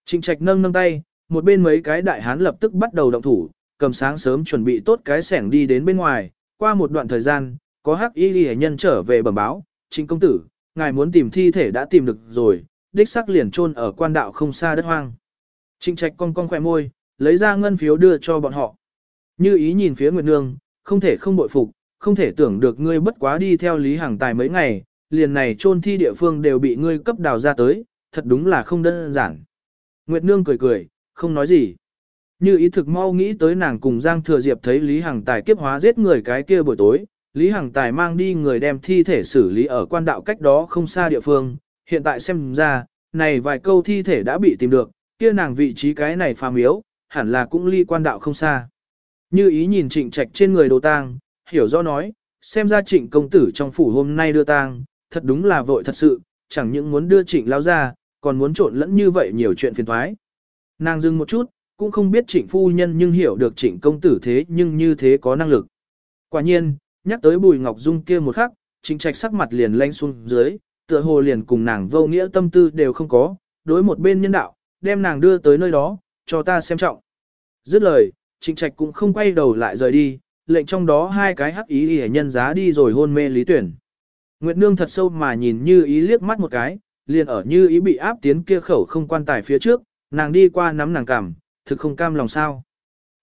Trịnh trạch nâng nâng tay, một bên mấy cái đại hán lập tức bắt đầu động thủ, cầm sáng sớm chuẩn bị tốt cái sẻng đi đến bên ngoài, qua một đoạn thời gian, có hắc y ghi nhân trở về bẩm báo, trịnh công tử, ngài muốn tìm thi thể đã tìm được rồi, đích xác liền chôn ở quan đạo không xa đất hoang. Trịnh trạch cong cong khỏe môi, lấy ra ngân phiếu đưa cho bọn họ. Như ý nhìn phía Nguyệt Nương, không thể không bội phục, không thể tưởng được ngươi bất quá đi theo Lý Hằng Tài mấy ngày, liền này chôn thi địa phương đều bị ngươi cấp đào ra tới, thật đúng là không đơn giản. Nguyệt Nương cười cười, không nói gì. Như ý thực mau nghĩ tới nàng cùng Giang Thừa Diệp thấy Lý Hằng Tài kiếp hóa giết người cái kia buổi tối, Lý Hằng Tài mang đi người đem thi thể xử lý ở quan đạo cách đó không xa địa phương, hiện tại xem ra, này vài câu thi thể đã bị tìm được, kia nàng vị trí cái này phàm yếu, hẳn là cũng ly quan đạo không xa. Như ý nhìn trịnh trạch trên người đồ tang, hiểu do nói, xem ra trịnh công tử trong phủ hôm nay đưa tang, thật đúng là vội thật sự, chẳng những muốn đưa trịnh lao ra, còn muốn trộn lẫn như vậy nhiều chuyện phiền thoái. Nàng dừng một chút, cũng không biết trịnh phu nhân nhưng hiểu được trịnh công tử thế nhưng như thế có năng lực. Quả nhiên, nhắc tới bùi ngọc dung kia một khắc, trịnh trạch sắc mặt liền lanh xuống dưới, tựa hồ liền cùng nàng vô nghĩa tâm tư đều không có, đối một bên nhân đạo, đem nàng đưa tới nơi đó, cho ta xem trọng. Dứt lời, trịnh trạch cũng không quay đầu lại rời đi, lệnh trong đó hai cái hắc ý để nhân giá đi rồi hôn mê lý tuyển. Nguyệt Nương thật sâu mà nhìn như ý liếc mắt một cái, liền ở như ý bị áp tiến kia khẩu không quan tài phía trước, nàng đi qua nắm nàng cảm, thực không cam lòng sao.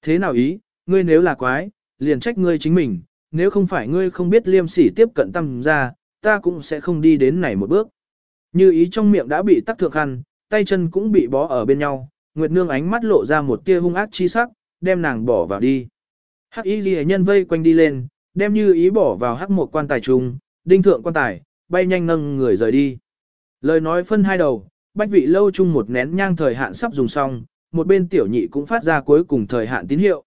Thế nào ý, ngươi nếu là quái, liền trách ngươi chính mình, nếu không phải ngươi không biết liêm sỉ tiếp cận tâm ra, ta cũng sẽ không đi đến này một bước. Như ý trong miệng đã bị tắc thượng khăn, tay chân cũng bị bó ở bên nhau, Nguyệt Nương ánh mắt lộ ra một tia hung ác chi sắc, đem nàng bỏ vào đi. Hắc y ghi nhân vây quanh đi lên, đem như ý bỏ vào hắc một quan tài trùng, đinh thượng quan tài, bay nhanh nâng người rời đi. Lời nói phân hai đầu, bách vị lâu chung một nén nhang thời hạn sắp dùng xong, một bên tiểu nhị cũng phát ra cuối cùng thời hạn tín hiệu.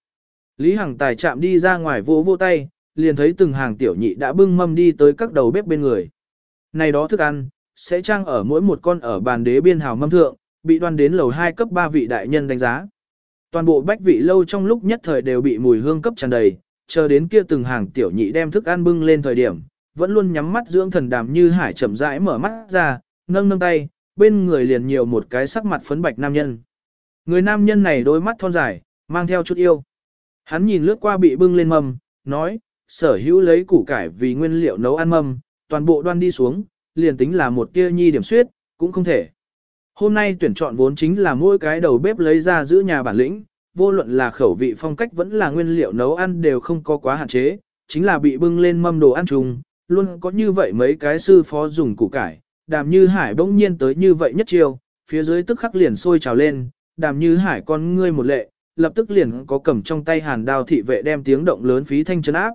Lý Hằng Tài chạm đi ra ngoài vỗ vỗ tay, liền thấy từng hàng tiểu nhị đã bưng mâm đi tới các đầu bếp bên người. Này đó thức ăn, sẽ trang ở mỗi một con ở bàn đế biên hào mâm thượng, bị đoan đến lầu 2 cấp 3 vị đại nhân đánh giá. Toàn bộ bách vị lâu trong lúc nhất thời đều bị mùi hương cấp tràn đầy, chờ đến kia từng hàng tiểu nhị đem thức ăn bưng lên thời điểm, vẫn luôn nhắm mắt dưỡng thần đàm như hải chậm rãi mở mắt ra, nâng nâng tay, bên người liền nhiều một cái sắc mặt phấn bạch nam nhân. Người nam nhân này đôi mắt thon dài, mang theo chút yêu. Hắn nhìn lướt qua bị bưng lên mâm, nói, sở hữu lấy củ cải vì nguyên liệu nấu ăn mâm, toàn bộ đoan đi xuống, liền tính là một tia nhi điểm suyết, cũng không thể. Hôm nay tuyển chọn vốn chính là mỗi cái đầu bếp lấy ra giữ nhà bản lĩnh, vô luận là khẩu vị phong cách vẫn là nguyên liệu nấu ăn đều không có quá hạn chế, chính là bị bưng lên mâm đồ ăn chung, luôn có như vậy mấy cái sư phó dùng củ cải, đàm như hải bỗng nhiên tới như vậy nhất chiêu, phía dưới tức khắc liền sôi trào lên, đàm như hải con ngươi một lệ, lập tức liền có cầm trong tay hàn đao thị vệ đem tiếng động lớn phí thanh chấn áp.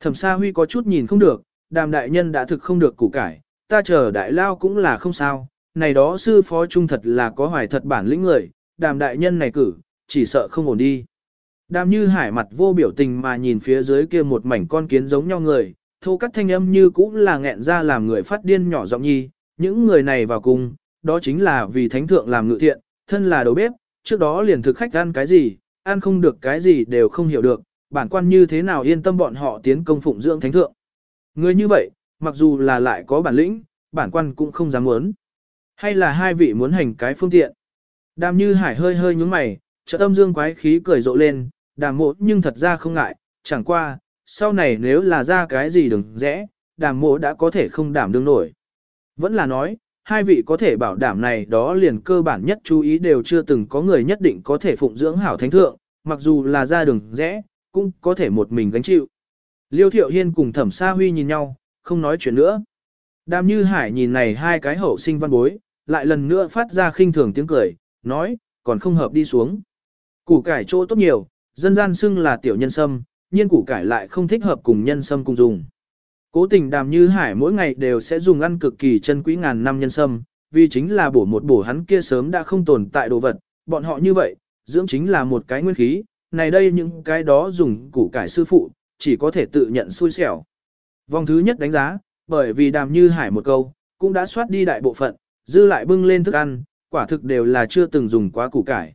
Thẩm Sa Huy có chút nhìn không được, đàm đại nhân đã thực không được củ cải, ta chờ đại lao cũng là không sao, này đó sư phó trung thật là có hoài thật bản lĩnh người, đàm đại nhân này cử, chỉ sợ không ổn đi. Đàm như hải mặt vô biểu tình mà nhìn phía dưới kia một mảnh con kiến giống nhau người, thô cắt thanh âm như cũng là nghẹn ra làm người phát điên nhỏ giọng nhi, những người này vào cùng, đó chính là vì thánh thượng làm ngự thiện, thân là đầu bếp, trước đó liền thực khách ăn cái gì, ăn không được cái gì đều không hiểu được, bản quan như thế nào yên tâm bọn họ tiến công phụng dưỡng thánh thượng. Người như vậy, mặc dù là lại có bản lĩnh, bản quan cũng không dám muốn. Hay là hai vị muốn hành cái phương tiện. Đàm như hải hơi hơi nhúng mày, trợ tâm dương quái khí cười rộ lên, đàm mộ nhưng thật ra không ngại, chẳng qua, sau này nếu là ra cái gì đừng rẽ, đàm mộ đã có thể không đảm đương nổi. Vẫn là nói, hai vị có thể bảo đảm này đó liền cơ bản nhất chú ý đều chưa từng có người nhất định có thể phụng dưỡng hảo thánh thượng, mặc dù là ra đường rẽ, cũng có thể một mình gánh chịu. Liêu Thiệu Hiên cùng Thẩm Sa Huy nhìn nhau, không nói chuyện nữa. Đàm Như Hải nhìn này hai cái hậu sinh văn bối, lại lần nữa phát ra khinh thường tiếng cười, nói, còn không hợp đi xuống. Củ cải chỗ tốt nhiều, dân gian xưng là tiểu nhân sâm, nhiên củ cải lại không thích hợp cùng nhân sâm cùng dùng. Cố tình đàm như hải mỗi ngày đều sẽ dùng ăn cực kỳ chân quý ngàn năm nhân sâm, vì chính là bổ một bổ hắn kia sớm đã không tồn tại đồ vật, bọn họ như vậy, dưỡng chính là một cái nguyên khí, này đây những cái đó dùng củ cải sư phụ, chỉ có thể tự nhận xui xẻo. Vòng thứ nhất đánh giá, bởi vì đàm như hải một câu, cũng đã soát đi đại bộ phận, dư lại bưng lên thức ăn, quả thực đều là chưa từng dùng quá củ cải.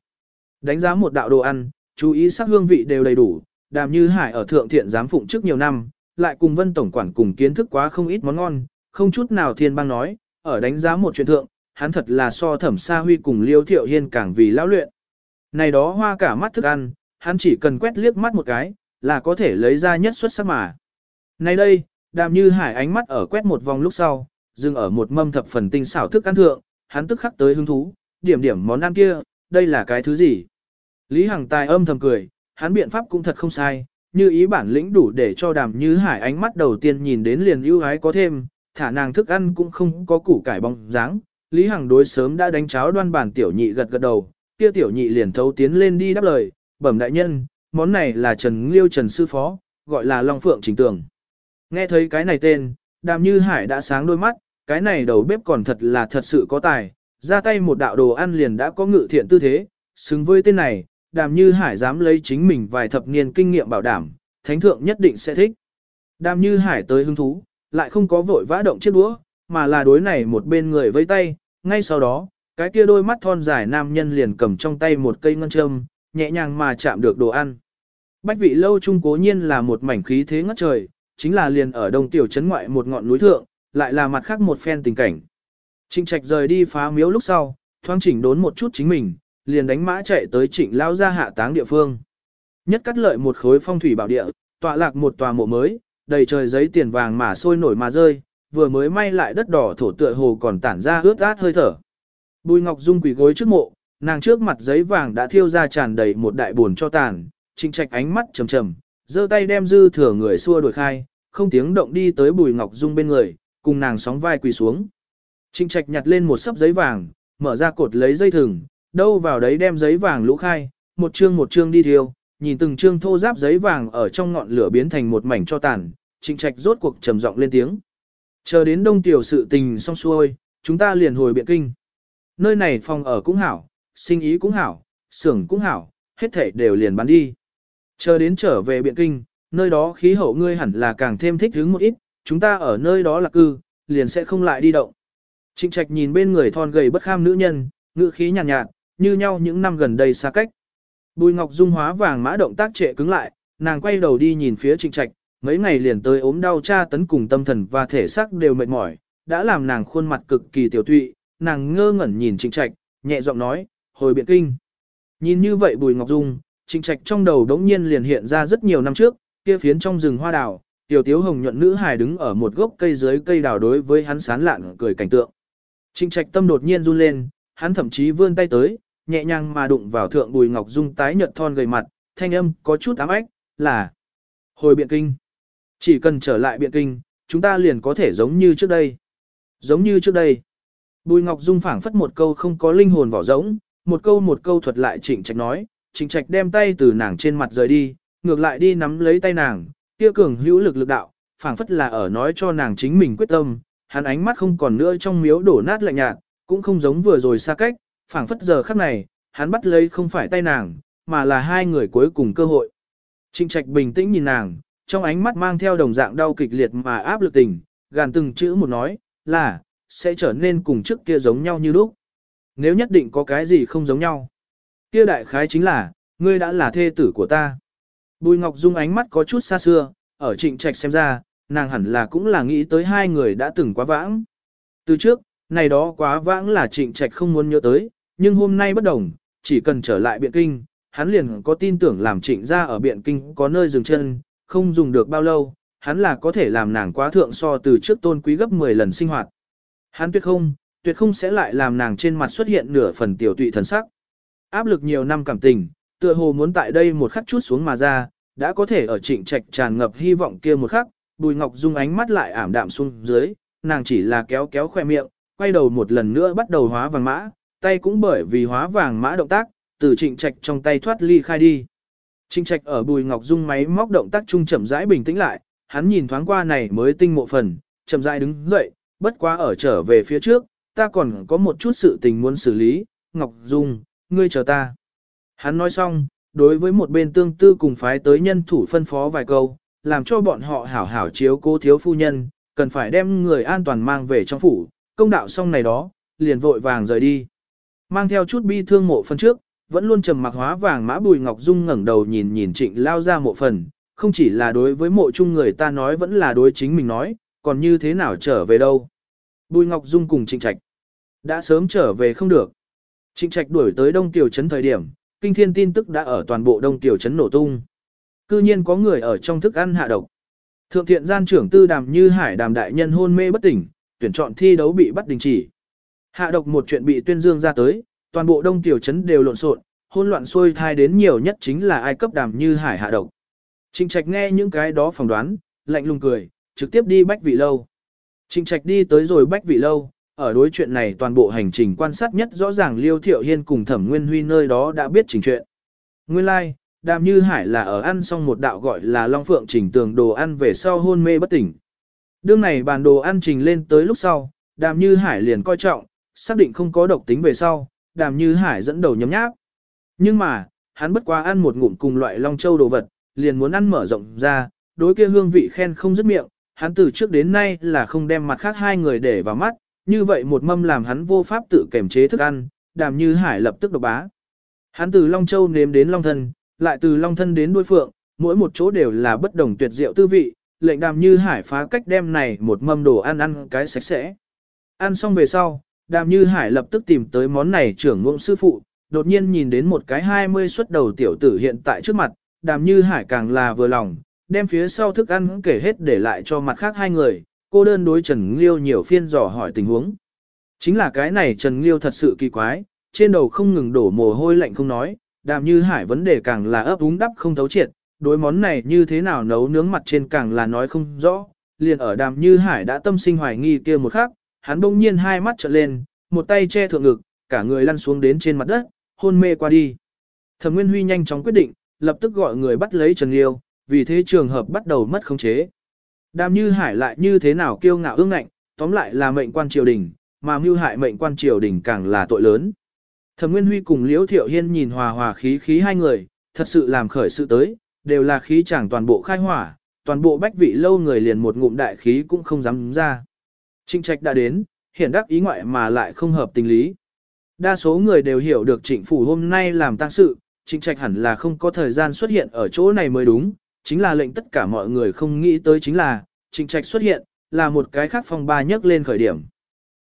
Đánh giá một đạo đồ ăn, chú ý sắc hương vị đều đầy đủ, đàm như hải ở thượng thiện giám phụng trước nhiều năm, lại cùng vân tổng quản cùng kiến thức quá không ít món ngon, không chút nào thiên bang nói, ở đánh giá một chuyện thượng, hắn thật là so thẩm sa huy cùng liêu thiệu hiên càng vì lão luyện. Này đó hoa cả mắt thức ăn, hắn chỉ cần quét liếc mắt một cái, là có thể lấy ra nhất xuất sắc mà. Này đây, đàm như hải ánh mắt ở quét một vòng lúc sau, dừng ở một mâm thập phần tinh xảo thức ăn thượng, hắn tức khắc tới hứng thú, điểm điểm món ăn kia, đây là cái thứ gì? Lý Hằng Tài âm thầm cười, hắn biện pháp cũng thật không sai, như ý bản lĩnh đủ để cho đàm như hải ánh mắt đầu tiên nhìn đến liền ưu ái có thêm, thả nàng thức ăn cũng không có củ cải bóng dáng. Lý Hằng đối sớm đã đánh cháo đoan bản tiểu nhị gật gật đầu, kia tiểu nhị liền thấu tiến lên đi đáp lời, bẩm đại nhân, món này là Trần Liêu Trần Sư Phó, gọi là Long Phượng Trình Tường. Nghe thấy cái này tên, đàm như hải đã sáng đôi mắt, cái này đầu bếp còn thật là thật sự có tài, ra tay một đạo đồ ăn liền đã có ngự thiện tư thế, xứng với tên này, đàm như hải dám lấy chính mình vài thập niên kinh nghiệm bảo đảm, thánh thượng nhất định sẽ thích. Đàm như hải tới hứng thú, lại không có vội vã động chiếc đũa, mà là đối này một bên người vây tay, ngay sau đó, cái kia đôi mắt thon dài nam nhân liền cầm trong tay một cây ngân châm, nhẹ nhàng mà chạm được đồ ăn. Bách vị lâu trung cố nhiên là một mảnh khí thế ngất trời, chính là liền ở đông tiểu trấn ngoại một ngọn núi thượng, lại là mặt khác một phen tình cảnh. Trịnh trạch rời đi phá miếu lúc sau, thoáng chỉnh đốn một chút chính mình, liền đánh mã chạy tới trịnh lao ra hạ táng địa phương. Nhất cắt lợi một khối phong thủy bảo địa, tọa lạc một tòa mộ mới, đầy trời giấy tiền vàng mà sôi nổi mà rơi, vừa mới may lại đất đỏ thổ tựa hồ còn tản ra ướt át hơi thở. Bùi Ngọc Dung quỳ gối trước mộ, nàng trước mặt giấy vàng đã thiêu ra tràn đầy một đại buồn cho tàn, trịnh trạch ánh mắt trầm trầm, giơ tay đem dư thừa người xua đuổi khai, không tiếng động đi tới Bùi Ngọc Dung bên người, cùng nàng sóng vai quỳ xuống. Trịnh trạch nhặt lên một sấp giấy vàng, mở ra cột lấy dây thừng, đâu vào đấy đem giấy vàng lũ khai, một chương một chương đi thiêu, nhìn từng chương thô giáp giấy vàng ở trong ngọn lửa biến thành một mảnh cho tàn, trịnh trạch rốt cuộc trầm giọng lên tiếng. Chờ đến đông tiểu sự tình xong xuôi, chúng ta liền hồi biện kinh. Nơi này phòng ở cũng hảo, sinh ý cũng hảo, xưởng cũng hảo, hết thể đều liền bán đi. Chờ đến trở về biện kinh, nơi đó khí hậu ngươi hẳn là càng thêm thích hứng một ít, chúng ta ở nơi đó là cư, liền sẽ không lại đi động. Trịnh trạch nhìn bên người thon gầy bất kham nữ nhân, ngữ khí nhàn nhạt, nhạt, như nhau những năm gần đây xa cách. Bùi Ngọc Dung hóa vàng mã động tác trệ cứng lại, nàng quay đầu đi nhìn phía Trịnh Trạch, mấy ngày liền tới ốm đau tra tấn cùng tâm thần và thể xác đều mệt mỏi, đã làm nàng khuôn mặt cực kỳ tiểu tụy, nàng ngơ ngẩn nhìn Trịnh Trạch, nhẹ giọng nói, hồi biện kinh. Nhìn như vậy Bùi Ngọc Dung, Trịnh Trạch trong đầu đống nhiên liền hiện ra rất nhiều năm trước, kia phiến trong rừng hoa đào, tiểu tiếu hồng nhuận nữ hài đứng ở một gốc cây dưới cây đào đối với hắn sán lạn cười cảnh tượng. Trịnh Trạch tâm đột nhiên run lên, hắn thậm chí vươn tay tới, nhẹ nhàng mà đụng vào thượng Bùi Ngọc Dung tái nhợt thon gầy mặt, thanh âm có chút ám ách, là hồi biện kinh. Chỉ cần trở lại biện kinh, chúng ta liền có thể giống như trước đây. Giống như trước đây. Bùi Ngọc Dung phảng phất một câu không có linh hồn vỏ rỗng, một câu một câu thuật lại Trịnh Trạch nói, Trịnh Trạch đem tay từ nàng trên mặt rời đi, ngược lại đi nắm lấy tay nàng, kia cường hữu lực lực đạo, phảng phất là ở nói cho nàng chính mình quyết tâm, hắn ánh mắt không còn nữa trong miếu đổ nát lạnh nhạt, cũng không giống vừa rồi xa cách, phảng phất giờ khắc này, hắn bắt lấy không phải tay nàng, mà là hai người cuối cùng cơ hội. Trịnh Trạch bình tĩnh nhìn nàng, trong ánh mắt mang theo đồng dạng đau kịch liệt mà áp lực tình, gàn từng chữ một nói, là, sẽ trở nên cùng trước kia giống nhau như lúc. Nếu nhất định có cái gì không giống nhau. Kia đại khái chính là, ngươi đã là thê tử của ta. Bùi Ngọc Dung ánh mắt có chút xa xưa, ở trịnh trạch xem ra, nàng hẳn là cũng là nghĩ tới hai người đã từng quá vãng. Từ trước, này đó quá vãng là trịnh trạch không muốn nhớ tới, nhưng hôm nay bất đồng, chỉ cần trở lại biện kinh, hắn liền có tin tưởng làm trịnh ra ở biện kinh có nơi dừng chân, không dùng được bao lâu, hắn là có thể làm nàng quá thượng so từ trước tôn quý gấp 10 lần sinh hoạt. Hắn tuyệt không, tuyệt không sẽ lại làm nàng trên mặt xuất hiện nửa phần tiểu tụy thần sắc. Áp lực nhiều năm cảm tình, tựa hồ muốn tại đây một khắc chút xuống mà ra, đã có thể ở trịnh trạch tràn ngập hy vọng kia một khắc, Bùi Ngọc Dung ánh mắt lại ảm đạm xuống dưới, nàng chỉ là kéo kéo khoe miệng, quay đầu một lần nữa bắt đầu hóa vàng mã, tay cũng bởi vì hóa vàng mã động tác, từ trịnh trạch trong tay thoát ly khai đi. Trịnh trạch ở Bùi Ngọc Dung máy móc động tác trung chậm rãi bình tĩnh lại, hắn nhìn thoáng qua này mới tinh mộ phần, chậm rãi đứng dậy, bất quá ở trở về phía trước, ta còn có một chút sự tình muốn xử lý, Ngọc Dung, ngươi chờ ta. Hắn nói xong, đối với một bên tương tư cùng phái tới nhân thủ phân phó vài câu, làm cho bọn họ hảo hảo chiếu cố thiếu phu nhân, cần phải đem người an toàn mang về trong phủ, công đạo xong này đó, liền vội vàng rời đi. Mang theo chút bi thương mộ phần trước, vẫn luôn trầm mặc hóa vàng mã bùi ngọc dung ngẩng đầu nhìn nhìn trịnh lao ra mộ phần, không chỉ là đối với mộ chung người ta nói vẫn là đối chính mình nói, còn như thế nào trở về đâu. Bùi ngọc dung cùng trịnh trạch, đã sớm trở về không được. Trịnh trạch đuổi tới đông tiểu trấn thời điểm, kinh thiên tin tức đã ở toàn bộ đông tiểu trấn nổ tung. Cư nhiên có người ở trong thức ăn hạ độc. Thượng thiện gian trưởng tư đàm như hải đàm đại nhân hôn mê bất tỉnh, tuyển chọn thi đấu bị bắt đình chỉ. Hạ độc một chuyện bị tuyên dương ra tới, toàn bộ đông tiểu trấn đều lộn xộn, hôn loạn xuôi thai đến nhiều nhất chính là ai cấp đàm như hải hạ độc. Trịnh Trạch nghe những cái đó phỏng đoán, lạnh lùng cười, trực tiếp đi bách vị lâu. Trịnh Trạch đi tới rồi bách vị lâu, ở đối chuyện này toàn bộ hành trình quan sát nhất rõ ràng Liêu Thiệu Hiên cùng Thẩm Nguyên Huy nơi đó đã biết trình chuyện. Nguyên lai, like, Đàm Như Hải là ở ăn xong một đạo gọi là Long Phượng trình tường đồ ăn về sau hôn mê bất tỉnh. Đương này bàn đồ ăn trình lên tới lúc sau, Đàm Như Hải liền coi trọng, xác định không có độc tính về sau, Đàm Như Hải dẫn đầu nhấm nháp. Nhưng mà, hắn bất quá ăn một ngụm cùng loại Long Châu đồ vật, liền muốn ăn mở rộng ra, đối kia hương vị khen không dứt miệng, hắn từ trước đến nay là không đem mặt khác hai người để vào mắt, như vậy một mâm làm hắn vô pháp tự kiểm chế thức ăn, Đàm Như Hải lập tức độc bá. Hắn từ Long Châu nếm đến Long Thân, lại từ Long Thân đến đuôi phượng, mỗi một chỗ đều là bất đồng tuyệt diệu tư vị, lệnh đàm như hải phá cách đem này một mâm đồ ăn ăn cái sạch sẽ. Ăn xong về sau, đàm như hải lập tức tìm tới món này trưởng ngộng sư phụ, đột nhiên nhìn đến một cái 20 xuất đầu tiểu tử hiện tại trước mặt, đàm như hải càng là vừa lòng, đem phía sau thức ăn kể hết để lại cho mặt khác hai người, cô đơn đối Trần Liêu nhiều phiên dò hỏi tình huống. Chính là cái này Trần Liêu thật sự kỳ quái, trên đầu không ngừng đổ mồ hôi lạnh không nói, đàm như hải vấn đề càng là ấp úng đắp không thấu triệt, đối món này như thế nào nấu nướng mặt trên càng là nói không rõ, liền ở đàm như hải đã tâm sinh hoài nghi kia một khắc, hắn bỗng nhiên hai mắt trợn lên, một tay che thượng ngực, cả người lăn xuống đến trên mặt đất, hôn mê qua đi. Thẩm Nguyên Huy nhanh chóng quyết định, lập tức gọi người bắt lấy Trần Liêu, vì thế trường hợp bắt đầu mất khống chế. Đàm Như Hải lại như thế nào kiêu ngạo ương ngạnh, tóm lại là mệnh quan triều đình, mà mưu hại mệnh quan triều đình càng là tội lớn. Thẩm Nguyên Huy cùng Liễu Thiệu Hiên nhìn hòa hòa khí khí hai người, thật sự làm khởi sự tới, đều là khí chẳng toàn bộ khai hỏa, toàn bộ bách vị lâu người liền một ngụm đại khí cũng không dám ra. Trịnh trạch đã đến, hiện đắc ý ngoại mà lại không hợp tình lý. Đa số người đều hiểu được trịnh phủ hôm nay làm tang sự, trịnh trạch hẳn là không có thời gian xuất hiện ở chỗ này mới đúng, chính là lệnh tất cả mọi người không nghĩ tới chính là, trịnh trạch xuất hiện, là một cái khác phong ba nhấc lên khởi điểm.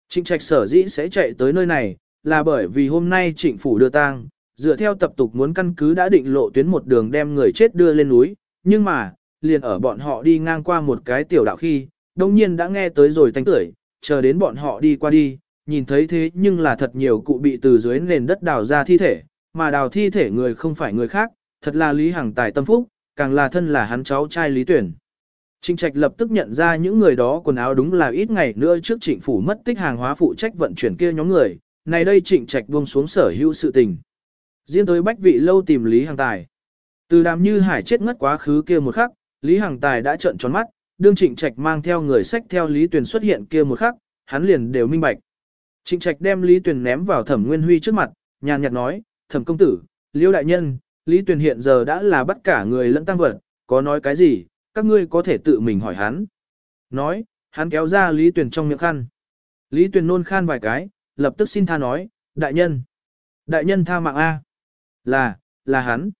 Trịnh trạch sở dĩ sẽ chạy tới nơi này, là bởi vì hôm nay trịnh phủ đưa tang, dựa theo tập tục muốn căn cứ đã định lộ tuyến một đường đem người chết đưa lên núi, nhưng mà, liền ở bọn họ đi ngang qua một cái tiểu đạo khi, đồng nhiên đã nghe tới rồi thanh tưởi, chờ đến bọn họ đi qua đi, nhìn thấy thế nhưng là thật nhiều cụ bị từ dưới nền đất đào ra thi thể, mà đào thi thể người không phải người khác, thật là Lý Hằng Tài tâm phúc, càng là thân là hắn cháu trai Lý Tuyển. Trịnh Trạch lập tức nhận ra những người đó quần áo đúng là ít ngày nữa trước trịnh phủ mất tích hàng hóa phụ trách vận chuyển kia nhóm người, này đây trịnh Trạch buông xuống sở hữu sự tình. Riêng tới bách vị lâu tìm Lý Hằng Tài. Từ đàm như hải chết ngất quá khứ kia một khắc, Lý Hằng Tài đã trợn tròn mắt, đương trịnh trạch mang theo người sách theo Lý Tuyền xuất hiện kia một khắc, hắn liền đều minh bạch. Trịnh trạch đem Lý Tuyền ném vào thẩm nguyên huy trước mặt, nhàn nhạt nói, thẩm công tử, liêu đại nhân, Lý Tuyền hiện giờ đã là bắt cả người lẫn tăng vật, có nói cái gì, các ngươi có thể tự mình hỏi hắn. Nói, hắn kéo ra Lý Tuyền trong miệng khăn. Lý Tuyền nôn khan vài cái, lập tức xin tha nói, đại nhân. Đại nhân tha mạng A. Là, là hắn.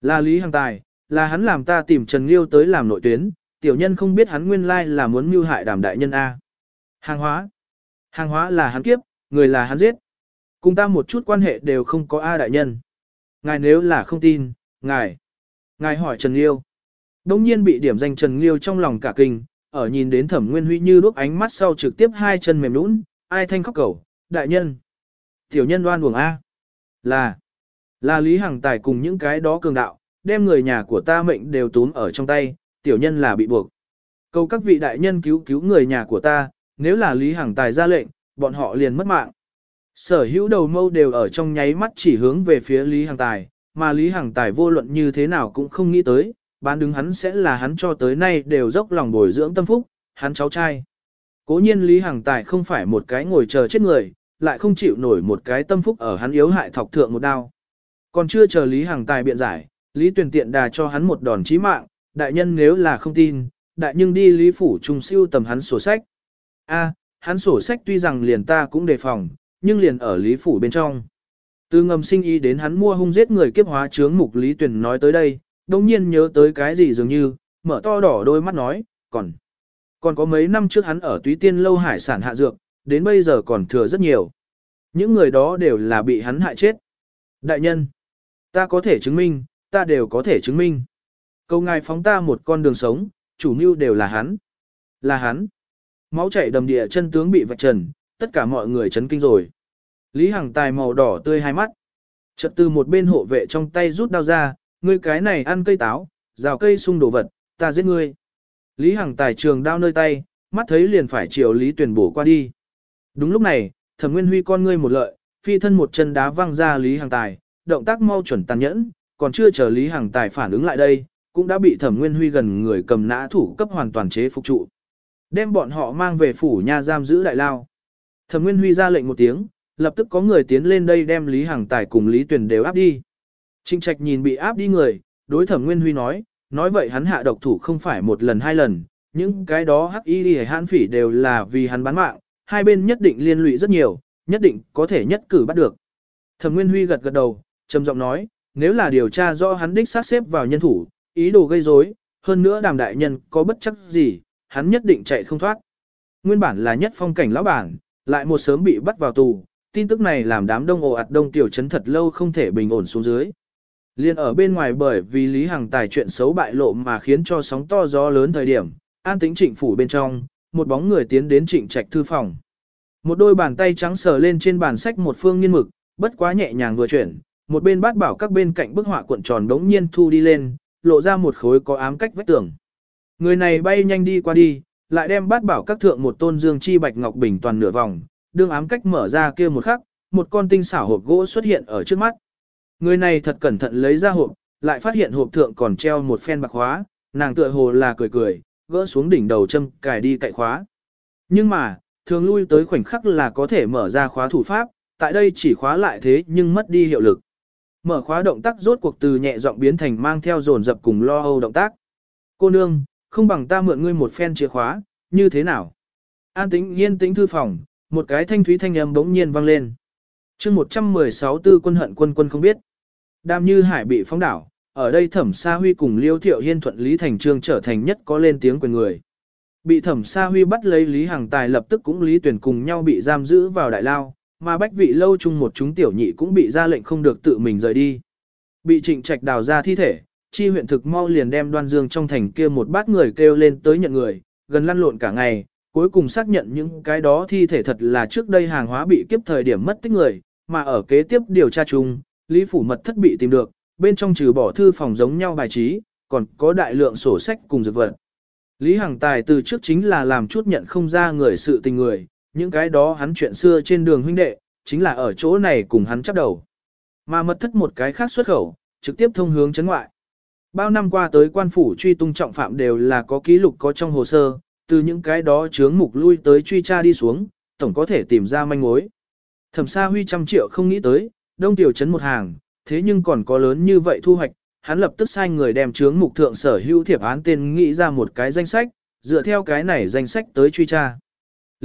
Là Lý Hằng Tài, là hắn làm ta tìm Trần Liêu tới làm nội tuyến, tiểu nhân không biết hắn nguyên lai là muốn mưu hại đàm đại nhân A. Hàng hóa. Hàng hóa là hắn kiếp, người là hắn giết. Cùng ta một chút quan hệ đều không có A đại nhân. Ngài nếu là không tin, ngài. Ngài hỏi Trần Liêu. Đông nhiên bị điểm danh Trần Liêu trong lòng cả kinh, ở nhìn đến thẩm nguyên huy như đuốc ánh mắt sau trực tiếp hai chân mềm nũng, ai thanh khóc cầu, đại nhân. Tiểu nhân đoan buồng A. Là. Là Lý Hằng Tài cùng những cái đó cường đạo, đem người nhà của ta mệnh đều túm ở trong tay, tiểu nhân là bị buộc. Cầu các vị đại nhân cứu cứu người nhà của ta, nếu là Lý Hằng Tài ra lệnh, bọn họ liền mất mạng. Sở hữu đầu mâu đều ở trong nháy mắt chỉ hướng về phía Lý Hằng Tài, mà Lý Hằng Tài vô luận như thế nào cũng không nghĩ tới, bán đứng hắn sẽ là hắn cho tới nay đều dốc lòng bồi dưỡng tâm phúc, hắn cháu trai. Cố nhiên Lý Hằng Tài không phải một cái ngồi chờ chết người, lại không chịu nổi một cái tâm phúc ở hắn yếu hại thọc thượng một đao. Còn chưa chờ Lý Hằng Tài biện giải, Lý Tuyền tiện đà cho hắn một đòn chí mạng, đại nhân nếu là không tin, đại nhưng đi Lý Phủ trùng siêu tầm hắn sổ sách. A, hắn sổ sách tuy rằng liền ta cũng đề phòng, nhưng liền ở Lý Phủ bên trong. Từ ngầm sinh ý đến hắn mua hung giết người kiếp hóa chướng mục Lý Tuyền nói tới đây, đồng nhiên nhớ tới cái gì dường như, mở to đỏ đôi mắt nói, còn, còn có mấy năm trước hắn ở túy tiên lâu hải sản hạ dược, đến bây giờ còn thừa rất nhiều. Những người đó đều là bị hắn hại chết. Đại nhân, Ta có thể chứng minh, ta đều có thể chứng minh. Câu ngài phóng ta một con đường sống, chủ mưu đều là hắn. Là hắn. Máu chảy đầm địa chân tướng bị vạch trần, tất cả mọi người chấn kinh rồi. Lý Hằng Tài màu đỏ tươi hai mắt. Chợt từ một bên hộ vệ trong tay rút đao ra, ngươi cái này ăn cây táo, rào cây sung đồ vật, ta giết ngươi. Lý Hằng tài trường đao nơi tay, mắt thấy liền phải chiều Lý Tuyền bổ qua đi. Đúng lúc này, Thẩm Nguyên Huy con ngươi một lợi, phi thân một chân đá văng ra Lý Hằng tài, động tác mau chuẩn tàn nhẫn, còn chưa chờ Lý Hằng tài phản ứng lại đây, cũng đã bị Thẩm Nguyên Huy gần người cầm nã thủ cấp hoàn toàn chế phục trụ. Đem bọn họ mang về phủ nha giam giữ đại lao. Thẩm Nguyên Huy ra lệnh một tiếng, lập tức có người tiến lên đây đem Lý Hằng Tài cùng Lý Tuyền đều áp đi. Trinh Trạch nhìn bị áp đi người, đối Thẩm Nguyên Huy nói, nói vậy hắn hạ độc thủ không phải một lần hai lần, những cái đó hắc y đi hãn phỉ đều là vì hắn bán mạng, hai bên nhất định liên lụy rất nhiều, nhất định có thể nhất cử bắt được. Thẩm Nguyên Huy gật gật đầu, trầm giọng nói, nếu là điều tra do hắn đích sát xếp vào nhân thủ, ý đồ gây rối, hơn nữa đàm đại nhân có bất chấp gì, hắn nhất định chạy không thoát. Nguyên bản là nhất phong cảnh lão bản, lại một sớm bị bắt vào tù, tin tức này làm đám đông ồ ạt đông tiểu trấn thật lâu không thể bình ổn xuống dưới. Liên ở bên ngoài bởi vì Lý Hằng tài chuyện xấu bại lộ mà khiến cho sóng to gió lớn thời điểm, an tính trịnh phủ bên trong, một bóng người tiến đến trịnh trạch thư phòng. Một đôi bàn tay trắng sờ lên trên bàn sách một phương nghiên mực, bất quá nhẹ nhàng vừa chuyển, một bên bát bảo các bên cạnh bức họa cuộn tròn đống nhiên thu đi lên, lộ ra một khối có ám cách vách tường. Người này bay nhanh đi qua đi, lại đem bát bảo các thượng một tôn dương chi bạch ngọc bình toàn nửa vòng, đương ám cách mở ra kia một khắc, một con tinh xảo hộp gỗ xuất hiện ở trước mắt. Người này thật cẩn thận lấy ra hộp, lại phát hiện hộp thượng còn treo một phen bạc khóa, nàng tựa hồ là cười cười, gỡ xuống đỉnh đầu châm cài đi cậy khóa. Nhưng mà, thường lui tới khoảnh khắc là có thể mở ra khóa thủ pháp, tại đây chỉ khóa lại thế nhưng mất đi hiệu lực. Mở khóa động tác rốt cuộc từ nhẹ giọng biến thành mang theo dồn dập cùng lo âu động tác. Cô nương, không bằng ta mượn ngươi một phen chìa khóa, như thế nào? An tĩnh yên tĩnh thư phòng, một cái thanh thúy thanh âm bỗng nhiên vang lên. chương 116 tư quân hận quân quân không biết. Đam như hải bị phóng đảo, ở đây thẩm sa huy cùng liêu thiệu hiên thuận lý thành trương trở thành nhất có lên tiếng quyền người. Bị thẩm sa huy bắt lấy Lý Hằng Tài lập tức cũng Lý Tuyển cùng nhau bị giam giữ vào đại lao, mà bách vị lâu chung một chúng tiểu nhị cũng bị ra lệnh không được tự mình rời đi. Bị trịnh trạch đào ra thi thể, chi huyện thực mau liền đem đoan dương trong thành kia một bát người kêu lên tới nhận người, gần lăn lộn cả ngày, cuối cùng xác nhận những cái đó thi thể thật là trước đây hàng hóa bị kiếp thời điểm mất tích người, mà ở kế tiếp điều tra chung, Lý Phủ Mật thất bị tìm được, bên trong trừ bỏ thư phòng giống nhau bài trí, còn có đại lượng sổ sách cùng dược vật. Lý Hằng Tài từ trước chính là làm chút nhận không ra người sự tình người, những cái đó hắn chuyện xưa trên đường huynh đệ, chính là ở chỗ này cùng hắn chấp đầu. Mà mật thất một cái khác xuất khẩu, trực tiếp thông hướng chấn ngoại. Bao năm qua tới quan phủ truy tung trọng phạm đều là có ký lục có trong hồ sơ, từ những cái đó chướng mục lui tới truy tra đi xuống, tổng có thể tìm ra manh mối. Thẩm Sa Huy trăm triệu không nghĩ tới, đông tiểu trấn một hàng, thế nhưng còn có lớn như vậy thu hoạch, hắn lập tức sai người đem chướng mục thượng sở hữu thiệp án tên nghĩ ra một cái danh sách, dựa theo cái này danh sách tới truy tra.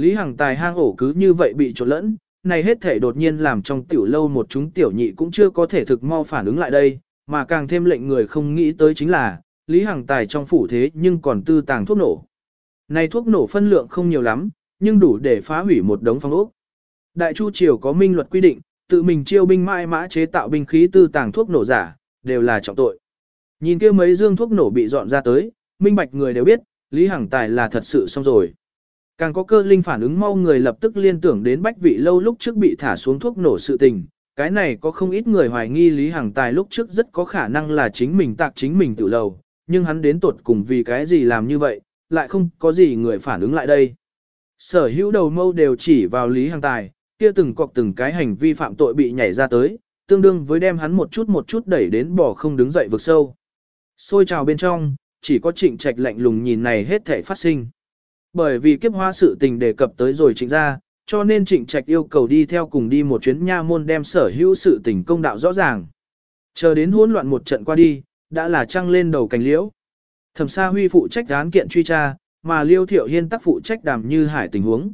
Lý Hằng Tài hang ổ cứ như vậy bị trộn lẫn, này hết thể đột nhiên làm trong tiểu lâu một chúng tiểu nhị cũng chưa có thể thực mau phản ứng lại đây, mà càng thêm lệnh người không nghĩ tới chính là, Lý Hằng Tài trong phủ thế nhưng còn tư tàng thuốc nổ. Này thuốc nổ phân lượng không nhiều lắm, nhưng đủ để phá hủy một đống phong ốc. Đại Chu Triều có minh luật quy định, tự mình chiêu binh mãi mã chế tạo binh khí tư tàng thuốc nổ giả, đều là trọng tội. Nhìn kia mấy dương thuốc nổ bị dọn ra tới, minh bạch người đều biết, Lý Hằng Tài là thật sự xong rồi. Càng có cơ linh phản ứng mau người lập tức liên tưởng đến bách vị lâu lúc trước bị thả xuống thuốc nổ sự tình. Cái này có không ít người hoài nghi Lý Hằng Tài lúc trước rất có khả năng là chính mình tạc chính mình tự lầu, nhưng hắn đến tột cùng vì cái gì làm như vậy, lại không có gì người phản ứng lại đây. Sở hữu đầu mâu đều chỉ vào Lý Hằng Tài, kia từng cọc từng cái hành vi phạm tội bị nhảy ra tới, tương đương với đem hắn một chút một chút đẩy đến bỏ không đứng dậy vực sâu. Xôi trào bên trong, chỉ có trịnh trạch lạnh lùng nhìn này hết thể phát sinh. Bởi vì kiếp hoa sự tình đề cập tới rồi trịnh ra, cho nên trịnh trạch yêu cầu đi theo cùng đi một chuyến nha môn đem sở hữu sự tình công đạo rõ ràng. Chờ đến hỗn loạn một trận qua đi, đã là trăng lên đầu cành liễu. Thẩm Sa Huy phụ trách án kiện truy tra, mà Liêu Thiệu Hiên tác phụ trách đàm như hải tình huống.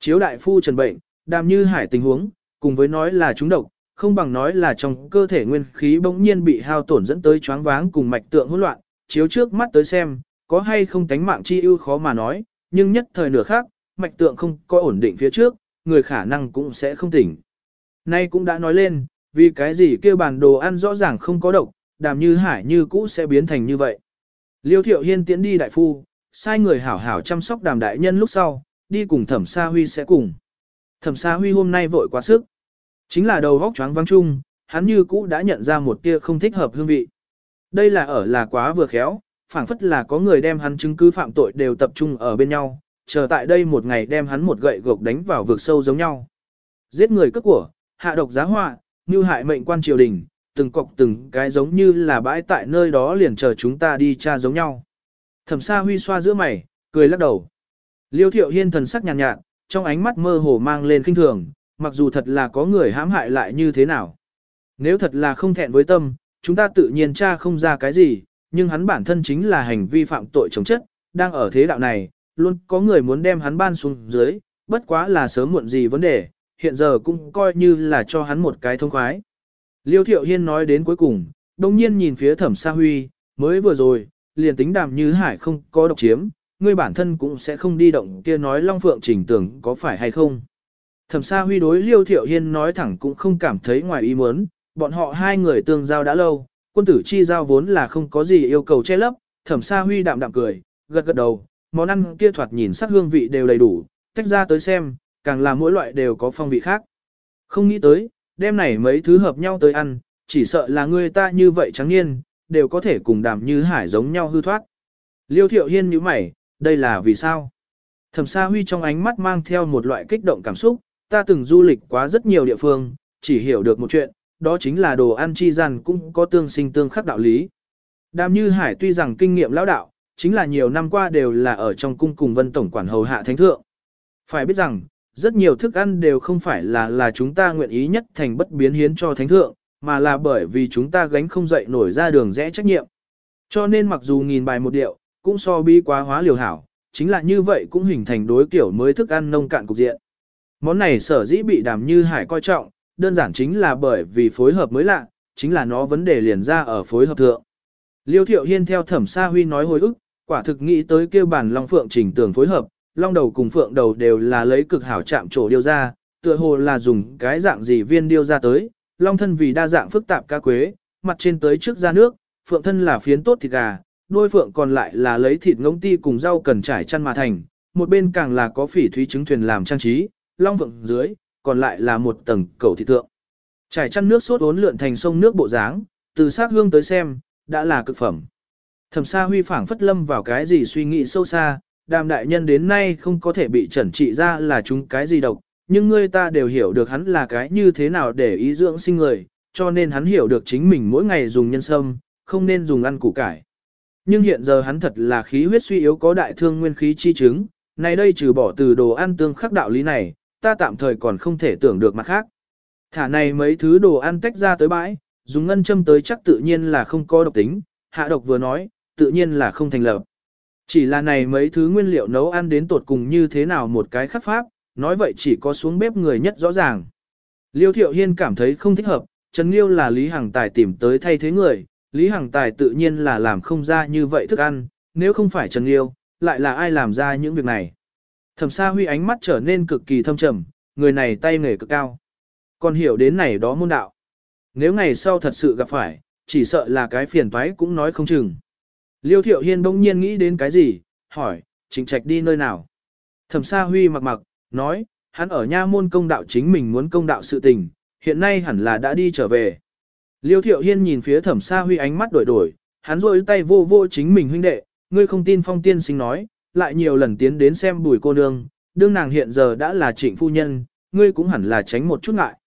Chiếu đại phu trần bệnh, đàm như hải tình huống, cùng với nói là trúng độc, không bằng nói là trong cơ thể nguyên khí bỗng nhiên bị hao tổn dẫn tới choáng váng cùng mạch tượng hỗn loạn, chiếu trước mắt tới xem, có hay không tánh mạng chi ưu khó mà nói, nhưng nhất thời nửa khác, mạch tượng không có ổn định phía trước, người khả năng cũng sẽ không tỉnh. Nay cũng đã nói lên, vì cái gì kêu bản đồ ăn rõ ràng không có độc, đàm như hải như cũ sẽ biến thành như vậy. Liêu thiệu hiên tiến đi đại phu, sai người hảo hảo chăm sóc đàm đại nhân lúc sau, đi cùng thẩm sa huy sẽ cùng. Thẩm sa huy hôm nay vội quá sức. Chính là đầu vóc choáng vắng chung, hắn như cũ đã nhận ra một tia không thích hợp hương vị. Đây là ở là quá vừa khéo, phảng phất là có người đem hắn chứng cứ phạm tội đều tập trung ở bên nhau, chờ tại đây một ngày đem hắn một gậy gộc đánh vào vực sâu giống nhau. Giết người cướp của, hạ độc giá họa, như hại mệnh quan triều đình, từng cọc từng cái giống như là bãi tại nơi đó liền chờ chúng ta đi tra giống nhau. Thẩm Sa Huy xoa giữa mày, cười lắc đầu. Liêu Thiệu Hiên thần sắc nhàn nhạt, nhạt, trong ánh mắt mơ hồ mang lên khinh thường, mặc dù thật là có người hãm hại lại như thế nào. Nếu thật là không thẹn với tâm, chúng ta tự nhiên tra không ra cái gì, nhưng hắn bản thân chính là hành vi phạm tội chống chất, đang ở thế đạo này, luôn có người muốn đem hắn ban xuống dưới, bất quá là sớm muộn gì vấn đề, hiện giờ cũng coi như là cho hắn một cái thông khoái. Liêu Thiệu Hiên nói đến cuối cùng, đồng nhiên nhìn phía thẩm sa huy, mới vừa rồi, liền tính đàm như hải không có độc chiếm, ngươi bản thân cũng sẽ không đi động kia nói Long Phượng trình tưởng có phải hay không. Thẩm sa huy đối Liêu Thiệu Hiên nói thẳng cũng không cảm thấy ngoài ý muốn, bọn họ hai người tương giao đã lâu, quân tử chi giao vốn là không có gì yêu cầu che lấp, thẩm sa huy đạm đạm cười, gật gật đầu, món ăn kia thoạt nhìn sắc hương vị đều đầy đủ, tách ra tới xem, càng là mỗi loại đều có phong vị khác. Không nghĩ tới, đêm này mấy thứ hợp nhau tới ăn, chỉ sợ là người ta như vậy trắng niên, đều có thể cùng đàm như hải giống nhau hư thoát. Liêu thiệu hiên như mày, đây là vì sao? Thẩm sa huy trong ánh mắt mang theo một loại kích động cảm xúc, ta từng du lịch quá rất nhiều địa phương, chỉ hiểu được một chuyện, đó chính là đồ ăn chi gian cũng có tương sinh tương khắc đạo lý. Đàm Như Hải tuy rằng kinh nghiệm lão đạo, chính là nhiều năm qua đều là ở trong cung cùng vân tổng quản hầu hạ thánh thượng. Phải biết rằng, rất nhiều thức ăn đều không phải là là chúng ta nguyện ý nhất thành bất biến hiến cho thánh thượng, mà là bởi vì chúng ta gánh không dậy nổi ra đường rẽ trách nhiệm. Cho nên mặc dù nghìn bài một điệu, cũng so bi quá hóa liều hảo, chính là như vậy cũng hình thành đối kiểu mới thức ăn nông cạn cục diện. Món này sở dĩ bị đàm như hải coi trọng, đơn giản chính là bởi vì phối hợp mới lạ, chính là nó vấn đề liền ra ở phối hợp thượng. Liêu Thiệu Hiên theo Thẩm Sa Huy nói hồi ức, quả thực nghĩ tới kêu bản Long Phượng chỉnh tường phối hợp, long đầu cùng phượng đầu đều là lấy cực hảo chạm trổ điêu ra, tựa hồ là dùng cái dạng gì viên điêu ra tới, long thân vì đa dạng phức tạp ca quế, mặt trên tới trước ra nước, phượng thân là phiến tốt thịt gà, đuôi phượng còn lại là lấy thịt ngỗng ti cùng rau cần trải chăn mà thành, một bên càng là có phỉ thúy trứng thuyền làm trang trí, long phượng dưới, còn lại là một tầng cầu thị tượng. Trải chăn nước sốt uốn lượn thành sông nước bộ dáng, từ sát hương tới xem, đã là cực phẩm. Thẩm Sa Huy phảng phất lâm vào cái gì suy nghĩ sâu xa, đàm đại nhân đến nay không có thể bị chẩn trị ra là chúng cái gì độc, nhưng ngươi ta đều hiểu được hắn là cái như thế nào để ý dưỡng sinh người, cho nên hắn hiểu được chính mình mỗi ngày dùng nhân sâm, không nên dùng ăn củ cải. Nhưng hiện giờ hắn thật là khí huyết suy yếu có đại thương nguyên khí chi chứng, này đây trừ bỏ từ đồ ăn tương khắc đạo lý này, ta tạm thời còn không thể tưởng được mặt khác. Thả này mấy thứ đồ ăn tách ra tới bãi, dùng ngân châm tới chắc tự nhiên là không có độc tính, hạ độc vừa nói, tự nhiên là không thành lập. Chỉ là này mấy thứ nguyên liệu nấu ăn đến tột cùng như thế nào một cái khắc pháp, nói vậy chỉ có xuống bếp người nhất rõ ràng. Liêu Thiệu Hiên cảm thấy không thích hợp, Trần Liêu là Lý Hằng Tài tìm tới thay thế người, Lý Hằng Tài tự nhiên là làm không ra như vậy thức ăn, nếu không phải Trần Liêu, lại là ai làm ra những việc này. Thẩm Sa Huy ánh mắt trở nên cực kỳ thâm trầm, người này tay nghề cực cao. Còn hiểu đến này đó môn đạo. Nếu ngày sau thật sự gặp phải, chỉ sợ là cái phiền toái cũng nói không chừng. Liêu Thiệu Hiên bỗng nhiên nghĩ đến cái gì, hỏi, Trịnh Trạch đi nơi nào? Thẩm Sa Huy mặc mặc, nói, hắn ở nha môn công đạo chính mình muốn công đạo sự tình, hiện nay hẳn là đã đi trở về. Liêu Thiệu Hiên nhìn phía Thẩm Sa Huy ánh mắt đổi đổi, hắn rôi tay vô vô chính mình huynh đệ, ngươi không tin phong tiên sinh nói, lại nhiều lần tiến đến xem bùi cô nương, đương nàng hiện giờ đã là trịnh phu nhân, ngươi cũng hẳn là tránh một chút ngại.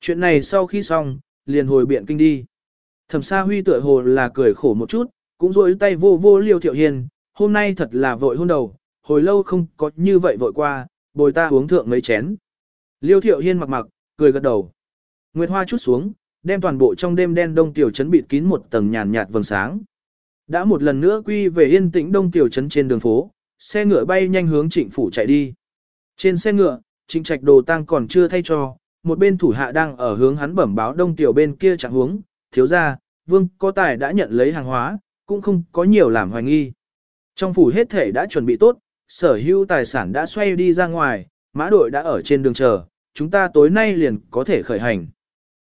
Chuyện này sau khi xong, liền hồi biện kinh đi. Thẩm Sa Huy tựa hồ là cười khổ một chút, cũng rối tay vô vô liêu thiệu hiền, hôm nay thật là vội hôn đầu, hồi lâu không có như vậy vội qua, bồi ta uống thượng mấy chén. Liêu thiệu hiên mặc mặc, cười gật đầu. Nguyệt hoa chút xuống, đem toàn bộ trong đêm đen đông tiểu trấn bịt kín một tầng nhàn nhạt vầng sáng. Đã một lần nữa quy về yên tĩnh đông tiểu trấn trên đường phố, xe ngựa bay nhanh hướng trịnh phủ chạy đi. Trên xe ngựa, trịnh trạch đồ tang còn chưa thay cho, một bên thủ hạ đang ở hướng hắn bẩm báo đông tiểu bên kia chẳng hướng, thiếu ra, vương có tài đã nhận lấy hàng hóa, cũng không có nhiều làm hoài nghi. Trong phủ hết thể đã chuẩn bị tốt, sở hữu tài sản đã xoay đi ra ngoài, mã đội đã ở trên đường chờ, chúng ta tối nay liền có thể khởi hành.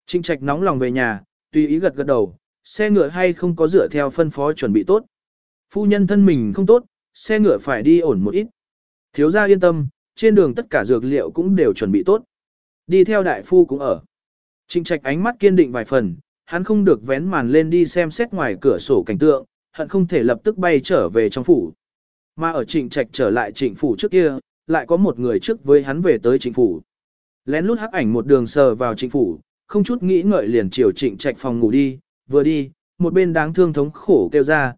Trịnh trạch nóng lòng về nhà, tùy ý gật gật đầu, xe ngựa hay không có dựa theo phân phó chuẩn bị tốt. Phu nhân thân mình không tốt, xe ngựa phải đi ổn một ít. Thiếu gia yên tâm, trên đường tất cả dược liệu cũng đều chuẩn bị tốt. Đi theo đại phu cũng ở. Trịnh trạch ánh mắt kiên định vài phần, hắn không được vén màn lên đi xem xét ngoài cửa sổ cảnh tượng, hận không thể lập tức bay trở về trong phủ. Mà ở trịnh trạch trở lại trịnh phủ trước kia, lại có một người trước với hắn về tới trịnh phủ. Lén lút hắc ảnh một đường sờ vào trịnh phủ, không chút nghĩ ngợi liền chiều trịnh trạch phòng ngủ đi, vừa đi, một bên đáng thương thống khổ kêu ra,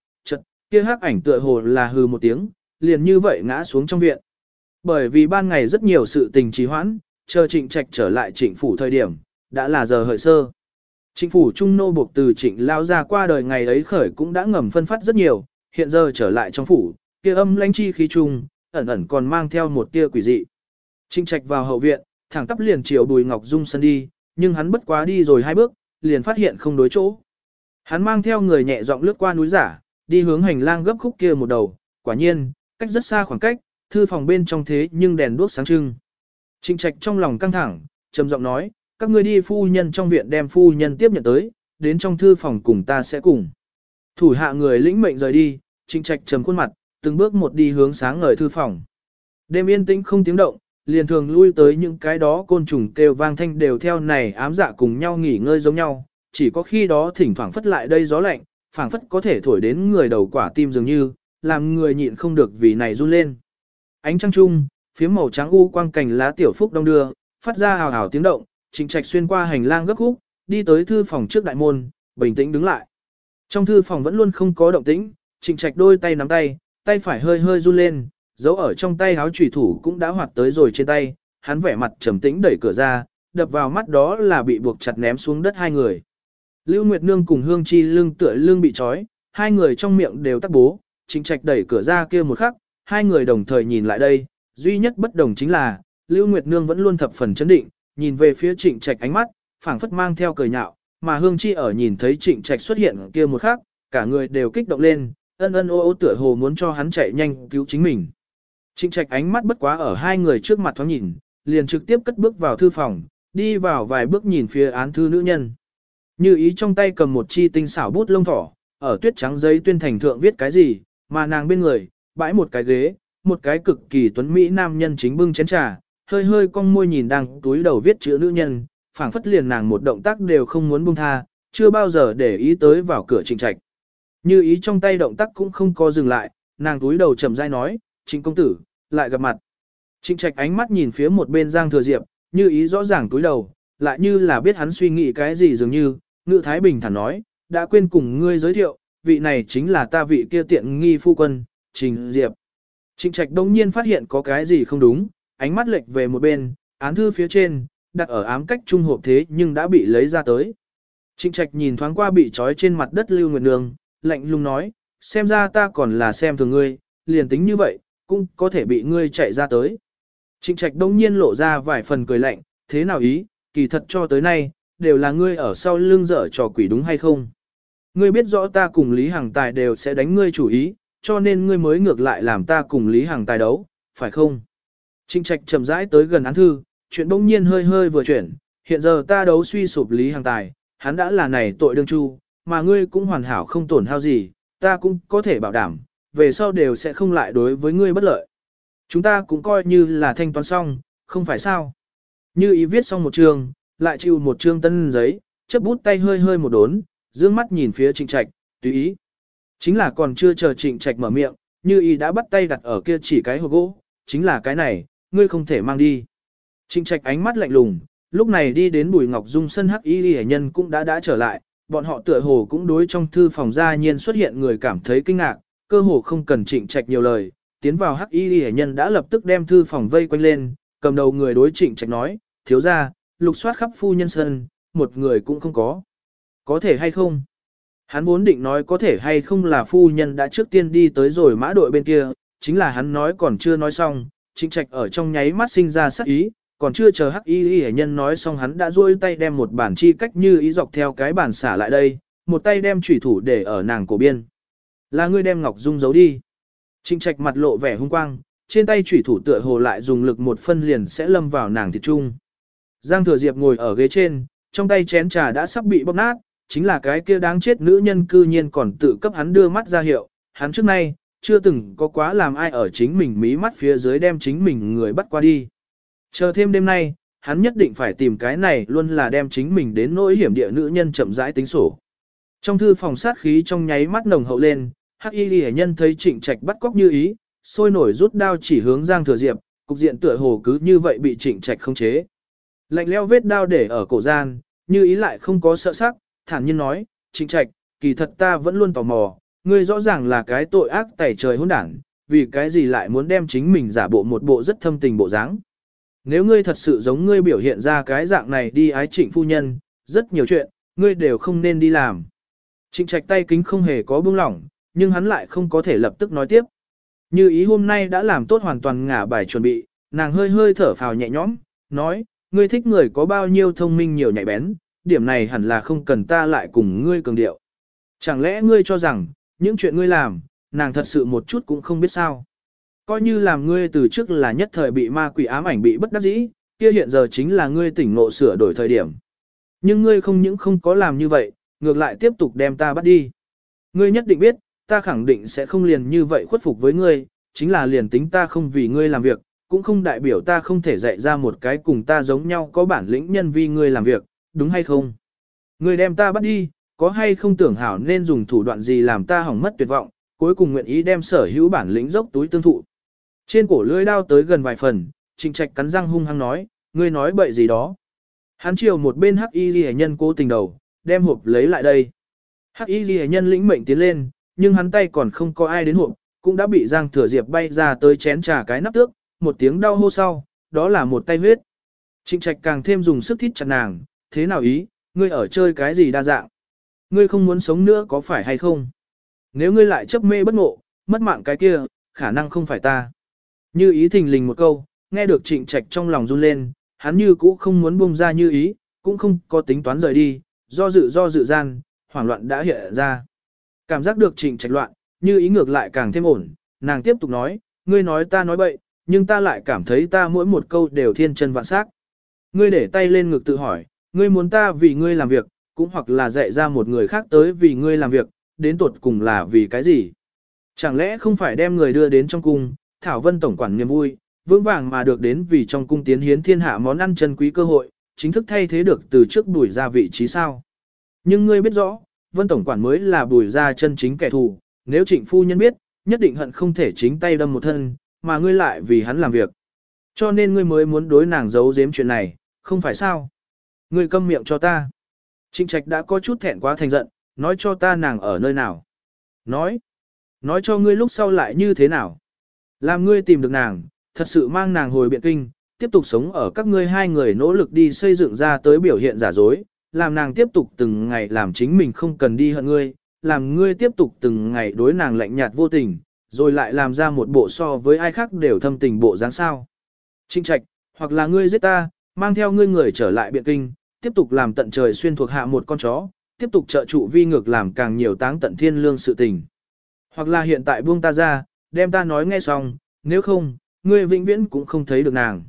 kia hắc ảnh tựa hồ là hừ một tiếng, liền như vậy ngã xuống trong viện. Bởi vì ban ngày rất nhiều sự tình trì hoãn, chờ trịnh trạch trở lại trịnh phủ thời điểm, đã là giờ hợi sơ. Trịnh phủ trung nô buộc từ trịnh lao ra qua đời ngày ấy khởi cũng đã ngầm phân phát rất nhiều, hiện giờ trở lại trong phủ, kia âm lãnh chi khí trung, ẩn ẩn còn mang theo một tia quỷ dị. Trịnh trạch vào hậu viện, thẳng tắp liền chiều bùi ngọc dung sân đi, nhưng hắn bất quá đi rồi hai bước, liền phát hiện không đối chỗ. Hắn mang theo người nhẹ giọng lướt qua núi giả, đi hướng hành lang gấp khúc kia một đầu, quả nhiên, cách rất xa khoảng cách, thư phòng bên trong thế nhưng đèn đuốc sáng trưng. Trịnh trạch trong lòng căng thẳng, trầm giọng nói, các ngươi đi phu nhân trong viện đem phu nhân tiếp nhận tới, đến trong thư phòng cùng ta sẽ cùng. Thủ hạ người lĩnh mệnh rời đi, trịnh trạch trầm khuôn mặt, từng bước một đi hướng sáng ngời thư phòng. Đêm yên tĩnh không tiếng động, liền thường lui tới những cái đó côn trùng kêu vang thanh đều theo này ám dạ cùng nhau nghỉ ngơi giống nhau, chỉ có khi đó thỉnh thoảng phất lại đây gió lạnh, phảng phất có thể thổi đến người đầu quả tim dường như, làm người nhịn không được vì này run lên. Ánh trăng trung, phía màu trắng u quang cảnh lá tiểu phúc đông đưa, phát ra hào hào tiếng động, Trịnh Trạch xuyên qua hành lang gấp khúc, đi tới thư phòng trước đại môn, bình tĩnh đứng lại. Trong thư phòng vẫn luôn không có động tĩnh, Trịnh Trạch đôi tay nắm tay, tay phải hơi hơi run lên, dấu ở trong tay áo chủy thủ cũng đã hoạt tới rồi trên tay, hắn vẻ mặt trầm tĩnh đẩy cửa ra, đập vào mắt đó là bị buộc chặt ném xuống đất hai người. Lưu Nguyệt Nương cùng Hương Chi lưng tựa lưng bị trói, hai người trong miệng đều tắc bố, Trịnh Trạch đẩy cửa ra kia một khắc, hai người đồng thời nhìn lại đây, duy nhất bất đồng chính là, Lưu Nguyệt Nương vẫn luôn thập phần chấn định, nhìn về phía Trịnh Trạch ánh mắt, phảng phất mang theo cười nhạo, mà Hương Chi ở nhìn thấy Trịnh Trạch xuất hiện kia một khắc, cả người đều kích động lên, ân ân ô ô tựa hồ muốn cho hắn chạy nhanh cứu chính mình. Trịnh Trạch ánh mắt bất quá ở hai người trước mặt thoáng nhìn, liền trực tiếp cất bước vào thư phòng, đi vào vài bước nhìn phía án thư nữ nhân. Như ý trong tay cầm một chi tinh xảo bút lông thỏ, ở tuyết trắng giấy tuyên thành thượng viết cái gì, mà nàng bên người, bãi một cái ghế, một cái cực kỳ tuấn mỹ nam nhân chính bưng chén trà, hơi hơi cong môi nhìn đang túi đầu viết chữ nữ nhân, phảng phất liền nàng một động tác đều không muốn buông tha, chưa bao giờ để ý tới vào cửa trịnh trạch. Như ý trong tay động tác cũng không có dừng lại, nàng túi đầu chậm rãi nói, trịnh công tử, lại gặp mặt. Trịnh trạch ánh mắt nhìn phía một bên giang thừa diệp, như ý rõ ràng túi đầu, lại như là biết hắn suy nghĩ cái gì dường như, ngự thái bình thản nói, đã quên cùng ngươi giới thiệu, vị này chính là ta vị kia tiện nghi phu quân, trình diệp. Trịnh trạch đông nhiên phát hiện có cái gì không đúng, ánh mắt lệch về một bên, án thư phía trên, đặt ở ám cách trung hộp thế nhưng đã bị lấy ra tới. Trịnh trạch nhìn thoáng qua bị trói trên mặt đất Lưu Nguyệt Nương, lạnh lùng nói, xem ra ta còn là xem thường ngươi, liền tính như vậy, cũng có thể bị ngươi chạy ra tới. Trịnh trạch đông nhiên lộ ra vài phần cười lạnh, thế nào ý, kỳ thật cho tới nay, đều là ngươi ở sau lưng dở trò quỷ đúng hay không. Ngươi biết rõ ta cùng Lý Hằng Tài đều sẽ đánh ngươi chủ ý, cho nên ngươi mới ngược lại làm ta cùng Lý Hằng Tài đấu, phải không? Trịnh trạch chậm rãi tới gần án thư, chuyện bỗng nhiên hơi hơi vừa chuyển, hiện giờ ta đấu suy sụp Lý Hằng Tài, hắn đã là này tội đương chu, mà ngươi cũng hoàn hảo không tổn hao gì, ta cũng có thể bảo đảm, về sau đều sẽ không lại đối với ngươi bất lợi. Chúng ta cũng coi như là thanh toán xong, không phải sao. Như ý viết xong một trường lại chịu một trương tân giấy, chấp bút tay hơi hơi một đốn, dương mắt nhìn phía trịnh trạch, tùy ý. Chính là còn chưa chờ trịnh trạch mở miệng, như ý đã bắt tay đặt ở kia chỉ cái hộp gỗ, chính là cái này, ngươi không thể mang đi. Trịnh trạch ánh mắt lạnh lùng, lúc này đi đến bùi ngọc dung sân hắc y hệ nhân cũng đã đã trở lại, bọn họ tựa hồ cũng đối trong thư phòng gia nhiên xuất hiện người cảm thấy kinh ngạc, cơ hồ không cần trịnh trạch nhiều lời, tiến vào hắc y hệ nhân đã lập tức đem thư phòng vây quanh lên, cầm đầu người đối trịnh trạch nói, thiếu ra, lục soát khắp phu nhân sân, một người cũng không có. Có thể hay không? Hắn vốn định nói có thể hay không là phu nhân đã trước tiên đi tới rồi mã đội bên kia, chính là hắn nói còn chưa nói xong, chính trạch ở trong nháy mắt sinh ra sắc ý, còn chưa chờ hắc y y hệ nhân nói xong hắn đã duỗi tay đem một bản chi cách như ý dọc theo cái bản xả lại đây, một tay đem chủy thủ để ở nàng cổ biên. Là ngươi đem ngọc dung giấu đi. Trịnh trạch mặt lộ vẻ hung quang, trên tay chủy thủ tựa hồ lại dùng lực một phân liền sẽ lâm vào nàng thịt trung. Giang thừa diệp ngồi ở ghế trên, trong tay chén trà đã sắp bị bóp nát, chính là cái kia đáng chết nữ nhân cư nhiên còn tự cấp hắn đưa mắt ra hiệu, hắn trước nay, chưa từng có quá làm ai ở chính mình mí mắt phía dưới đem chính mình người bắt qua đi. Chờ thêm đêm nay, hắn nhất định phải tìm cái này luôn là đem chính mình đến nỗi hiểm địa nữ nhân chậm rãi tính sổ. Trong thư phòng sát khí trong nháy mắt nồng hậu lên, Hắc Y Liễu nhân thấy Trịnh Trạch bắt cóc như ý, sôi nổi rút đao chỉ hướng Giang Thừa Diệp, cục diện tựa hồ cứ như vậy bị Trịnh Trạch khống chế. Lạnh leo vết đao để ở cổ gian, như ý lại không có sợ sắc, thản nhiên nói, Trịnh Trạch, kỳ thật ta vẫn luôn tò mò, ngươi rõ ràng là cái tội ác tẩy trời hỗn đảng, vì cái gì lại muốn đem chính mình giả bộ một bộ rất thâm tình bộ dáng. Nếu ngươi thật sự giống ngươi biểu hiện ra cái dạng này đi ái trịnh phu nhân, rất nhiều chuyện, ngươi đều không nên đi làm. Trịnh trạch tay kính không hề có buông lỏng, nhưng hắn lại không có thể lập tức nói tiếp. Như ý hôm nay đã làm tốt hoàn toàn ngả bài chuẩn bị, nàng hơi hơi thở phào nhẹ nhõm, nói, ngươi thích người có bao nhiêu thông minh nhiều nhạy bén, điểm này hẳn là không cần ta lại cùng ngươi cường điệu. Chẳng lẽ ngươi cho rằng, những chuyện ngươi làm, nàng thật sự một chút cũng không biết sao. Coi như làm ngươi từ trước là nhất thời bị ma quỷ ám ảnh bị bất đắc dĩ, kia hiện giờ chính là ngươi tỉnh ngộ sửa đổi thời điểm. Nhưng ngươi không những không có làm như vậy, ngược lại tiếp tục đem ta bắt đi. Ngươi nhất định biết, ta khẳng định sẽ không liền như vậy khuất phục với ngươi, chính là liền tính ta không vì ngươi làm việc, cũng không đại biểu ta không thể dạy ra một cái cùng ta giống nhau có bản lĩnh nhân vi ngươi làm việc, đúng hay không? Ngươi đem ta bắt đi, có hay không tưởng hảo nên dùng thủ đoạn gì làm ta hỏng mất tuyệt vọng, cuối cùng nguyện ý đem sở hữu bản lĩnh dốc túi tương thụ. Trên cổ lưỡi đao tới gần vài phần, Trịnh Trạch cắn răng hung hăng nói, ngươi nói bậy gì đó. Hắn chiều một bên Hắc Y Liễu nhân cố tình đầu, đem hộp lấy lại đây. Hắc Y Liễu nhân lĩnh mệnh tiến lên, nhưng hắn tay còn không có ai đến hộp, cũng đã bị Giang Thừa Diệp bay ra tới chén trà cái nắp tước, một tiếng đau hô sau, đó là một tay huyết. Trịnh Trạch càng thêm dùng sức thít chặt nàng, thế nào ý, ngươi ở chơi cái gì đa dạng? Ngươi không muốn sống nữa có phải hay không? Nếu ngươi lại chấp mê bất ngộ, mất mạng cái kia, khả năng không phải ta. Như ý thình lình một câu, nghe được trịnh trạch trong lòng run lên, hắn như cũ không muốn buông ra như ý, cũng không có tính toán rời đi, do dự do dự gian, hoảng loạn đã hiện ra. Cảm giác được trịnh trạch loạn, như ý ngược lại càng thêm ổn, nàng tiếp tục nói, ngươi nói ta nói bậy, nhưng ta lại cảm thấy ta mỗi một câu đều thiên chân vạn sắc. Ngươi để tay lên ngực tự hỏi, ngươi muốn ta vì ngươi làm việc, cũng hoặc là dạy ra một người khác tới vì ngươi làm việc, đến tột cùng là vì cái gì? Chẳng lẽ không phải đem người đưa đến trong cung, Thảo Vân tổng quản niềm vui, vững vàng mà được đến vì trong cung tiến hiến thiên hạ món ăn chân quý cơ hội, chính thức thay thế được từ trước đuổi ra vị trí sao? Nhưng ngươi biết rõ, Vân tổng quản mới là đuổi ra chân chính kẻ thù, nếu Trịnh phu nhân biết, nhất định hận không thể chính tay đâm một thân, mà ngươi lại vì hắn làm việc. Cho nên ngươi mới muốn đối nàng giấu giếm chuyện này, không phải sao? Ngươi câm miệng cho ta. Trịnh Trạch đã có chút thẹn quá thành giận, nói cho ta nàng ở nơi nào. Nói, nói cho ngươi lúc sau lại như thế nào. Làm ngươi tìm được nàng, thật sự mang nàng hồi biện kinh, tiếp tục sống ở các ngươi hai người nỗ lực đi xây dựng ra tới biểu hiện giả dối, làm nàng tiếp tục từng ngày làm chính mình không cần đi hận ngươi, làm ngươi tiếp tục từng ngày đối nàng lạnh nhạt vô tình, rồi lại làm ra một bộ so với ai khác đều thâm tình bộ dáng sao. Trinh trạch, hoặc là ngươi giết ta, mang theo ngươi người trở lại biện kinh, tiếp tục làm tận trời xuyên thuộc hạ một con chó, tiếp tục trợ trụ vi ngược làm càng nhiều táng tận thiên lương sự tình. Hoặc là hiện tại buông ta ra, đem ta nói nghe xong, nếu không, ngươi vĩnh viễn cũng không thấy được nàng.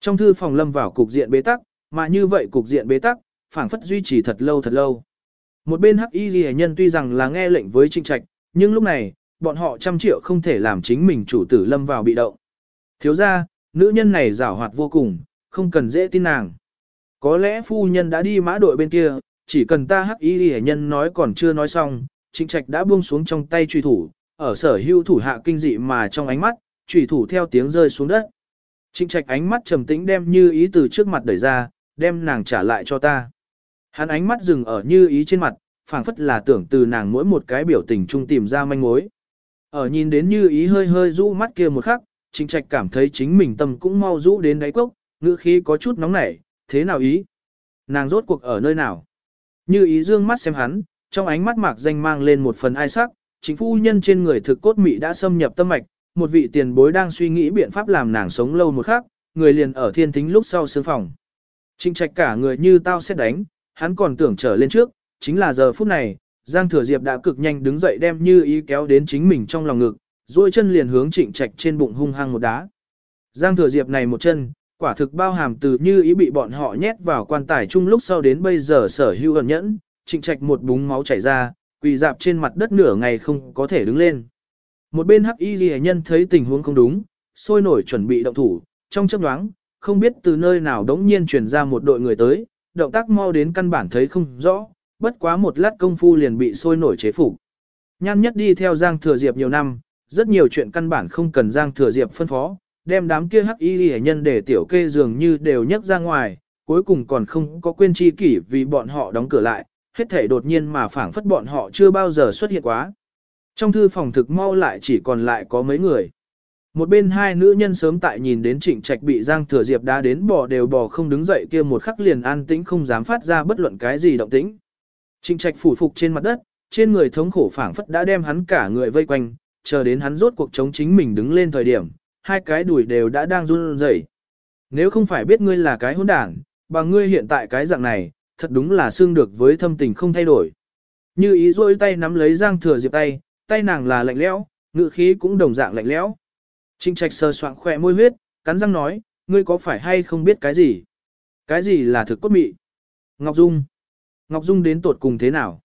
Trong thư phòng lâm vào cục diện bế tắc, mà như vậy cục diện bế tắc, phảng phất duy trì thật lâu thật lâu. Một bên hắc y ghi nhân tuy rằng là nghe lệnh với trinh trạch, nhưng lúc này, bọn họ trăm triệu không thể làm chính mình chủ tử lâm vào bị động. Thiếu ra, nữ nhân này giảo hoạt vô cùng, không cần dễ tin nàng. Có lẽ phu nhân đã đi mã đội bên kia, chỉ cần ta hắc y hệ nhân nói còn chưa nói xong, trịnh trạch đã buông xuống trong tay truy thủ, ở sở hưu thủ hạ kinh dị mà trong ánh mắt, truy thủ theo tiếng rơi xuống đất. trịnh trạch ánh mắt trầm tĩnh đem như ý từ trước mặt đẩy ra, đem nàng trả lại cho ta. Hắn ánh mắt dừng ở như ý trên mặt, phảng phất là tưởng từ nàng mỗi một cái biểu tình chung tìm ra manh mối. Ở nhìn đến như ý hơi hơi rũ mắt kia một khắc, trịnh Trạch cảm thấy chính mình tâm cũng mau rũ đến đáy cốc, ngữ khí có chút nóng nảy, thế nào ý? Nàng rốt cuộc ở nơi nào? Như ý dương mắt xem hắn, trong ánh mắt mạc danh mang lên một phần ai sắc, chính phu nhân trên người thực cốt mị đã xâm nhập tâm mạch, một vị tiền bối đang suy nghĩ biện pháp làm nàng sống lâu một khắc, người liền ở thiên thính lúc sau sương phòng. Trịnh trạch cả người như tao sẽ đánh, hắn còn tưởng trở lên trước, chính là giờ phút này, Giang Thừa Diệp đã cực nhanh đứng dậy đem như ý kéo đến chính mình trong lòng ngực, duỗi chân liền hướng trịnh trạch trên bụng hung hăng một đá. Giang Thừa Diệp này một chân, quả thực bao hàm từ như ý bị bọn họ nhét vào quan tài chung lúc sau đến bây giờ sở hữu ẩn nhẫn, trịnh trạch một búng máu chảy ra, quỳ dạp trên mặt đất nửa ngày không có thể đứng lên. Một bên hắc y ghi nhân thấy tình huống không đúng, sôi nổi chuẩn bị động thủ, trong chớp nhoáng, không biết từ nơi nào đống nhiên truyền ra một đội người tới, động tác mau đến căn bản thấy không rõ, bất quá một lát công phu liền bị sôi nổi chế phục. Nhan nhất đi theo Giang Thừa Diệp nhiều năm, rất nhiều chuyện căn bản không cần Giang Thừa Diệp phân phó, đem đám kia hắc y hệ nhân để tiểu kê dường như đều nhấc ra ngoài, cuối cùng còn không có quên chi kỷ vì bọn họ đóng cửa lại, hết thể đột nhiên mà phảng phất bọn họ chưa bao giờ xuất hiện quá. Trong thư phòng thực mau lại chỉ còn lại có mấy người. Một bên hai nữ nhân sớm tại nhìn đến trịnh trạch bị Giang Thừa Diệp đá đến bò đều bò không đứng dậy kia một khắc liền an tĩnh không dám phát ra bất luận cái gì động tĩnh. Trịnh trạch phủ phục trên mặt đất, trên người thống khổ phảng phất đã đem hắn cả người vây quanh, chờ đến hắn rốt cuộc chống chính mình đứng lên thời điểm, hai cái đùi đều đã đang run rẩy. Nếu không phải biết ngươi là cái hỗn đảng, bằng ngươi hiện tại cái dạng này, thật đúng là xương được với thâm tình không thay đổi. Như ý rôi tay nắm lấy Giang Thừa Diệp tay, tay nàng là lạnh lẽo, ngự khí cũng đồng dạng lạnh lẽo. Trinh Trạch sờ soạng khỏe môi huyết, cắn răng nói, ngươi có phải hay không biết cái gì? Cái gì là thực cốt mị? Ngọc Dung. Ngọc Dung đến tột cùng thế nào?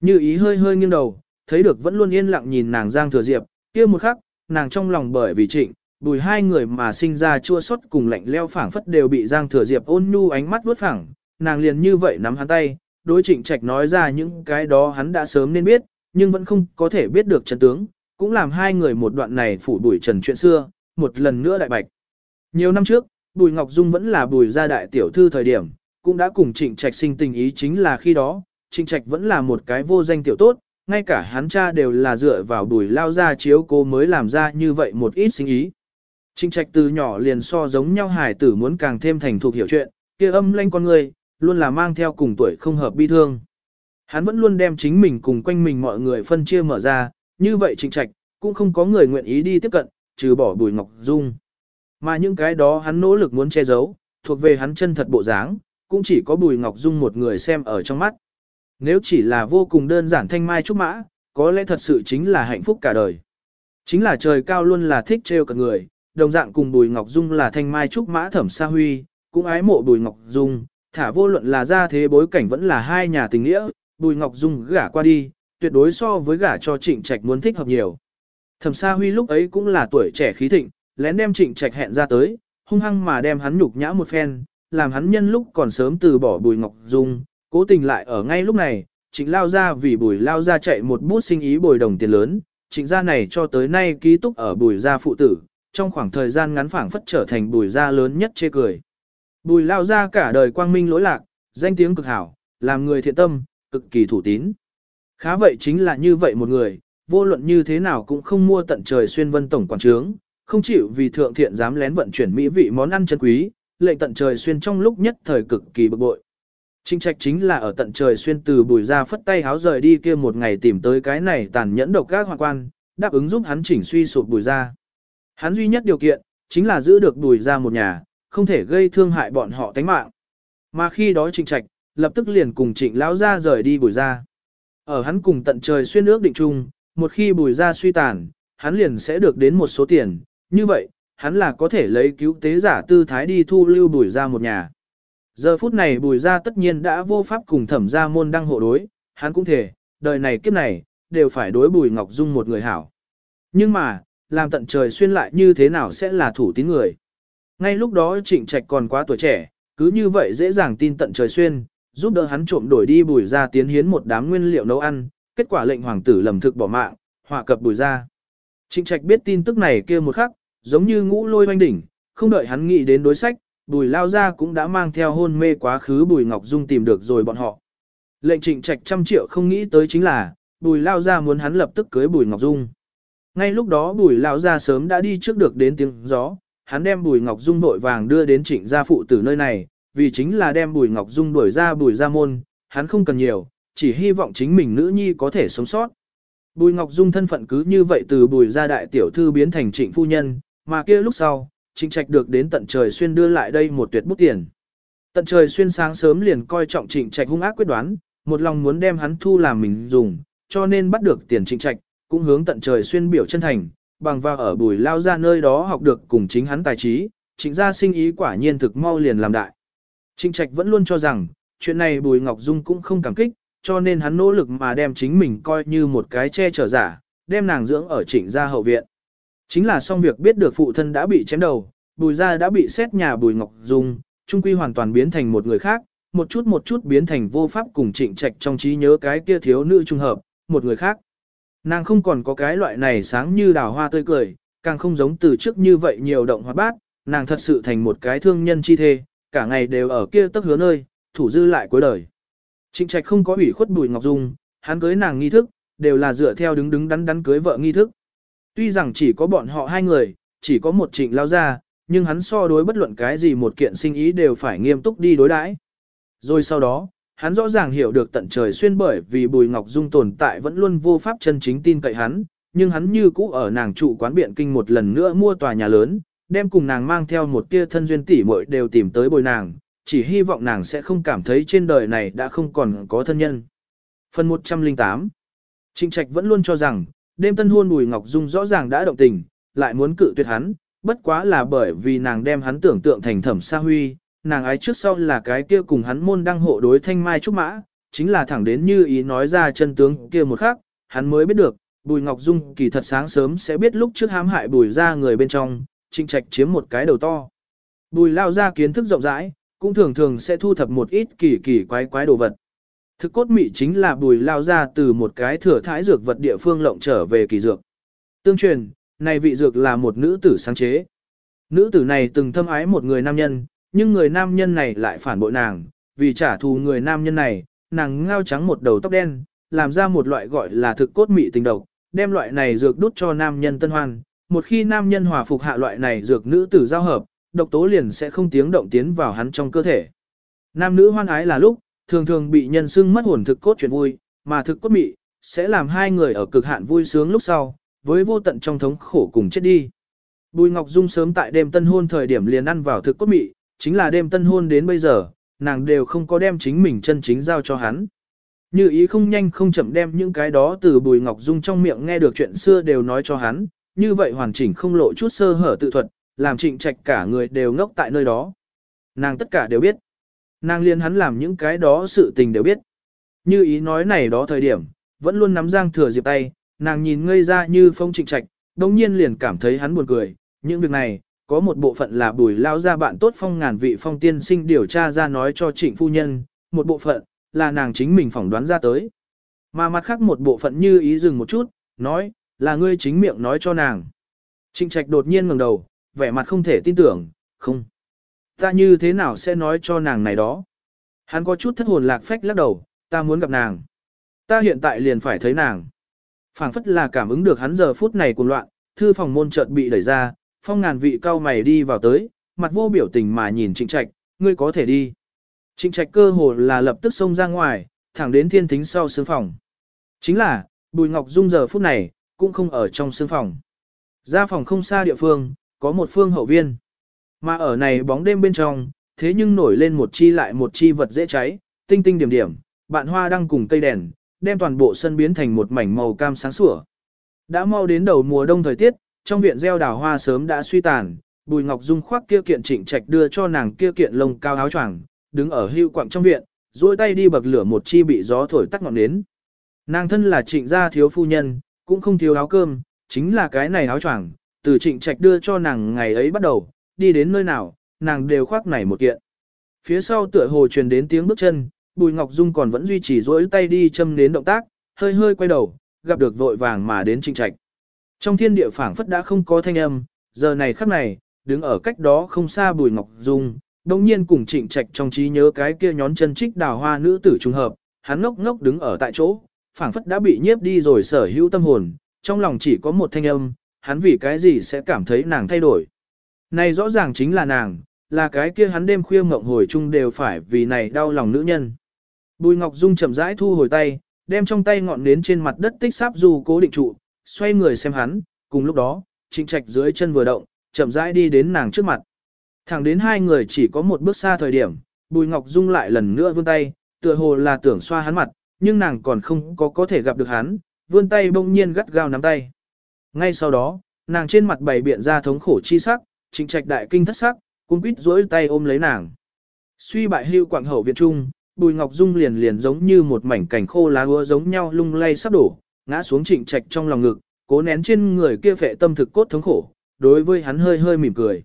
Như ý hơi hơi nghiêng đầu, thấy được vẫn luôn yên lặng nhìn nàng Giang Thừa Diệp, kia một khắc, nàng trong lòng bởi vì trịnh, bùi hai người mà sinh ra chua xót cùng lạnh leo phảng phất đều bị Giang Thừa Diệp ôn nhu ánh mắt vuốt phẳng, nàng liền như vậy nắm hắn tay, đối trịnh trạch nói ra những cái đó hắn đã sớm nên biết, nhưng vẫn không có thể biết được chân tướng, cũng làm hai người một đoạn này phủ bùi trần chuyện xưa, một lần nữa đại bạch. Nhiều năm trước, Bùi Ngọc Dung vẫn là bùi gia đại tiểu thư thời điểm, cũng đã cùng Trịnh Trạch sinh tình ý chính là khi đó, Trịnh Trạch vẫn là một cái vô danh tiểu tốt, ngay cả hắn cha đều là dựa vào đùi lao ra chiếu cô mới làm ra như vậy một ít sinh ý. Trịnh Trạch từ nhỏ liền so giống nhau Hải tử muốn càng thêm thành thục hiểu chuyện, kia âm lanh con người, luôn là mang theo cùng tuổi không hợp bi thương. Hắn vẫn luôn đem chính mình cùng quanh mình mọi người phân chia mở ra, như vậy Trịnh Trạch cũng không có người nguyện ý đi tiếp cận, trừ bỏ Bùi Ngọc Dung. Mà những cái đó hắn nỗ lực muốn che giấu, thuộc về hắn chân thật bộ dáng, cũng chỉ có Bùi Ngọc Dung một người xem ở trong mắt. Nếu chỉ là vô cùng đơn giản thanh mai trúc mã, có lẽ thật sự chính là hạnh phúc cả đời. Chính là trời cao luôn là thích trêu cả người, đồng dạng cùng Bùi Ngọc Dung là thanh mai trúc mã thẩm sa huy, cũng ái mộ Bùi Ngọc Dung, thả vô luận là ra thế bối cảnh vẫn là hai nhà tình nghĩa, Bùi Ngọc Dung gả qua đi, tuyệt đối so với gả cho Trịnh Trạch muốn thích hợp nhiều. Thẩm Sa Huy lúc ấy cũng là tuổi trẻ khí thịnh, lén đem Trịnh Trạch hẹn ra tới, hung hăng mà đem hắn nhục nhã một phen, làm hắn nhân lúc còn sớm từ bỏ Bùi Ngọc Dung, cố tình lại ở ngay lúc này, Trịnh lao ra vì Bùi lao ra chạy một bút sinh ý bồi đồng tiền lớn, Trịnh gia này cho tới nay ký túc ở Bùi gia phụ tử, trong khoảng thời gian ngắn phảng phất trở thành Bùi gia lớn nhất chê cười. Bùi lao ra cả đời quang minh lỗi lạc, danh tiếng cực hảo, làm người thiện tâm, cực kỳ thủ tín. Khá vậy chính là như vậy một người, vô luận như thế nào cũng không mua tận trời xuyên vân tổng quản trướng, không chịu vì thượng thiện dám lén vận chuyển mỹ vị món ăn chân quý, lệnh tận trời xuyên trong lúc nhất thời cực kỳ bực bội. Trinh trạch chính là ở tận trời xuyên từ bùi ra phất tay háo rời đi kia một ngày tìm tới cái này tàn nhẫn độc các hoàng quan, đáp ứng giúp hắn chỉnh suy sụp bùi ra. Hắn duy nhất điều kiện, chính là giữ được bùi ra một nhà, không thể gây thương hại bọn họ tánh mạng. Mà khi đó trịnh trạch, lập tức liền cùng trịnh lão ra rời đi bùi ra. Ở hắn cùng tận trời xuyên ước định chung, một khi bùi ra suy tàn, hắn liền sẽ được đến một số tiền, như vậy, hắn là có thể lấy cứu tế giả tư thái đi thu lưu bùi ra một nhà. Giờ phút này bùi ra tất nhiên đã vô pháp cùng thẩm ra môn đăng hộ đối, hắn cũng thể, đời này kiếp này, đều phải đối bùi ngọc dung một người hảo. Nhưng mà, làm tận trời xuyên lại như thế nào sẽ là thủ tín người. Ngay lúc đó trịnh trạch còn quá tuổi trẻ, cứ như vậy dễ dàng tin tận trời xuyên, giúp đỡ hắn trộm đổi đi bùi ra tiến hiến một đám nguyên liệu nấu ăn, kết quả lệnh hoàng tử lầm thực bỏ mạng, họa cập bùi ra. Trịnh trạch biết tin tức này kia một khắc, giống như ngũ lôi oanh đỉnh, không đợi hắn nghĩ đến đối sách, bùi lao ra cũng đã mang theo hôn mê quá khứ bùi ngọc dung tìm được rồi bọn họ. Lệnh trịnh trạch trăm triệu không nghĩ tới chính là, bùi lao ra muốn hắn lập tức cưới bùi ngọc dung. Ngay lúc đó bùi lao ra sớm đã đi trước được đến tiếng gió, hắn đem bùi ngọc dung vội vàng đưa đến trịnh gia phụ tử nơi này, vì chính là đem bùi ngọc dung đuổi ra bùi gia môn, hắn không cần nhiều, chỉ hy vọng chính mình nữ nhi có thể sống sót. Bùi Ngọc Dung thân phận cứ như vậy từ bùi gia đại tiểu thư biến thành trịnh phu nhân, mà kia lúc sau, trịnh trạch được đến tận trời xuyên đưa lại đây một tuyệt bút tiền. Tận trời xuyên sáng sớm liền coi trọng trịnh trạch hung ác quyết đoán, một lòng muốn đem hắn thu làm mình dùng, cho nên bắt được tiền trịnh trạch, cũng hướng tận trời xuyên biểu chân thành, bằng vào ở bùi lao ra nơi đó học được cùng chính hắn tài trí, trịnh gia sinh ý quả nhiên thực mau liền làm đại. Trịnh trạch vẫn luôn cho rằng, chuyện này bùi Ngọc Dung cũng không cảm kích, cho nên hắn nỗ lực mà đem chính mình coi như một cái che chở giả, đem nàng dưỡng ở trịnh gia hậu viện. Chính là xong việc biết được phụ thân đã bị chém đầu, bùi ra đã bị xét nhà bùi ngọc dung, trung quy hoàn toàn biến thành một người khác, một chút một chút biến thành vô pháp cùng trịnh trạch trong trí nhớ cái kia thiếu nữ trung hợp, một người khác. Nàng không còn có cái loại này sáng như đào hoa tươi cười, càng không giống từ trước như vậy nhiều động hoạt bát, nàng thật sự thành một cái thương nhân chi thê, cả ngày đều ở kia tấp hứa nơi, thủ dư lại cuối đời. Trịnh trạch không có ủy khuất bùi ngọc dung, hắn cưới nàng nghi thức, đều là dựa theo đứng đứng đắn đắn cưới vợ nghi thức. Tuy rằng chỉ có bọn họ hai người, chỉ có một trịnh lao ra, nhưng hắn so đối bất luận cái gì một kiện sinh ý đều phải nghiêm túc đi đối đãi. Rồi sau đó, hắn rõ ràng hiểu được tận trời xuyên bởi vì Bùi Ngọc Dung tồn tại vẫn luôn vô pháp chân chính tin cậy hắn, nhưng hắn như cũ ở nàng trụ quán biện kinh một lần nữa mua tòa nhà lớn, đem cùng nàng mang theo một tia thân duyên tỷ muội đều tìm tới bồi nàng, chỉ hy vọng nàng sẽ không cảm thấy trên đời này đã không còn có thân nhân. Phần 108 Trịnh Trạch vẫn luôn cho rằng, đêm tân hôn Bùi Ngọc Dung rõ ràng đã động tình, lại muốn cự tuyệt hắn, bất quá là bởi vì nàng đem hắn tưởng tượng thành thẩm sa huy, nàng ái trước sau là cái kia cùng hắn môn đăng hộ đối thanh mai trúc mã, chính là thẳng đến như ý nói ra chân tướng kia một khắc, hắn mới biết được, Bùi Ngọc Dung kỳ thật sáng sớm sẽ biết lúc trước hãm hại Bùi ra người bên trong, trinh trạch chiếm một cái đầu to. Bùi lao ra kiến thức rộng rãi, cũng thường thường sẽ thu thập một ít kỳ kỳ quái quái đồ vật. Thực cốt mị chính là bùi lao ra từ một cái thừa thái dược vật địa phương lộng trở về kỳ dược. Tương truyền, này vị dược là một nữ tử sáng chế. Nữ tử này từng thâm ái một người nam nhân, nhưng người nam nhân này lại phản bội nàng, vì trả thù người nam nhân này, nàng ngao trắng một đầu tóc đen, làm ra một loại gọi là thực cốt mị tình độc, đem loại này dược đút cho nam nhân tân hoan. Một khi nam nhân hòa phục hạ loại này dược nữ tử giao hợp, độc tố liền sẽ không tiếng động tiến vào hắn trong cơ thể. Nam nữ hoan ái là lúc, thường thường bị nhân xưng mất hồn thực cốt chuyện vui, mà thực cốt mị, sẽ làm hai người ở cực hạn vui sướng lúc sau, với vô tận trong thống khổ cùng chết đi. Bùi Ngọc Dung sớm tại đêm tân hôn thời điểm liền ăn vào thực cốt mị, chính là đêm tân hôn đến bây giờ, nàng đều không có đem chính mình chân chính giao cho hắn. Như ý không nhanh không chậm đem những cái đó từ Bùi Ngọc Dung trong miệng nghe được chuyện xưa đều nói cho hắn, như vậy hoàn chỉnh không lộ chút sơ hở tự thuật, làm trịnh trạch cả người đều ngốc tại nơi đó. Nàng tất cả đều biết. Nàng liên hắn làm những cái đó sự tình đều biết. Như ý nói này đó thời điểm, vẫn luôn nắm giang thừa diệp tay, nàng nhìn ngây ra như phong trịnh trạch, đồng nhiên liền cảm thấy hắn buồn cười. Những việc này, có một bộ phận là bùi lao ra bạn tốt phong ngàn vị phong tiên sinh điều tra ra nói cho trịnh phu nhân, một bộ phận, là nàng chính mình phỏng đoán ra tới. Mà mặt khác một bộ phận như ý dừng một chút, nói, là ngươi chính miệng nói cho nàng. Trịnh trạch đột nhiên ngẩng đầu, vẻ mặt không thể tin tưởng, không. Ta như thế nào sẽ nói cho nàng này đó? Hắn có chút thất hồn lạc phách lắc đầu, ta muốn gặp nàng. Ta hiện tại liền phải thấy nàng. phảng phất là cảm ứng được hắn giờ phút này cuồng loạn, thư phòng môn chợt bị đẩy ra, phong ngàn vị cao mày đi vào tới, mặt vô biểu tình mà nhìn trịnh trạch, ngươi có thể đi. Trịnh trạch cơ hồ là lập tức xông ra ngoài, thẳng đến thiên thính sau sương phòng. Chính là, Bùi Ngọc Dung giờ phút này, cũng không ở trong sương phòng. Ra phòng không xa địa phương, có một phương hậu viên. Mà ở này bóng đêm bên trong, thế nhưng nổi lên một chi lại một chi vật dễ cháy, tinh tinh điểm điểm, bạn hoa đang cùng cây đèn, đem toàn bộ sân biến thành một mảnh màu cam sáng sủa. Đã mau đến đầu mùa đông thời tiết, trong viện gieo đào hoa sớm đã suy tàn, Bùi Ngọc Dung khoác kia kiện trịnh trạch đưa cho nàng kia kiện lông cao áo choàng, đứng ở hưu quặng trong viện, duỗi tay đi bậc lửa một chi bị gió thổi tắt ngọn nến. Nàng thân là trịnh gia thiếu phu nhân, cũng không thiếu áo cơm, chính là cái này áo choàng, từ trịnh trạch đưa cho nàng ngày ấy bắt đầu, đi đến nơi nào, nàng đều khoác nảy một kiện. Phía sau tựa hồ truyền đến tiếng bước chân, Bùi Ngọc Dung còn vẫn duy trì duỗi tay đi châm đến động tác, hơi hơi quay đầu, gặp được vội vàng mà đến trịnh trạch. Trong thiên địa phảng phất đã không có thanh âm, giờ này khắc này, đứng ở cách đó không xa Bùi Ngọc Dung, đồng nhiên cùng trịnh trạch trong trí nhớ cái kia nhón chân trích đào hoa nữ tử trùng hợp, hắn ngốc ngốc đứng ở tại chỗ, phảng phất đã bị nhiếp đi rồi sở hữu tâm hồn, trong lòng chỉ có một thanh âm, hắn vì cái gì sẽ cảm thấy nàng thay đổi. Này rõ ràng chính là nàng, là cái kia hắn đêm khuya mộng hồi chung đều phải vì này đau lòng nữ nhân. Bùi Ngọc Dung chậm rãi thu hồi tay, đem trong tay ngọn nến trên mặt đất tích sáp dù cố định trụ, xoay người xem hắn, cùng lúc đó, trịnh trạch dưới chân vừa động, chậm rãi đi đến nàng trước mặt. Thẳng đến hai người chỉ có một bước xa thời điểm, Bùi Ngọc Dung lại lần nữa vươn tay, tựa hồ là tưởng xoa hắn mặt, nhưng nàng còn không có có thể gặp được hắn, vươn tay bỗng nhiên gắt gao nắm tay. Ngay sau đó, nàng trên mặt bày biện ra thống khổ chi sắc, trịnh trạch đại kinh thất sắc, cung quýt duỗi tay ôm lấy nàng. Suy bại hưu quạng hậu viện trung, Bùi Ngọc Dung liền liền giống như một mảnh cảnh khô lá úa giống nhau lung lay sắp đổ, ngã xuống trịnh trạch trong lòng ngực, cố nén trên người kia phệ tâm thực cốt thống khổ, đối với hắn hơi hơi mỉm cười.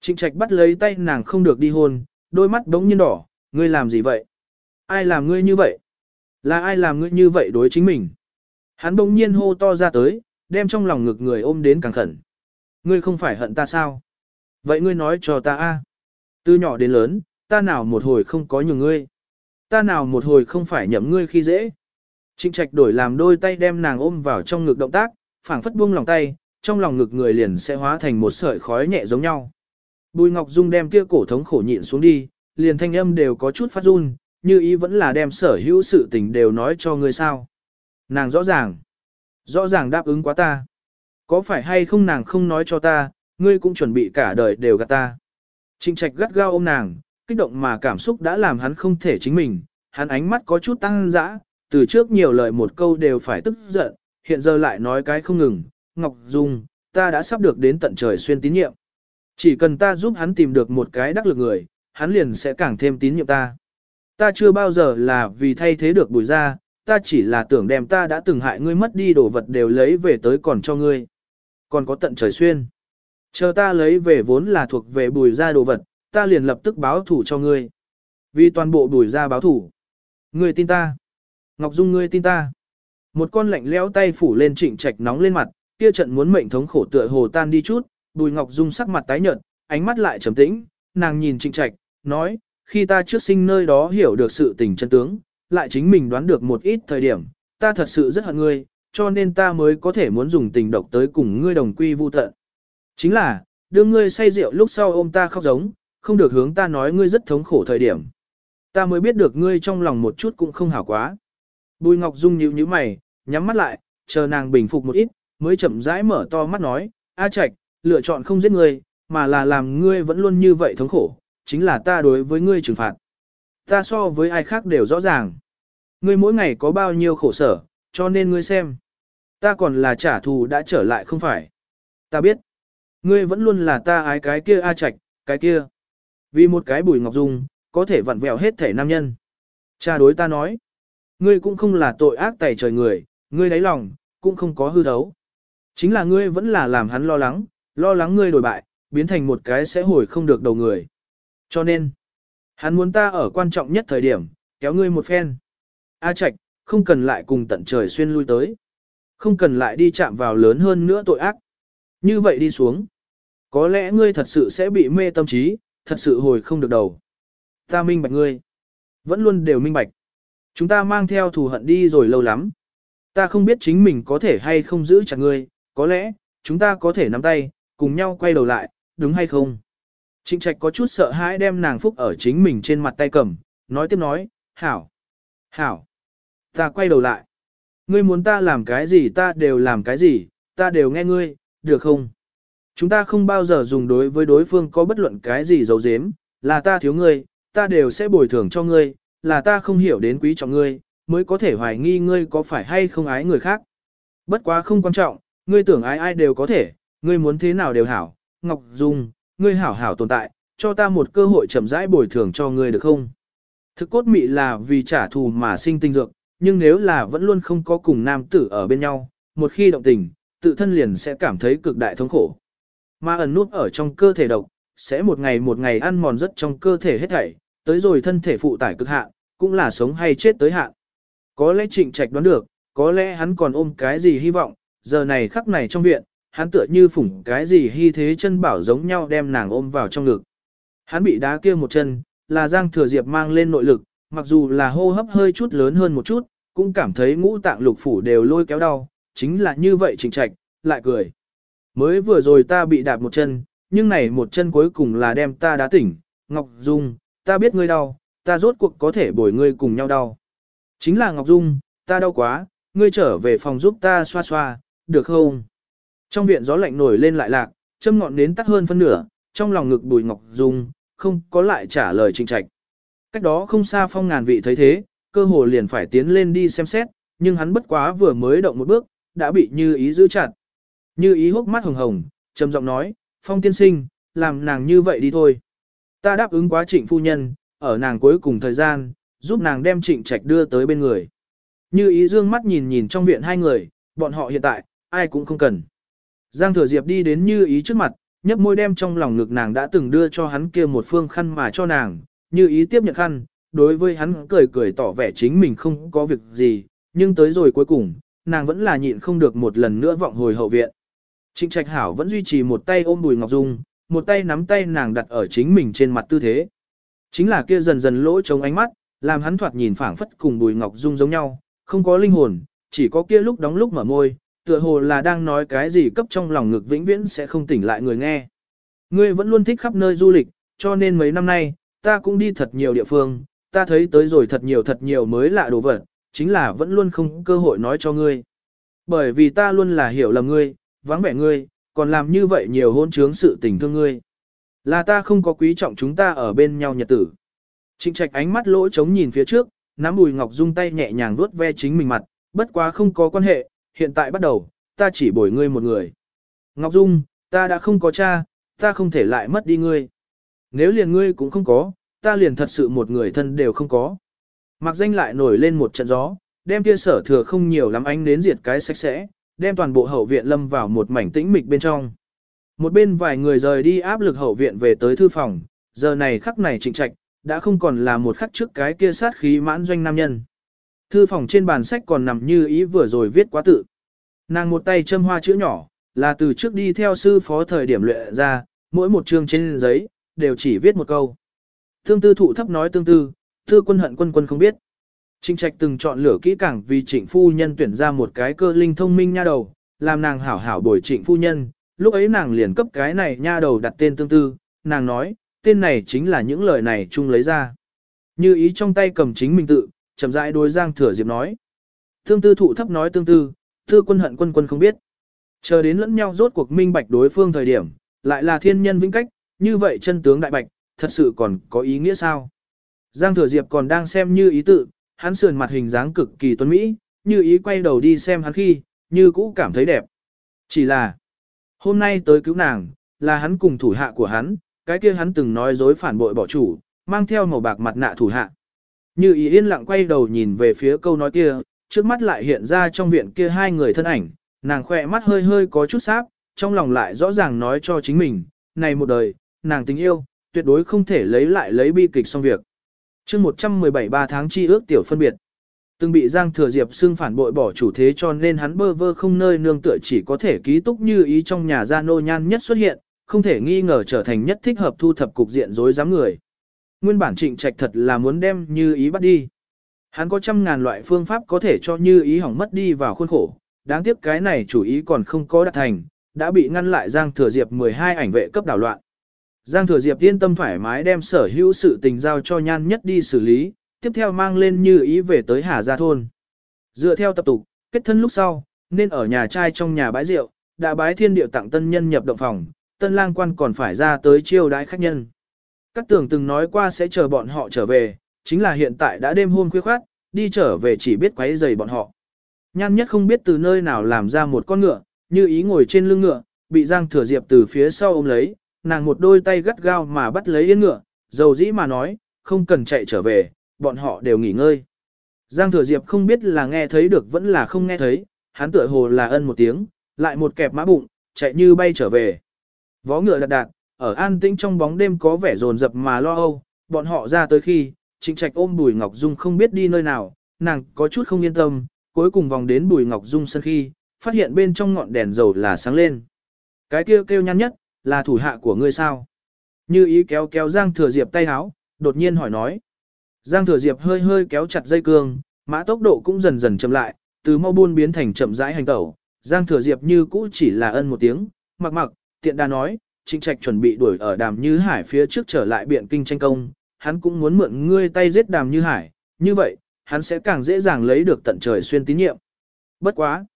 Trịnh trạch bắt lấy tay nàng không được đi hôn, đôi mắt đống nhiên đỏ, ngươi làm gì vậy? Ai làm ngươi như vậy? Là ai làm ngươi như vậy đối chính mình? Hắn bỗng nhiên hô to ra tới, đem trong lòng ngực người ôm đến càng khẩn. Ngươi không phải hận ta sao? Vậy ngươi nói cho ta a. Từ nhỏ đến lớn, ta nào một hồi không có nhiều ngươi. Ta nào một hồi không phải nhậm ngươi khi dễ. Trịnh trạch đổi làm đôi tay đem nàng ôm vào trong ngực động tác, phảng phất buông lòng tay, trong lòng ngực người liền sẽ hóa thành một sợi khói nhẹ giống nhau. Bùi Ngọc Dung đem kia cổ thống khổ nhịn xuống đi, liền thanh âm đều có chút phát run, như ý vẫn là đem sở hữu sự tình đều nói cho ngươi sao. Nàng rõ ràng, rõ ràng đáp ứng quá ta. Có phải hay không nàng không nói cho ta, ngươi cũng chuẩn bị cả đời đều gạt ta. Trịnh trạch gắt gao ôm nàng, kích động mà cảm xúc đã làm hắn không thể chính mình, hắn ánh mắt có chút tăng dã, từ trước nhiều lời một câu đều phải tức giận, hiện giờ lại nói cái không ngừng, Ngọc Dung, ta đã sắp được đến tận trời xuyên tín nhiệm. Chỉ cần ta giúp hắn tìm được một cái đắc lực người, hắn liền sẽ càng thêm tín nhiệm ta. Ta chưa bao giờ là vì thay thế được bùi ra, ta chỉ là tưởng đem ta đã từng hại ngươi mất đi đồ vật đều lấy về tới còn cho ngươi. Còn có tận trời xuyên. Chờ ta lấy về vốn là thuộc về bùi ra đồ vật, ta liền lập tức báo thủ cho ngươi. Vì toàn bộ bùi ra báo thủ. Ngươi tin ta. Ngọc Dung ngươi tin ta. Một con lạnh lẽo tay phủ lên trịnh trạch nóng lên mặt, kia trận muốn mệnh thống khổ tựa hồ tan đi chút, bùi Ngọc Dung sắc mặt tái nhợt, ánh mắt lại trầm tĩnh, nàng nhìn trịnh trạch, nói, khi ta trước sinh nơi đó hiểu được sự tình chân tướng, lại chính mình đoán được một ít thời điểm, ta thật sự rất hận ngươi, cho nên ta mới có thể muốn dùng tình độc tới cùng ngươi đồng quy vu tận. Chính là, đưa ngươi say rượu lúc sau ôm ta khóc giống, không được hướng ta nói ngươi rất thống khổ thời điểm. Ta mới biết được ngươi trong lòng một chút cũng không hảo quá. Bùi Ngọc Dung nhíu nhíu mày, nhắm mắt lại, chờ nàng bình phục một ít, mới chậm rãi mở to mắt nói, A Trạch, lựa chọn không giết ngươi, mà là làm ngươi vẫn luôn như vậy thống khổ, chính là ta đối với ngươi trừng phạt. Ta so với ai khác đều rõ ràng. Ngươi mỗi ngày có bao nhiêu khổ sở, cho nên ngươi xem. Ta còn là trả thù đã trở lại không phải. Ta biết. Ngươi vẫn luôn là ta ái cái kia A Trạch, cái kia. Vì một cái bùi ngọc dung, có thể vặn vẹo hết thể nam nhân. Cha đối ta nói. Ngươi cũng không là tội ác tẩy trời người, ngươi đáy lòng, cũng không có hư thấu. Chính là ngươi vẫn là làm hắn lo lắng, lo lắng ngươi đổi bại, biến thành một cái sẽ hồi không được đầu người. Cho nên, hắn muốn ta ở quan trọng nhất thời điểm, kéo ngươi một phen. A Trạch, không cần lại cùng tận trời xuyên lui tới. Không cần lại đi chạm vào lớn hơn nữa tội ác. Như vậy đi xuống. Có lẽ ngươi thật sự sẽ bị mê tâm trí, thật sự hồi không được đầu. Ta minh bạch ngươi. Vẫn luôn đều minh bạch. Chúng ta mang theo thù hận đi rồi lâu lắm. Ta không biết chính mình có thể hay không giữ chặt ngươi, có lẽ, chúng ta có thể nắm tay, cùng nhau quay đầu lại, đúng hay không? Trịnh trạch có chút sợ hãi đem nàng phúc ở chính mình trên mặt tay cầm, nói tiếp nói, hảo, hảo, ta quay đầu lại. Ngươi muốn ta làm cái gì ta đều làm cái gì, ta đều nghe ngươi, được không? Chúng ta không bao giờ dùng đối với đối phương có bất luận cái gì giấu giếm, là ta thiếu ngươi, ta đều sẽ bồi thường cho ngươi, là ta không hiểu đến quý trọng ngươi, mới có thể hoài nghi ngươi có phải hay không ái người khác. Bất quá không quan trọng, ngươi tưởng ai ai đều có thể, ngươi muốn thế nào đều hảo, Ngọc Dung, ngươi hảo hảo tồn tại, cho ta một cơ hội chậm rãi bồi thường cho ngươi được không? Thực cốt mị là vì trả thù mà sinh tinh dược, nhưng nếu là vẫn luôn không có cùng nam tử ở bên nhau, một khi động tình, tự thân liền sẽ cảm thấy cực đại thống khổ. Mà ẩn nút ở trong cơ thể độc, sẽ một ngày một ngày ăn mòn rất trong cơ thể hết thảy, tới rồi thân thể phụ tải cực hạn, cũng là sống hay chết tới hạn. Có lẽ trịnh trạch đoán được, có lẽ hắn còn ôm cái gì hy vọng, giờ này khắc này trong viện, hắn tựa như phủng cái gì hy thế chân bảo giống nhau đem nàng ôm vào trong ngực. Hắn bị đá kia một chân, là Giang Thừa Diệp mang lên nội lực, mặc dù là hô hấp hơi chút lớn hơn một chút, cũng cảm thấy ngũ tạng lục phủ đều lôi kéo đau, chính là như vậy trịnh trạch, lại cười. Mới vừa rồi ta bị đạp một chân, nhưng này một chân cuối cùng là đem ta đá tỉnh, Ngọc Dung, ta biết ngươi đau, ta rốt cuộc có thể bồi ngươi cùng nhau đau. Chính là Ngọc Dung, ta đau quá, ngươi trở về phòng giúp ta xoa xoa, được không? Trong viện gió lạnh nổi lên lại lạc, châm ngọn nến tắt hơn phân nửa, trong lòng ngực bùi Ngọc Dung, không có lại trả lời trình trạch. Cách đó không xa phong ngàn vị thấy thế, cơ hồ liền phải tiến lên đi xem xét, nhưng hắn bất quá vừa mới động một bước, đã bị như ý giữ chặt. Như ý hốc mắt hồng hồng, trầm giọng nói, phong tiên sinh, làm nàng như vậy đi thôi. Ta đáp ứng quá trịnh phu nhân, ở nàng cuối cùng thời gian, giúp nàng đem trịnh trạch đưa tới bên người. Như ý dương mắt nhìn nhìn trong viện hai người, bọn họ hiện tại, ai cũng không cần. Giang thừa diệp đi đến như ý trước mặt, nhấp môi đem trong lòng ngực nàng đã từng đưa cho hắn kia một phương khăn mà cho nàng, như ý tiếp nhận khăn, đối với hắn cười cười tỏ vẻ chính mình không có việc gì, nhưng tới rồi cuối cùng, nàng vẫn là nhịn không được một lần nữa vọng hồi hậu viện. Trịnh Trạch Hảo vẫn duy trì một tay ôm Bùi Ngọc Dung, một tay nắm tay nàng đặt ở chính mình trên mặt tư thế. Chính là kia dần dần lỗ trống ánh mắt, làm hắn thoạt nhìn phảng phất cùng Bùi Ngọc Dung giống nhau, không có linh hồn, chỉ có kia lúc đóng lúc mở môi, tựa hồ là đang nói cái gì cấp trong lòng ngực vĩnh viễn sẽ không tỉnh lại người nghe. Ngươi vẫn luôn thích khắp nơi du lịch, cho nên mấy năm nay, ta cũng đi thật nhiều địa phương, ta thấy tới rồi thật nhiều thật nhiều mới lạ đồ vật, chính là vẫn luôn không cơ hội nói cho ngươi. Bởi vì ta luôn là hiểu lầm ngươi, vắng vẻ ngươi, còn làm như vậy nhiều hôn trướng sự tình thương ngươi. Là ta không có quý trọng chúng ta ở bên nhau nhật tử. Trịnh trạch ánh mắt lỗ trống nhìn phía trước, nắm bùi ngọc dung tay nhẹ nhàng vuốt ve chính mình mặt, bất quá không có quan hệ, hiện tại bắt đầu, ta chỉ bồi ngươi một người. Ngọc Dung, ta đã không có cha, ta không thể lại mất đi ngươi. Nếu liền ngươi cũng không có, ta liền thật sự một người thân đều không có. Mặc danh lại nổi lên một trận gió, đem kia sở thừa không nhiều lắm ánh đến diệt cái sạch sẽ, đem toàn bộ hậu viện lâm vào một mảnh tĩnh mịch bên trong. Một bên vài người rời đi áp lực hậu viện về tới thư phòng, giờ này khắc này trịnh trạch, đã không còn là một khắc trước cái kia sát khí mãn doanh nam nhân. Thư phòng trên bàn sách còn nằm như ý vừa rồi viết quá tự. Nàng một tay châm hoa chữ nhỏ, là từ trước đi theo sư phó thời điểm luyện ra, mỗi một chương trên giấy, đều chỉ viết một câu. Tương tư thụ thấp nói tương tư, thư quân hận quân quân không biết. Trịnh trạch từng chọn lửa kỹ càng vì trịnh phu nhân tuyển ra một cái cơ linh thông minh nha đầu, làm nàng hảo hảo bồi trịnh phu nhân, lúc ấy nàng liền cấp cái này nha đầu đặt tên tương tư, nàng nói, tên này chính là những lời này chung lấy ra. Như ý trong tay cầm chính mình tự, chậm rãi đối Giang Thừa Diệp nói. Tương tư thụ thấp nói tương tư, tư quân hận quân quân không biết. Chờ đến lẫn nhau rốt cuộc minh bạch đối phương thời điểm, lại là thiên nhân vĩnh cách, như vậy chân tướng đại bạch, thật sự còn có ý nghĩa sao? Giang Thừa Diệp còn đang xem như ý tự, hắn sườn mặt hình dáng cực kỳ tuấn mỹ, như ý quay đầu đi xem hắn khi, như cũ cảm thấy đẹp. Chỉ là, hôm nay tới cứu nàng, là hắn cùng thủ hạ của hắn, cái kia hắn từng nói dối phản bội bỏ chủ, mang theo màu bạc mặt nạ thủ hạ. Như ý yên lặng quay đầu nhìn về phía câu nói kia, trước mắt lại hiện ra trong viện kia hai người thân ảnh, nàng khỏe mắt hơi hơi có chút sáp, trong lòng lại rõ ràng nói cho chính mình, này một đời, nàng tình yêu, tuyệt đối không thể lấy lại lấy bi kịch xong việc chương 117 ba tháng chi ước tiểu phân biệt. Từng bị Giang Thừa Diệp xưng phản bội bỏ chủ thế cho nên hắn bơ vơ không nơi nương tựa chỉ có thể ký túc như ý trong nhà gia nô nhan nhất xuất hiện, không thể nghi ngờ trở thành nhất thích hợp thu thập cục diện rối rắm người. Nguyên bản trịnh trạch thật là muốn đem như ý bắt đi. Hắn có trăm ngàn loại phương pháp có thể cho như ý hỏng mất đi vào khuôn khổ, đáng tiếc cái này chủ ý còn không có đạt thành, đã bị ngăn lại Giang Thừa Diệp 12 ảnh vệ cấp đảo loạn. Giang Thừa Diệp yên tâm thoải mái đem sở hữu sự tình giao cho nhan nhất đi xử lý, tiếp theo mang lên như ý về tới Hà Gia Thôn. Dựa theo tập tục, kết thân lúc sau, nên ở nhà trai trong nhà bãi rượu, đã bái thiên điệu tặng tân nhân nhập động phòng, tân lang quan còn phải ra tới chiêu đãi khách nhân. Các tưởng từng nói qua sẽ chờ bọn họ trở về, chính là hiện tại đã đêm hôm khuya khoát, đi trở về chỉ biết quấy rầy bọn họ. Nhan nhất không biết từ nơi nào làm ra một con ngựa, như ý ngồi trên lưng ngựa, bị Giang Thừa Diệp từ phía sau ôm lấy, nàng một đôi tay gắt gao mà bắt lấy yên ngựa, dầu dĩ mà nói, không cần chạy trở về, bọn họ đều nghỉ ngơi. Giang Thừa Diệp không biết là nghe thấy được vẫn là không nghe thấy, hắn tựa hồ là ân một tiếng, lại một kẹp mã bụng, chạy như bay trở về. Vó ngựa đặt đạt, ở an tĩnh trong bóng đêm có vẻ rồn rập mà lo âu, bọn họ ra tới khi, Trịnh Trạch ôm Bùi Ngọc Dung không biết đi nơi nào, nàng có chút không yên tâm, cuối cùng vòng đến Bùi Ngọc Dung sân khi, phát hiện bên trong ngọn đèn dầu là sáng lên. Cái kia kêu, kêu nhăn nhất, là thủ hạ của ngươi sao? Như ý kéo kéo Giang Thừa Diệp tay háo, đột nhiên hỏi nói. Giang Thừa Diệp hơi hơi kéo chặt dây cương, mã tốc độ cũng dần dần chậm lại, từ mau buôn biến thành chậm rãi hành tẩu. Giang Thừa Diệp như cũ chỉ là ân một tiếng, mặc mặc, tiện đà nói, Trịnh Trạch chuẩn bị đuổi ở Đàm Như Hải phía trước trở lại biện kinh tranh công, hắn cũng muốn mượn ngươi tay giết Đàm Như Hải, như vậy, hắn sẽ càng dễ dàng lấy được tận trời xuyên tín nhiệm. Bất quá,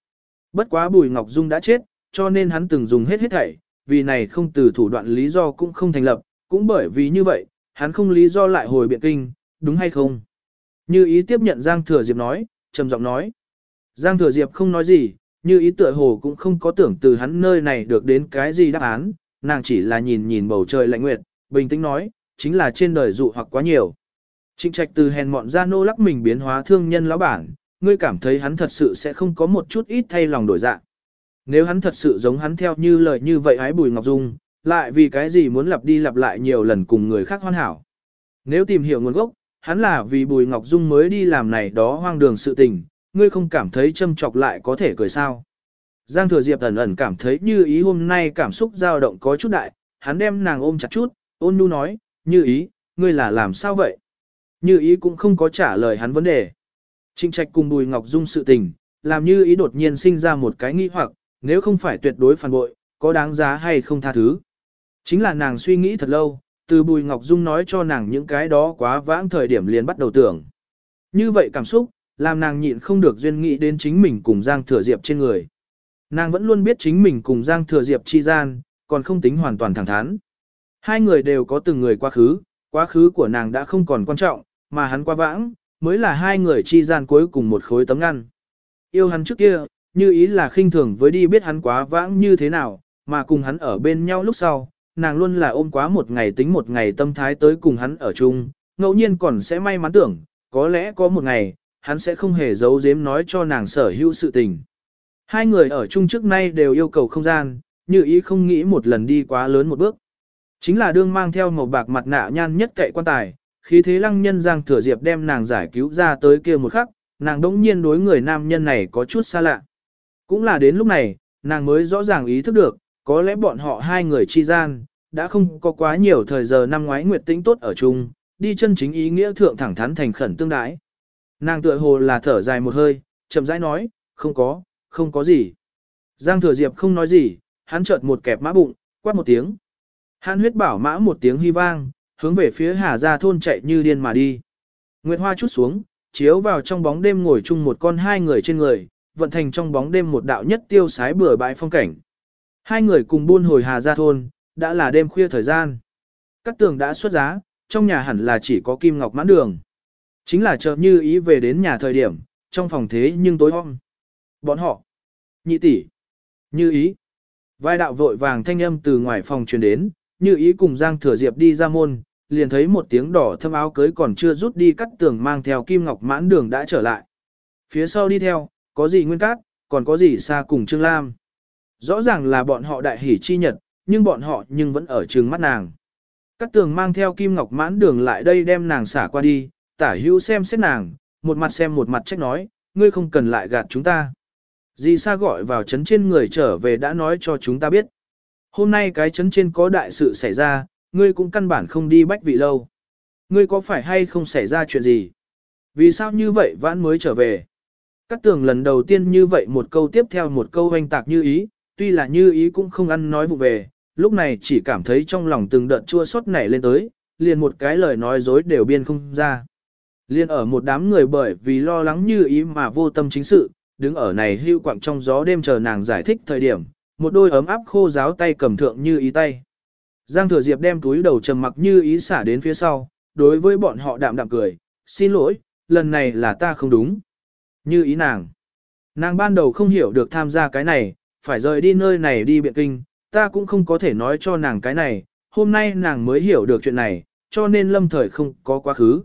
bất quá Bùi Ngọc Dung đã chết, cho nên hắn từng dùng hết hết thảy, vì này không từ thủ đoạn lý do cũng không thành lập, cũng bởi vì như vậy, hắn không lý do lại hồi biện kinh, đúng hay không? Như ý tiếp nhận Giang Thừa Diệp nói, trầm giọng nói. Giang Thừa Diệp không nói gì, như ý tựa hồ cũng không có tưởng từ hắn nơi này được đến cái gì đáp án, nàng chỉ là nhìn nhìn bầu trời lạnh nguyệt, bình tĩnh nói, chính là trên đời dụ hoặc quá nhiều. Trịnh trạch từ hèn mọn ra nô lắc mình biến hóa thương nhân lão bản, ngươi cảm thấy hắn thật sự sẽ không có một chút ít thay lòng đổi dạng. Nếu hắn thật sự giống hắn theo như lời như vậy ái bùi ngọc dung, Lại vì cái gì muốn lặp đi lặp lại nhiều lần cùng người khác hoàn hảo. Nếu tìm hiểu nguồn gốc, hắn là vì Bùi Ngọc Dung mới đi làm này đó hoang đường sự tình, ngươi không cảm thấy châm chọc lại có thể cười sao. Giang Thừa Diệp ẩn ẩn cảm thấy như ý hôm nay cảm xúc dao động có chút đại, hắn đem nàng ôm chặt chút, ôn nhu nói, như ý, ngươi là làm sao vậy? Như ý cũng không có trả lời hắn vấn đề. Trịnh trạch cùng Bùi Ngọc Dung sự tình, làm như ý đột nhiên sinh ra một cái nghi hoặc, nếu không phải tuyệt đối phản bội, có đáng giá hay không tha thứ. Chính là nàng suy nghĩ thật lâu, từ Bùi Ngọc Dung nói cho nàng những cái đó quá vãng thời điểm liền bắt đầu tưởng. Như vậy cảm xúc, làm nàng nhịn không được duyên nghĩ đến chính mình cùng Giang Thừa Diệp trên người. Nàng vẫn luôn biết chính mình cùng Giang Thừa Diệp chi gian, còn không tính hoàn toàn thẳng thắn. Hai người đều có từng người quá khứ, quá khứ của nàng đã không còn quan trọng, mà hắn quá vãng, mới là hai người chi gian cuối cùng một khối tấm ngăn. Yêu hắn trước kia, như ý là khinh thường với đi biết hắn quá vãng như thế nào, mà cùng hắn ở bên nhau lúc sau, nàng luôn là ôm quá một ngày tính một ngày tâm thái tới cùng hắn ở chung, ngẫu nhiên còn sẽ may mắn tưởng, có lẽ có một ngày, hắn sẽ không hề giấu giếm nói cho nàng sở hữu sự tình. Hai người ở chung trước nay đều yêu cầu không gian, như ý không nghĩ một lần đi quá lớn một bước. Chính là đương mang theo màu bạc mặt nạ nhan nhất cậy quan tài, khi thế lăng nhân giang thừa diệp đem nàng giải cứu ra tới kia một khắc, nàng đống nhiên đối người nam nhân này có chút xa lạ. Cũng là đến lúc này, nàng mới rõ ràng ý thức được, có lẽ bọn họ hai người chi gian, đã không có quá nhiều thời giờ năm ngoái nguyệt tĩnh tốt ở chung, đi chân chính ý nghĩa thượng thẳng thắn thành khẩn tương đái. Nàng tựa hồ là thở dài một hơi, chậm rãi nói, không có, không có gì. Giang thừa diệp không nói gì, hắn chợt một kẹp mã bụng, quát một tiếng. Hắn huyết bảo mã một tiếng hy vang, hướng về phía Hà Gia thôn chạy như điên mà đi. Nguyệt Hoa chút xuống, chiếu vào trong bóng đêm ngồi chung một con hai người trên người, vận thành trong bóng đêm một đạo nhất tiêu sái bừa bãi phong cảnh. Hai người cùng buôn hồi Hà Gia thôn, đã là đêm khuya thời gian. Các tường đã xuất giá, trong nhà hẳn là chỉ có kim ngọc mãn đường. Chính là chờ như ý về đến nhà thời điểm, trong phòng thế nhưng tối om. Bọn họ, nhị tỷ, như ý. Vai đạo vội vàng thanh âm từ ngoài phòng truyền đến, như ý cùng Giang Thừa Diệp đi ra môn, liền thấy một tiếng đỏ thâm áo cưới còn chưa rút đi cắt tường mang theo kim ngọc mãn đường đã trở lại. Phía sau đi theo, có gì nguyên cát, còn có gì xa cùng Trương Lam. Rõ ràng là bọn họ đại hỉ chi nhật, nhưng bọn họ nhưng vẫn ở trường mắt nàng. các tường mang theo kim ngọc mãn đường lại đây đem nàng xả qua đi, tả hữu xem xét nàng, một mặt xem một mặt trách nói, ngươi không cần lại gạt chúng ta. Dì Sa gọi vào chấn trên người trở về đã nói cho chúng ta biết. Hôm nay cái chấn trên có đại sự xảy ra, ngươi cũng căn bản không đi bách vị lâu. Ngươi có phải hay không xảy ra chuyện gì? Vì sao như vậy vãn mới trở về? Cát tường lần đầu tiên như vậy một câu tiếp theo một câu hoanh tạc như ý, tuy là như ý cũng không ăn nói vụ về, lúc này chỉ cảm thấy trong lòng từng đợt chua xót nảy lên tới, liền một cái lời nói dối đều biên không ra. Liên ở một đám người bởi vì lo lắng như ý mà vô tâm chính sự, đứng ở này hưu quặng trong gió đêm chờ nàng giải thích thời điểm, một đôi ấm áp khô giáo tay cầm thượng như ý tay. Giang thừa diệp đem túi đầu trầm mặc như ý xả đến phía sau, đối với bọn họ đạm đạm cười, xin lỗi, lần này là ta không đúng. Như ý nàng. Nàng ban đầu không hiểu được tham gia cái này, phải rời đi nơi này đi biện kinh, ta cũng không có thể nói cho nàng cái này, hôm nay nàng mới hiểu được chuyện này, cho nên lâm thời không có quá khứ.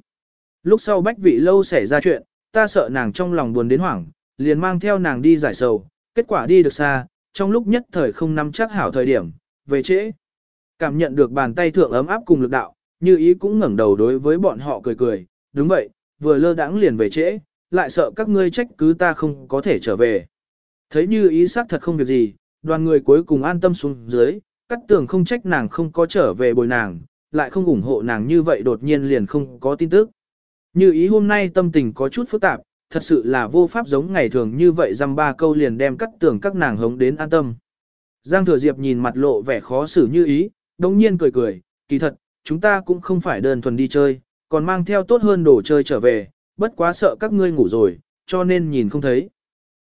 Lúc sau bách vị lâu xảy ra chuyện, ta sợ nàng trong lòng buồn đến hoảng, liền mang theo nàng đi giải sầu, kết quả đi được xa, trong lúc nhất thời không nắm chắc hảo thời điểm, về trễ. Cảm nhận được bàn tay thượng ấm áp cùng lực đạo, như ý cũng ngẩng đầu đối với bọn họ cười cười, đúng vậy, vừa lơ đãng liền về trễ, lại sợ các ngươi trách cứ ta không có thể trở về. Thấy như ý xác thật không việc gì, đoàn người cuối cùng an tâm xuống dưới, cắt tường không trách nàng không có trở về bồi nàng, lại không ủng hộ nàng như vậy đột nhiên liền không có tin tức. Như ý hôm nay tâm tình có chút phức tạp, thật sự là vô pháp giống ngày thường như vậy dăm ba câu liền đem cắt tường các nàng hống đến an tâm. Giang Thừa Diệp nhìn mặt lộ vẻ khó xử như ý, đồng nhiên cười cười, kỳ thật, chúng ta cũng không phải đơn thuần đi chơi, còn mang theo tốt hơn đồ chơi trở về, bất quá sợ các ngươi ngủ rồi, cho nên nhìn không thấy.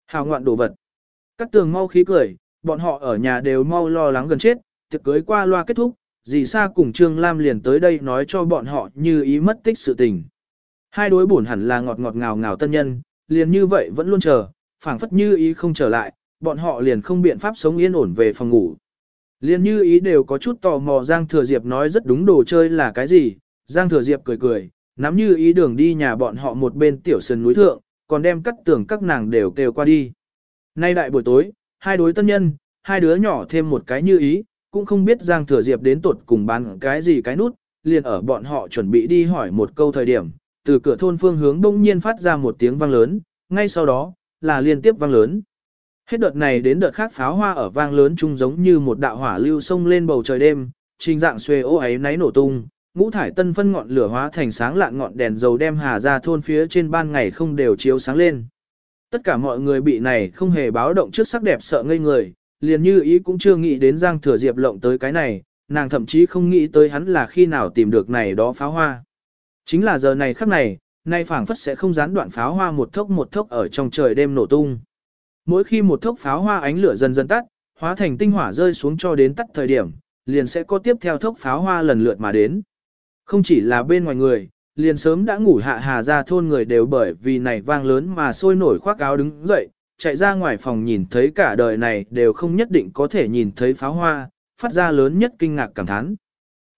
Hào ngoạn đồ vật. các tường mau khí cười, bọn họ ở nhà đều mau lo lắng gần chết, tiệc cưới qua loa kết thúc, dì Sa cùng Trương Lam liền tới đây nói cho bọn họ như ý mất tích sự tình. Hai đối buồn hẳn là ngọt ngọt ngào ngào tân nhân, liền như vậy vẫn luôn chờ, phảng phất như ý không trở lại, bọn họ liền không biện pháp sống yên ổn về phòng ngủ. Liền như ý đều có chút tò mò Giang Thừa Diệp nói rất đúng đồ chơi là cái gì, Giang Thừa Diệp cười cười, nắm như ý đường đi nhà bọn họ một bên tiểu sân núi thượng, còn đem cắt tưởng các nàng đều kêu qua đi. Nay đại buổi tối, hai đối tân nhân, hai đứa nhỏ thêm một cái như ý, cũng không biết Giang Thừa Diệp đến tột cùng bán cái gì cái nút, liền ở bọn họ chuẩn bị đi hỏi một câu thời điểm, từ cửa thôn phương hướng đông nhiên phát ra một tiếng vang lớn, ngay sau đó, là liên tiếp vang lớn. Hết đợt này đến đợt khác pháo hoa ở vang lớn chung giống như một đạo hỏa lưu sông lên bầu trời đêm, trình dạng xuê ô ấy náy nổ tung, ngũ thải tân phân ngọn lửa hóa thành sáng lạn ngọn đèn dầu đem hà ra thôn phía trên ban ngày không đều chiếu sáng lên. Tất cả mọi người bị này không hề báo động trước sắc đẹp sợ ngây người, liền như ý cũng chưa nghĩ đến Giang Thừa Diệp lộng tới cái này, nàng thậm chí không nghĩ tới hắn là khi nào tìm được này đó pháo hoa. Chính là giờ này khắc này, nay phảng phất sẽ không gián đoạn pháo hoa một thốc một thốc ở trong trời đêm nổ tung. Mỗi khi một thốc pháo hoa ánh lửa dần dần tắt, hóa thành tinh hỏa rơi xuống cho đến tắt thời điểm, liền sẽ có tiếp theo thốc pháo hoa lần lượt mà đến. Không chỉ là bên ngoài người, liền sớm đã ngủ hạ hà ra thôn người đều bởi vì này vang lớn mà sôi nổi khoác áo đứng dậy, chạy ra ngoài phòng nhìn thấy cả đời này đều không nhất định có thể nhìn thấy pháo hoa, phát ra lớn nhất kinh ngạc cảm thán.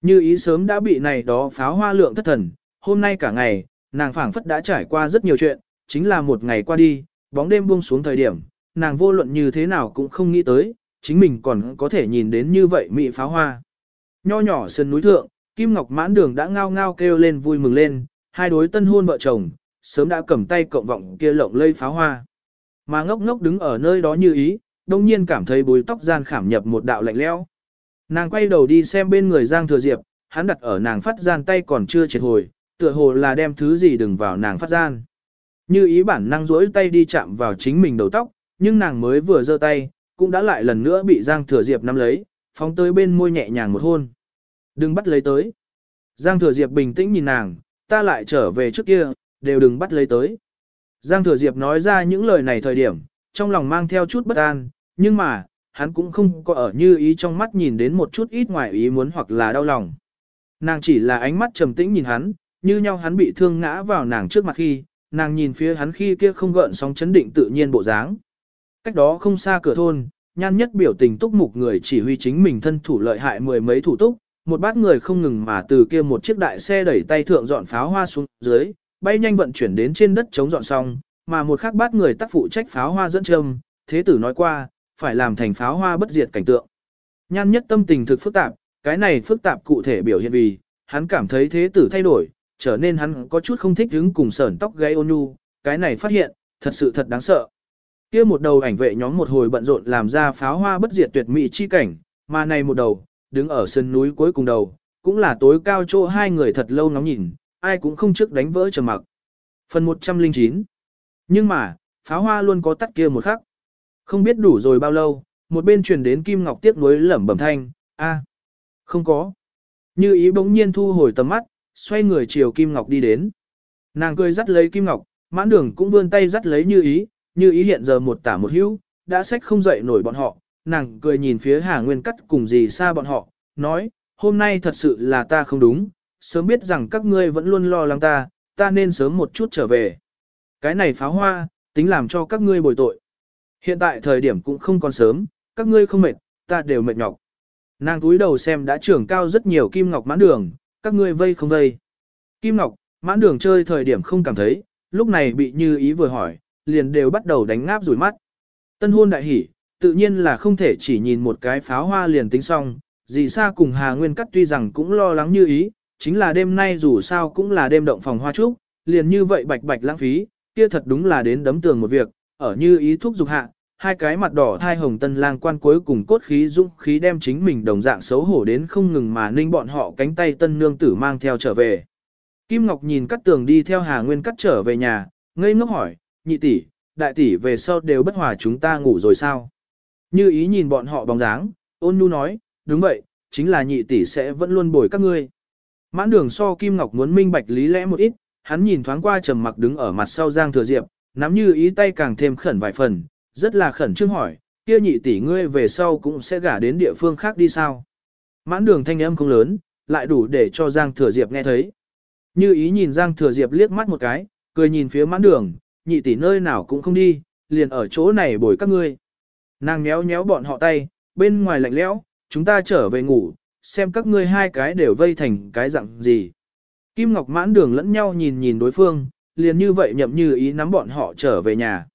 Như ý sớm đã bị này đó pháo hoa lượng thất thần, hôm nay cả ngày, nàng phảng phất đã trải qua rất nhiều chuyện, chính là một ngày qua đi, bóng đêm buông xuống thời điểm, nàng vô luận như thế nào cũng không nghĩ tới, chính mình còn có thể nhìn đến như vậy mỹ pháo hoa. Nho nhỏ sân núi thượng, Kim Ngọc mãn đường đã ngao ngao kêu lên vui mừng lên, hai đối tân hôn vợ chồng, sớm đã cầm tay cộng vọng kia lộng lây pháo hoa. Mà ngốc ngốc đứng ở nơi đó như ý, đông nhiên cảm thấy bùi tóc gian khảm nhập một đạo lạnh leo. Nàng quay đầu đi xem bên người Giang Thừa Diệp, hắn đặt ở nàng phát gian tay còn chưa triệt hồi, tựa hồ là đem thứ gì đừng vào nàng phát gian. Như ý bản năng rỗi tay đi chạm vào chính mình đầu tóc, nhưng nàng mới vừa giơ tay, cũng đã lại lần nữa bị Giang Thừa Diệp nắm lấy, phóng tới bên môi nhẹ nhàng một hôn. Đừng bắt lấy tới. Giang Thừa Diệp bình tĩnh nhìn nàng, ta lại trở về trước kia, đều đừng bắt lấy tới. Giang Thừa Diệp nói ra những lời này thời điểm, trong lòng mang theo chút bất an, nhưng mà, hắn cũng không có ở như ý trong mắt nhìn đến một chút ít ngoài ý muốn hoặc là đau lòng. Nàng chỉ là ánh mắt trầm tĩnh nhìn hắn, như nhau hắn bị thương ngã vào nàng trước mặt khi, nàng nhìn phía hắn khi kia không gợn sóng chấn định tự nhiên bộ dáng. Cách đó không xa cửa thôn, nhan nhất biểu tình túc mục người chỉ huy chính mình thân thủ lợi hại mười mấy thủ túc, một bát người không ngừng mà từ kia một chiếc đại xe đẩy tay thượng dọn pháo hoa xuống dưới, bay nhanh vận chuyển đến trên đất chống dọn xong, mà một khác bát người tác phụ trách pháo hoa dẫn châm, thế tử nói qua, phải làm thành pháo hoa bất diệt cảnh tượng. Nhan nhất tâm tình thực phức tạp, cái này phức tạp cụ thể biểu hiện vì, hắn cảm thấy thế tử thay đổi, trở nên hắn có chút không thích đứng cùng sởn tóc gáy ôn nhu, cái này phát hiện, thật sự thật đáng sợ. Kia một đầu ảnh vệ nhóm một hồi bận rộn làm ra pháo hoa bất diệt tuyệt mỹ chi cảnh, mà này một đầu, đứng ở sân núi cuối cùng đầu, cũng là tối cao chỗ hai người thật lâu ngóng nhìn, ai cũng không trước đánh vỡ trầm mặc. Phần 109 Nhưng mà, pháo hoa luôn có tắt kia một khắc. Không biết đủ rồi bao lâu, một bên truyền đến Kim Ngọc tiếc nuối lẩm bẩm thanh, a, không có. Như ý bỗng nhiên thu hồi tầm mắt, xoay người chiều Kim Ngọc đi đến. Nàng cười dắt lấy Kim Ngọc, mãn đường cũng vươn tay dắt lấy như ý, như ý hiện giờ một tả một hữu, đã sách không dậy nổi bọn họ, nàng cười nhìn phía Hà Nguyên Cắt cùng gì xa bọn họ, nói, hôm nay thật sự là ta không đúng, sớm biết rằng các ngươi vẫn luôn lo lắng ta, ta nên sớm một chút trở về. Cái này pháo hoa, tính làm cho các ngươi bồi tội. Hiện tại thời điểm cũng không còn sớm, các ngươi không mệt, ta đều mệt nhọc. Nàng túi đầu xem đã trưởng cao rất nhiều kim ngọc mãn đường, các ngươi vây không vây. Kim ngọc, mãn đường chơi thời điểm không cảm thấy, lúc này bị như ý vừa hỏi, liền đều bắt đầu đánh ngáp rủi mắt. Tân hôn đại hỉ, tự nhiên là không thể chỉ nhìn một cái pháo hoa liền tính xong, dì xa cùng Hà Nguyên Cắt tuy rằng cũng lo lắng như ý, chính là đêm nay dù sao cũng là đêm động phòng hoa trúc, liền như vậy bạch bạch lãng phí, kia thật đúng là đến đấm tường một việc, ở như ý thuốc dục hạ, hai cái mặt đỏ thai hồng tân lang quan cuối cùng cốt khí dũng khí đem chính mình đồng dạng xấu hổ đến không ngừng mà ninh bọn họ cánh tay tân nương tử mang theo trở về. Kim Ngọc nhìn cắt tường đi theo Hà Nguyên cắt trở về nhà, ngây ngốc hỏi, nhị tỷ, đại tỷ về sau đều bất hòa chúng ta ngủ rồi sao? Như ý nhìn bọn họ bóng dáng, ôn nhu nói, đúng vậy, chính là nhị tỷ sẽ vẫn luôn bồi các ngươi. Mãn đường so Kim Ngọc muốn minh bạch lý lẽ một ít, hắn nhìn thoáng qua trầm mặc đứng ở mặt sau Giang Thừa Diệp, nắm như ý tay càng thêm khẩn vài phần, rất là khẩn trương hỏi, kia nhị tỷ ngươi về sau cũng sẽ gả đến địa phương khác đi sao. Mãn đường thanh âm không lớn, lại đủ để cho Giang Thừa Diệp nghe thấy. Như ý nhìn Giang Thừa Diệp liếc mắt một cái, cười nhìn phía mãn đường, nhị tỷ nơi nào cũng không đi, liền ở chỗ này bồi các ngươi. Nàng nhéo nhéo bọn họ tay, bên ngoài lạnh lẽo, chúng ta trở về ngủ, xem các ngươi hai cái đều vây thành cái dạng gì. Kim Ngọc mãn đường lẫn nhau nhìn nhìn đối phương, liền như vậy nhậm như ý nắm bọn họ trở về nhà.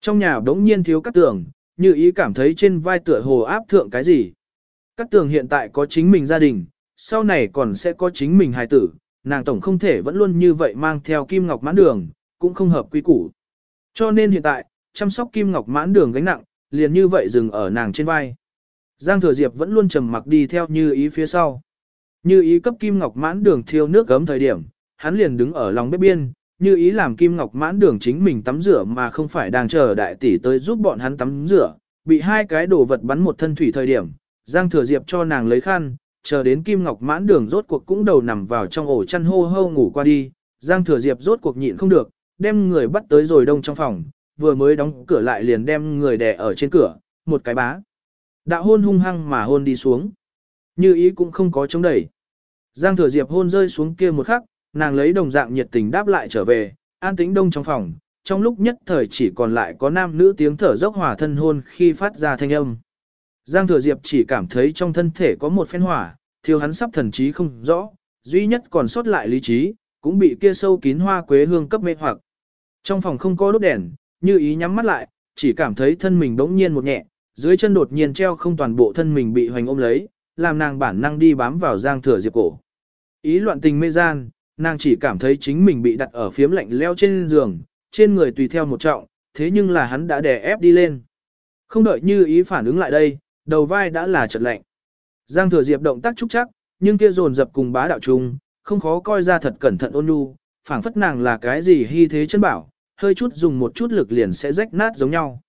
Trong nhà đống nhiên thiếu các tường, như ý cảm thấy trên vai tựa hồ áp thượng cái gì. Cát tường hiện tại có chính mình gia đình, sau này còn sẽ có chính mình hài tử, nàng tổng không thể vẫn luôn như vậy mang theo kim ngọc mãn đường, cũng không hợp quy củ. Cho nên hiện tại, chăm sóc kim ngọc mãn đường gánh nặng, liền như vậy dừng ở nàng trên vai. Giang Thừa Diệp vẫn luôn trầm mặc đi theo như ý phía sau. Như ý cấp kim ngọc mãn đường thiêu nước gấm thời điểm, hắn liền đứng ở lòng bếp biên, như ý làm kim ngọc mãn đường chính mình tắm rửa mà không phải đang chờ đại tỷ tới giúp bọn hắn tắm rửa, bị hai cái đồ vật bắn một thân thủy thời điểm, Giang Thừa Diệp cho nàng lấy khăn, chờ đến kim ngọc mãn đường rốt cuộc cũng đầu nằm vào trong ổ chăn hô hô ngủ qua đi, Giang Thừa Diệp rốt cuộc nhịn không được, đem người bắt tới rồi đông trong phòng, vừa mới đóng cửa lại liền đem người đè ở trên cửa, một cái bá. Đạo hôn hung hăng mà hôn đi xuống. Như ý cũng không có chống đẩy. Giang thừa diệp hôn rơi xuống kia một khắc, nàng lấy đồng dạng nhiệt tình đáp lại trở về, an tĩnh đông trong phòng, trong lúc nhất thời chỉ còn lại có nam nữ tiếng thở dốc hòa thân hôn khi phát ra thanh âm. Giang thừa diệp chỉ cảm thấy trong thân thể có một phen hỏa, thiếu hắn sắp thần trí không rõ, duy nhất còn sót lại lý trí, cũng bị kia sâu kín hoa quế hương cấp mê hoặc. Trong phòng không có đốt đèn, như ý nhắm mắt lại, chỉ cảm thấy thân mình bỗng nhiên một nhẹ, dưới chân đột nhiên treo không toàn bộ thân mình bị hoành ôm lấy, làm nàng bản năng đi bám vào Giang Thừa Diệp cổ. Ý loạn tình mê gian, nàng chỉ cảm thấy chính mình bị đặt ở phiếm lạnh leo trên giường, trên người tùy theo một trọng, thế nhưng là hắn đã đè ép đi lên. Không đợi như ý phản ứng lại đây, đầu vai đã là chật lạnh. Giang Thừa Diệp động tác trúc chắc, nhưng kia dồn dập cùng bá đạo chung, không khó coi ra thật cẩn thận ôn nhu, phảng phất nàng là cái gì hy thế chân bảo, hơi chút dùng một chút lực liền sẽ rách nát giống nhau.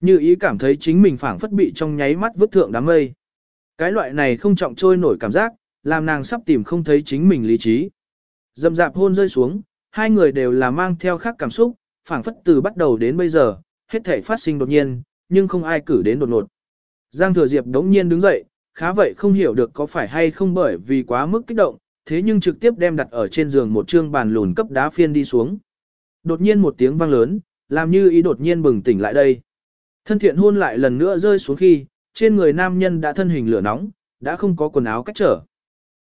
Như ý cảm thấy chính mình phảng phất bị trong nháy mắt vứt thượng đám mây. Cái loại này không trọng trôi nổi cảm giác, làm nàng sắp tìm không thấy chính mình lý trí. Dầm dạp hôn rơi xuống, hai người đều là mang theo khác cảm xúc, phảng phất từ bắt đầu đến bây giờ, hết thể phát sinh đột nhiên, nhưng không ai cử đến đột ngột. Giang Thừa Diệp đống nhiên đứng dậy, khá vậy không hiểu được có phải hay không bởi vì quá mức kích động, thế nhưng trực tiếp đem đặt ở trên giường một trương bàn lùn cấp đá phiên đi xuống. Đột nhiên một tiếng vang lớn, làm như ý đột nhiên bừng tỉnh lại đây. Thân thiện hôn lại lần nữa rơi xuống khi, trên người nam nhân đã thân hình lửa nóng, đã không có quần áo cách trở.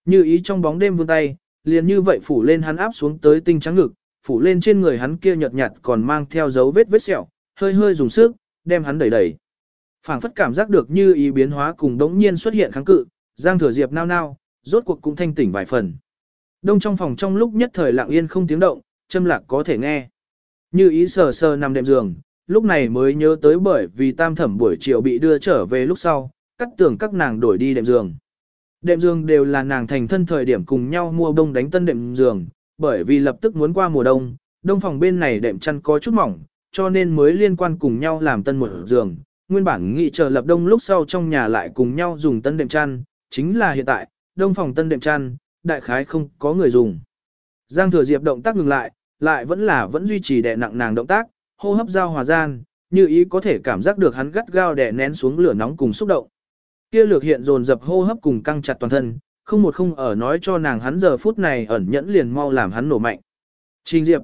Như ý trong bóng đêm vươn tay, liền như vậy phủ lên hắn áp xuống tới tinh trắng ngực, phủ lên trên người hắn kia nhợt nhạt còn mang theo dấu vết vết sẹo, hơi hơi dùng sức, đem hắn đẩy đẩy. Phảng phất cảm giác được như ý biến hóa cùng đống nhiên xuất hiện kháng cự, Giang Thừa Diệp nao nao, rốt cuộc cũng thanh tỉnh vài phần. Đông trong phòng trong lúc nhất thời lặng yên không tiếng động, châm lạc có thể nghe. Như ý sờ sờ nằm đệm giường, lúc này mới nhớ tới bởi vì tam thẩm buổi chiều bị đưa trở về lúc sau, cắt tưởng các nàng đổi đi đệm giường. Đệm giường đều là nàng thành thân thời điểm cùng nhau mua đông đánh tân đệm giường, bởi vì lập tức muốn qua mùa đông, đông phòng bên này đệm chăn có chút mỏng, cho nên mới liên quan cùng nhau làm tân một giường. Nguyên bản nghị chờ lập đông lúc sau trong nhà lại cùng nhau dùng tân đệm chăn, chính là hiện tại, đông phòng tân đệm chăn, đại khái không có người dùng. Giang thừa diệp động tác ngừng lại, lại vẫn là vẫn duy trì đè nặng nàng động tác, hô hấp giao hòa gian, như ý có thể cảm giác được hắn gắt gao đè nén xuống lửa nóng cùng xúc động. Kia lược hiện dồn dập hô hấp cùng căng chặt toàn thân, không một không ở nói cho nàng hắn giờ phút này ẩn nhẫn liền mau làm hắn nổ mạnh. Trình Diệp,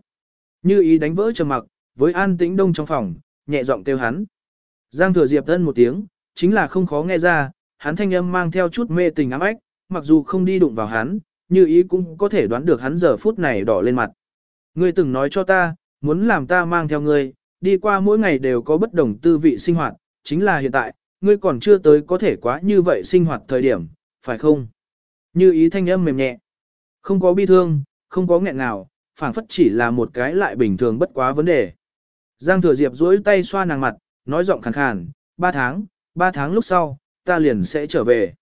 như ý đánh vỡ trầm mặc, với an tĩnh đông trong phòng, nhẹ giọng kêu hắn. Giang thừa Diệp thân một tiếng, chính là không khó nghe ra, hắn thanh âm mang theo chút mê tình ám ách, mặc dù không đi đụng vào hắn, như ý cũng có thể đoán được hắn giờ phút này đỏ lên mặt. Ngươi từng nói cho ta, muốn làm ta mang theo ngươi, đi qua mỗi ngày đều có bất đồng tư vị sinh hoạt, chính là hiện tại, ngươi còn chưa tới có thể quá như vậy sinh hoạt thời điểm, phải không? Như ý thanh âm mềm nhẹ, không có bi thương, không có nghẹn nào, phảng phất chỉ là một cái lại bình thường bất quá vấn đề. Giang thừa diệp duỗi tay xoa nàng mặt, nói giọng khàn khàn, ba tháng, ba tháng lúc sau, ta liền sẽ trở về.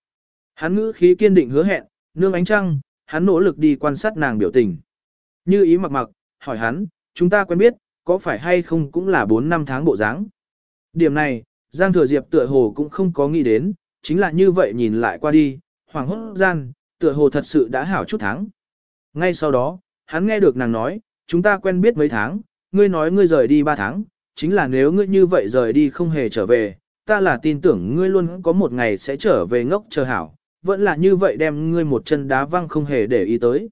Hắn ngữ khí kiên định hứa hẹn, nương ánh trăng, hắn nỗ lực đi quan sát nàng biểu tình. Như ý mặc mặc, hỏi hắn, chúng ta quen biết, có phải hay không cũng là 4 năm tháng bộ dáng. Điểm này, Giang Thừa Diệp tựa hồ cũng không có nghĩ đến, chính là như vậy nhìn lại qua đi, hoàng hốt gian, tựa hồ thật sự đã hảo chút tháng. Ngay sau đó, hắn nghe được nàng nói, chúng ta quen biết mấy tháng, ngươi nói ngươi rời đi 3 tháng, chính là nếu ngươi như vậy rời đi không hề trở về, ta là tin tưởng ngươi luôn có một ngày sẽ trở về ngốc chờ hảo, vẫn là như vậy đem ngươi một chân đá văng không hề để ý tới.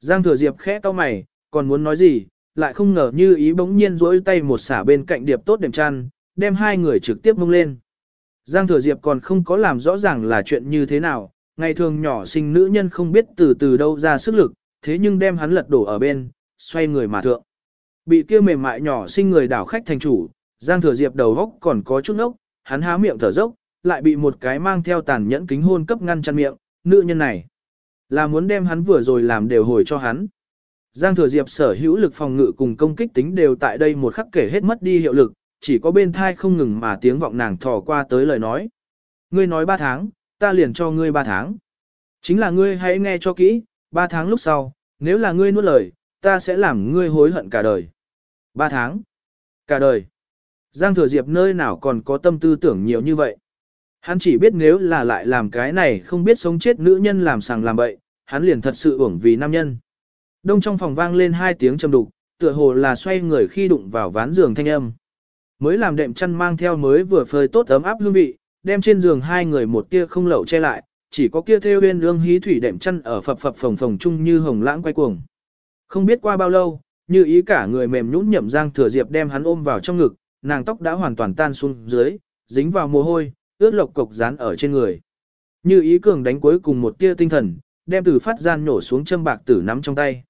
Giang Thừa Diệp khẽ cau mày, còn muốn nói gì, lại không ngờ như ý bỗng nhiên rỗi tay một xả bên cạnh điệp tốt đệm chăn, đem hai người trực tiếp mông lên. Giang Thừa Diệp còn không có làm rõ ràng là chuyện như thế nào, ngày thường nhỏ sinh nữ nhân không biết từ từ đâu ra sức lực, thế nhưng đem hắn lật đổ ở bên, xoay người mà thượng. Bị kia mềm mại nhỏ sinh người đảo khách thành chủ, Giang Thừa Diệp đầu góc còn có chút nốc, hắn há miệng thở dốc, lại bị một cái mang theo tàn nhẫn kính hôn cấp ngăn chặn miệng, nữ nhân này là muốn đem hắn vừa rồi làm đều hồi cho hắn. Giang Thừa Diệp sở hữu lực phòng ngự cùng công kích tính đều tại đây một khắc kể hết mất đi hiệu lực, chỉ có bên thai không ngừng mà tiếng vọng nàng thò qua tới lời nói. Ngươi nói ba tháng, ta liền cho ngươi ba tháng. Chính là ngươi hãy nghe cho kỹ, ba tháng lúc sau, nếu là ngươi nuốt lời, ta sẽ làm ngươi hối hận cả đời. Ba tháng. Cả đời. Giang Thừa Diệp nơi nào còn có tâm tư tưởng nhiều như vậy. Hắn chỉ biết nếu là lại làm cái này không biết sống chết nữ nhân làm sàng làm bậy, hắn liền thật sự uổng vì nam nhân. Đông trong phòng vang lên hai tiếng trầm đục, tựa hồ là xoay người khi đụng vào ván giường thanh âm. Mới làm đệm chăn mang theo mới vừa phơi tốt ấm áp hương vị, đem trên giường hai người một tia không lậu che lại, chỉ có kia theo bên ương hí thủy đệm chăn ở phập phập phồng phồng chung như hồng lãng quay cuồng. Không biết qua bao lâu, như ý cả người mềm nhũn nhậm Giang Thừa Diệp đem hắn ôm vào trong ngực, nàng tóc đã hoàn toàn tan xuống dưới, dính vào mồ hôi, ướt lộc cộc dán ở trên người. Như ý cường đánh cuối cùng một tia tinh thần, đem từ phát gian nổ xuống châm bạc tử nắm trong tay.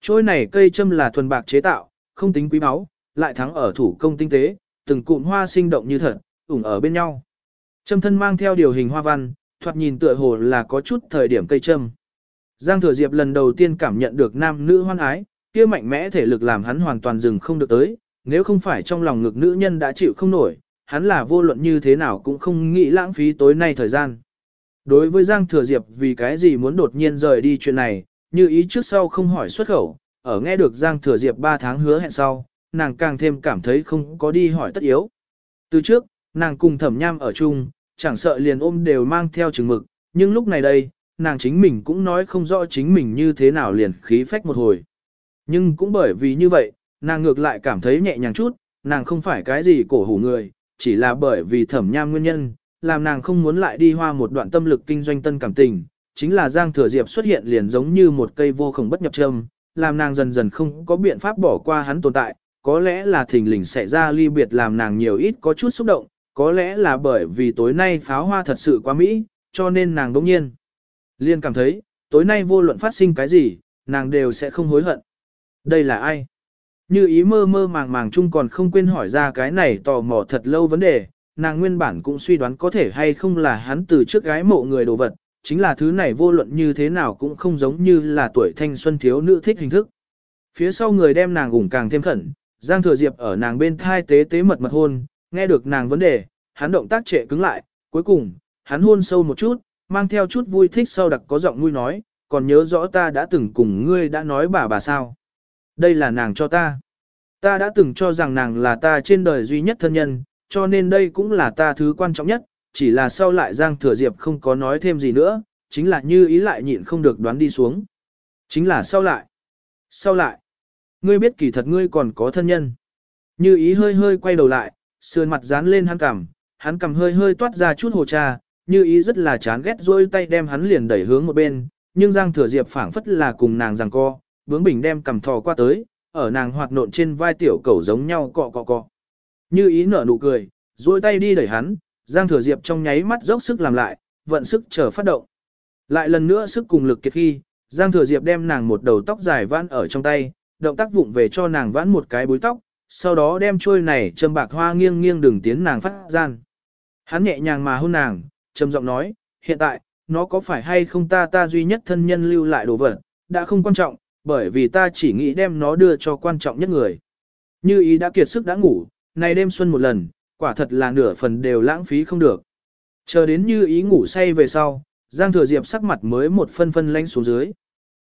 Trôi này cây châm là thuần bạc chế tạo, không tính quý báu, lại thắng ở thủ công tinh tế, từng cụm hoa sinh động như thật, ủng ở bên nhau. Châm thân mang theo điều hình hoa văn, thoạt nhìn tựa hồ là có chút thời điểm cây châm. Giang Thừa Diệp lần đầu tiên cảm nhận được nam nữ hoan ái, kia mạnh mẽ thể lực làm hắn hoàn toàn dừng không được tới, nếu không phải trong lòng ngực nữ nhân đã chịu không nổi, hắn là vô luận như thế nào cũng không nghĩ lãng phí tối nay thời gian. Đối với Giang Thừa Diệp vì cái gì muốn đột nhiên rời đi chuyện này, như ý trước sau không hỏi xuất khẩu, ở nghe được Giang Thừa Diệp 3 tháng hứa hẹn sau, nàng càng thêm cảm thấy không có đi hỏi tất yếu. Từ trước, nàng cùng thẩm nham ở chung, chẳng sợ liền ôm đều mang theo chừng mực, nhưng lúc này đây, nàng chính mình cũng nói không rõ chính mình như thế nào liền khí phách một hồi. Nhưng cũng bởi vì như vậy, nàng ngược lại cảm thấy nhẹ nhàng chút, nàng không phải cái gì cổ hủ người, chỉ là bởi vì thẩm nham nguyên nhân, làm nàng không muốn lại đi hoa một đoạn tâm lực kinh doanh tân cảm tình, chính là Giang Thừa Diệp xuất hiện liền giống như một cây vô khổng bất nhập châm, làm nàng dần dần không có biện pháp bỏ qua hắn tồn tại, có lẽ là thình lình xảy ra ly biệt làm nàng nhiều ít có chút xúc động, có lẽ là bởi vì tối nay pháo hoa thật sự quá mỹ, cho nên nàng đông nhiên. Liên cảm thấy, tối nay vô luận phát sinh cái gì, nàng đều sẽ không hối hận. Đây là ai? Như ý mơ mơ màng màng chung còn không quên hỏi ra cái này tò mò thật lâu vấn đề, nàng nguyên bản cũng suy đoán có thể hay không là hắn từ trước gái mộ người đồ vật, chính là thứ này vô luận như thế nào cũng không giống như là tuổi thanh xuân thiếu nữ thích hình thức. Phía sau người đem nàng ủng càng thêm khẩn, Giang Thừa Diệp ở nàng bên thai tế tế mật mật hôn, nghe được nàng vấn đề, hắn động tác trệ cứng lại, cuối cùng, hắn hôn sâu một chút, mang theo chút vui thích sau đặc có giọng nuôi nói, còn nhớ rõ ta đã từng cùng ngươi đã nói bà bà sao. Đây là nàng cho ta. Ta đã từng cho rằng nàng là ta trên đời duy nhất thân nhân, cho nên đây cũng là ta thứ quan trọng nhất, chỉ là sau lại Giang Thừa Diệp không có nói thêm gì nữa, chính là như ý lại nhịn không được đoán đi xuống. Chính là sau lại. Sau lại. Ngươi biết kỳ thật ngươi còn có thân nhân. Như ý hơi hơi quay đầu lại, sườn mặt dán lên hắn cằm, hắn cằm hơi hơi toát ra chút hồ trà, như ý rất là chán ghét rôi tay đem hắn liền đẩy hướng một bên, nhưng Giang Thừa Diệp phảng phất là cùng nàng giằng co, bướng bình đem cằm thò qua tới, ở nàng hoạt nộn trên vai tiểu cẩu giống nhau cọ cọ cọ. Như ý nở nụ cười, rôi tay đi đẩy hắn, Giang Thừa Diệp trong nháy mắt dốc sức làm lại, vận sức chờ phát động. Lại lần nữa sức cùng lực kiệt khi, Giang Thừa Diệp đem nàng một đầu tóc dài vãn ở trong tay, động tác vụng về cho nàng vãn một cái búi tóc, sau đó đem chuôi này châm bạc hoa nghiêng nghiêng đường tiến nàng phát gian. Hắn nhẹ nhàng mà hôn nàng, trầm giọng nói, hiện tại, nó có phải hay không ta ta duy nhất thân nhân lưu lại đồ vật, đã không quan trọng, bởi vì ta chỉ nghĩ đem nó đưa cho quan trọng nhất người. Như ý đã kiệt sức đã ngủ, này đêm xuân một lần, quả thật là nửa phần đều lãng phí không được. Chờ đến như ý ngủ say về sau, Giang Thừa Diệp sắc mặt mới một phân phân lánh xuống dưới.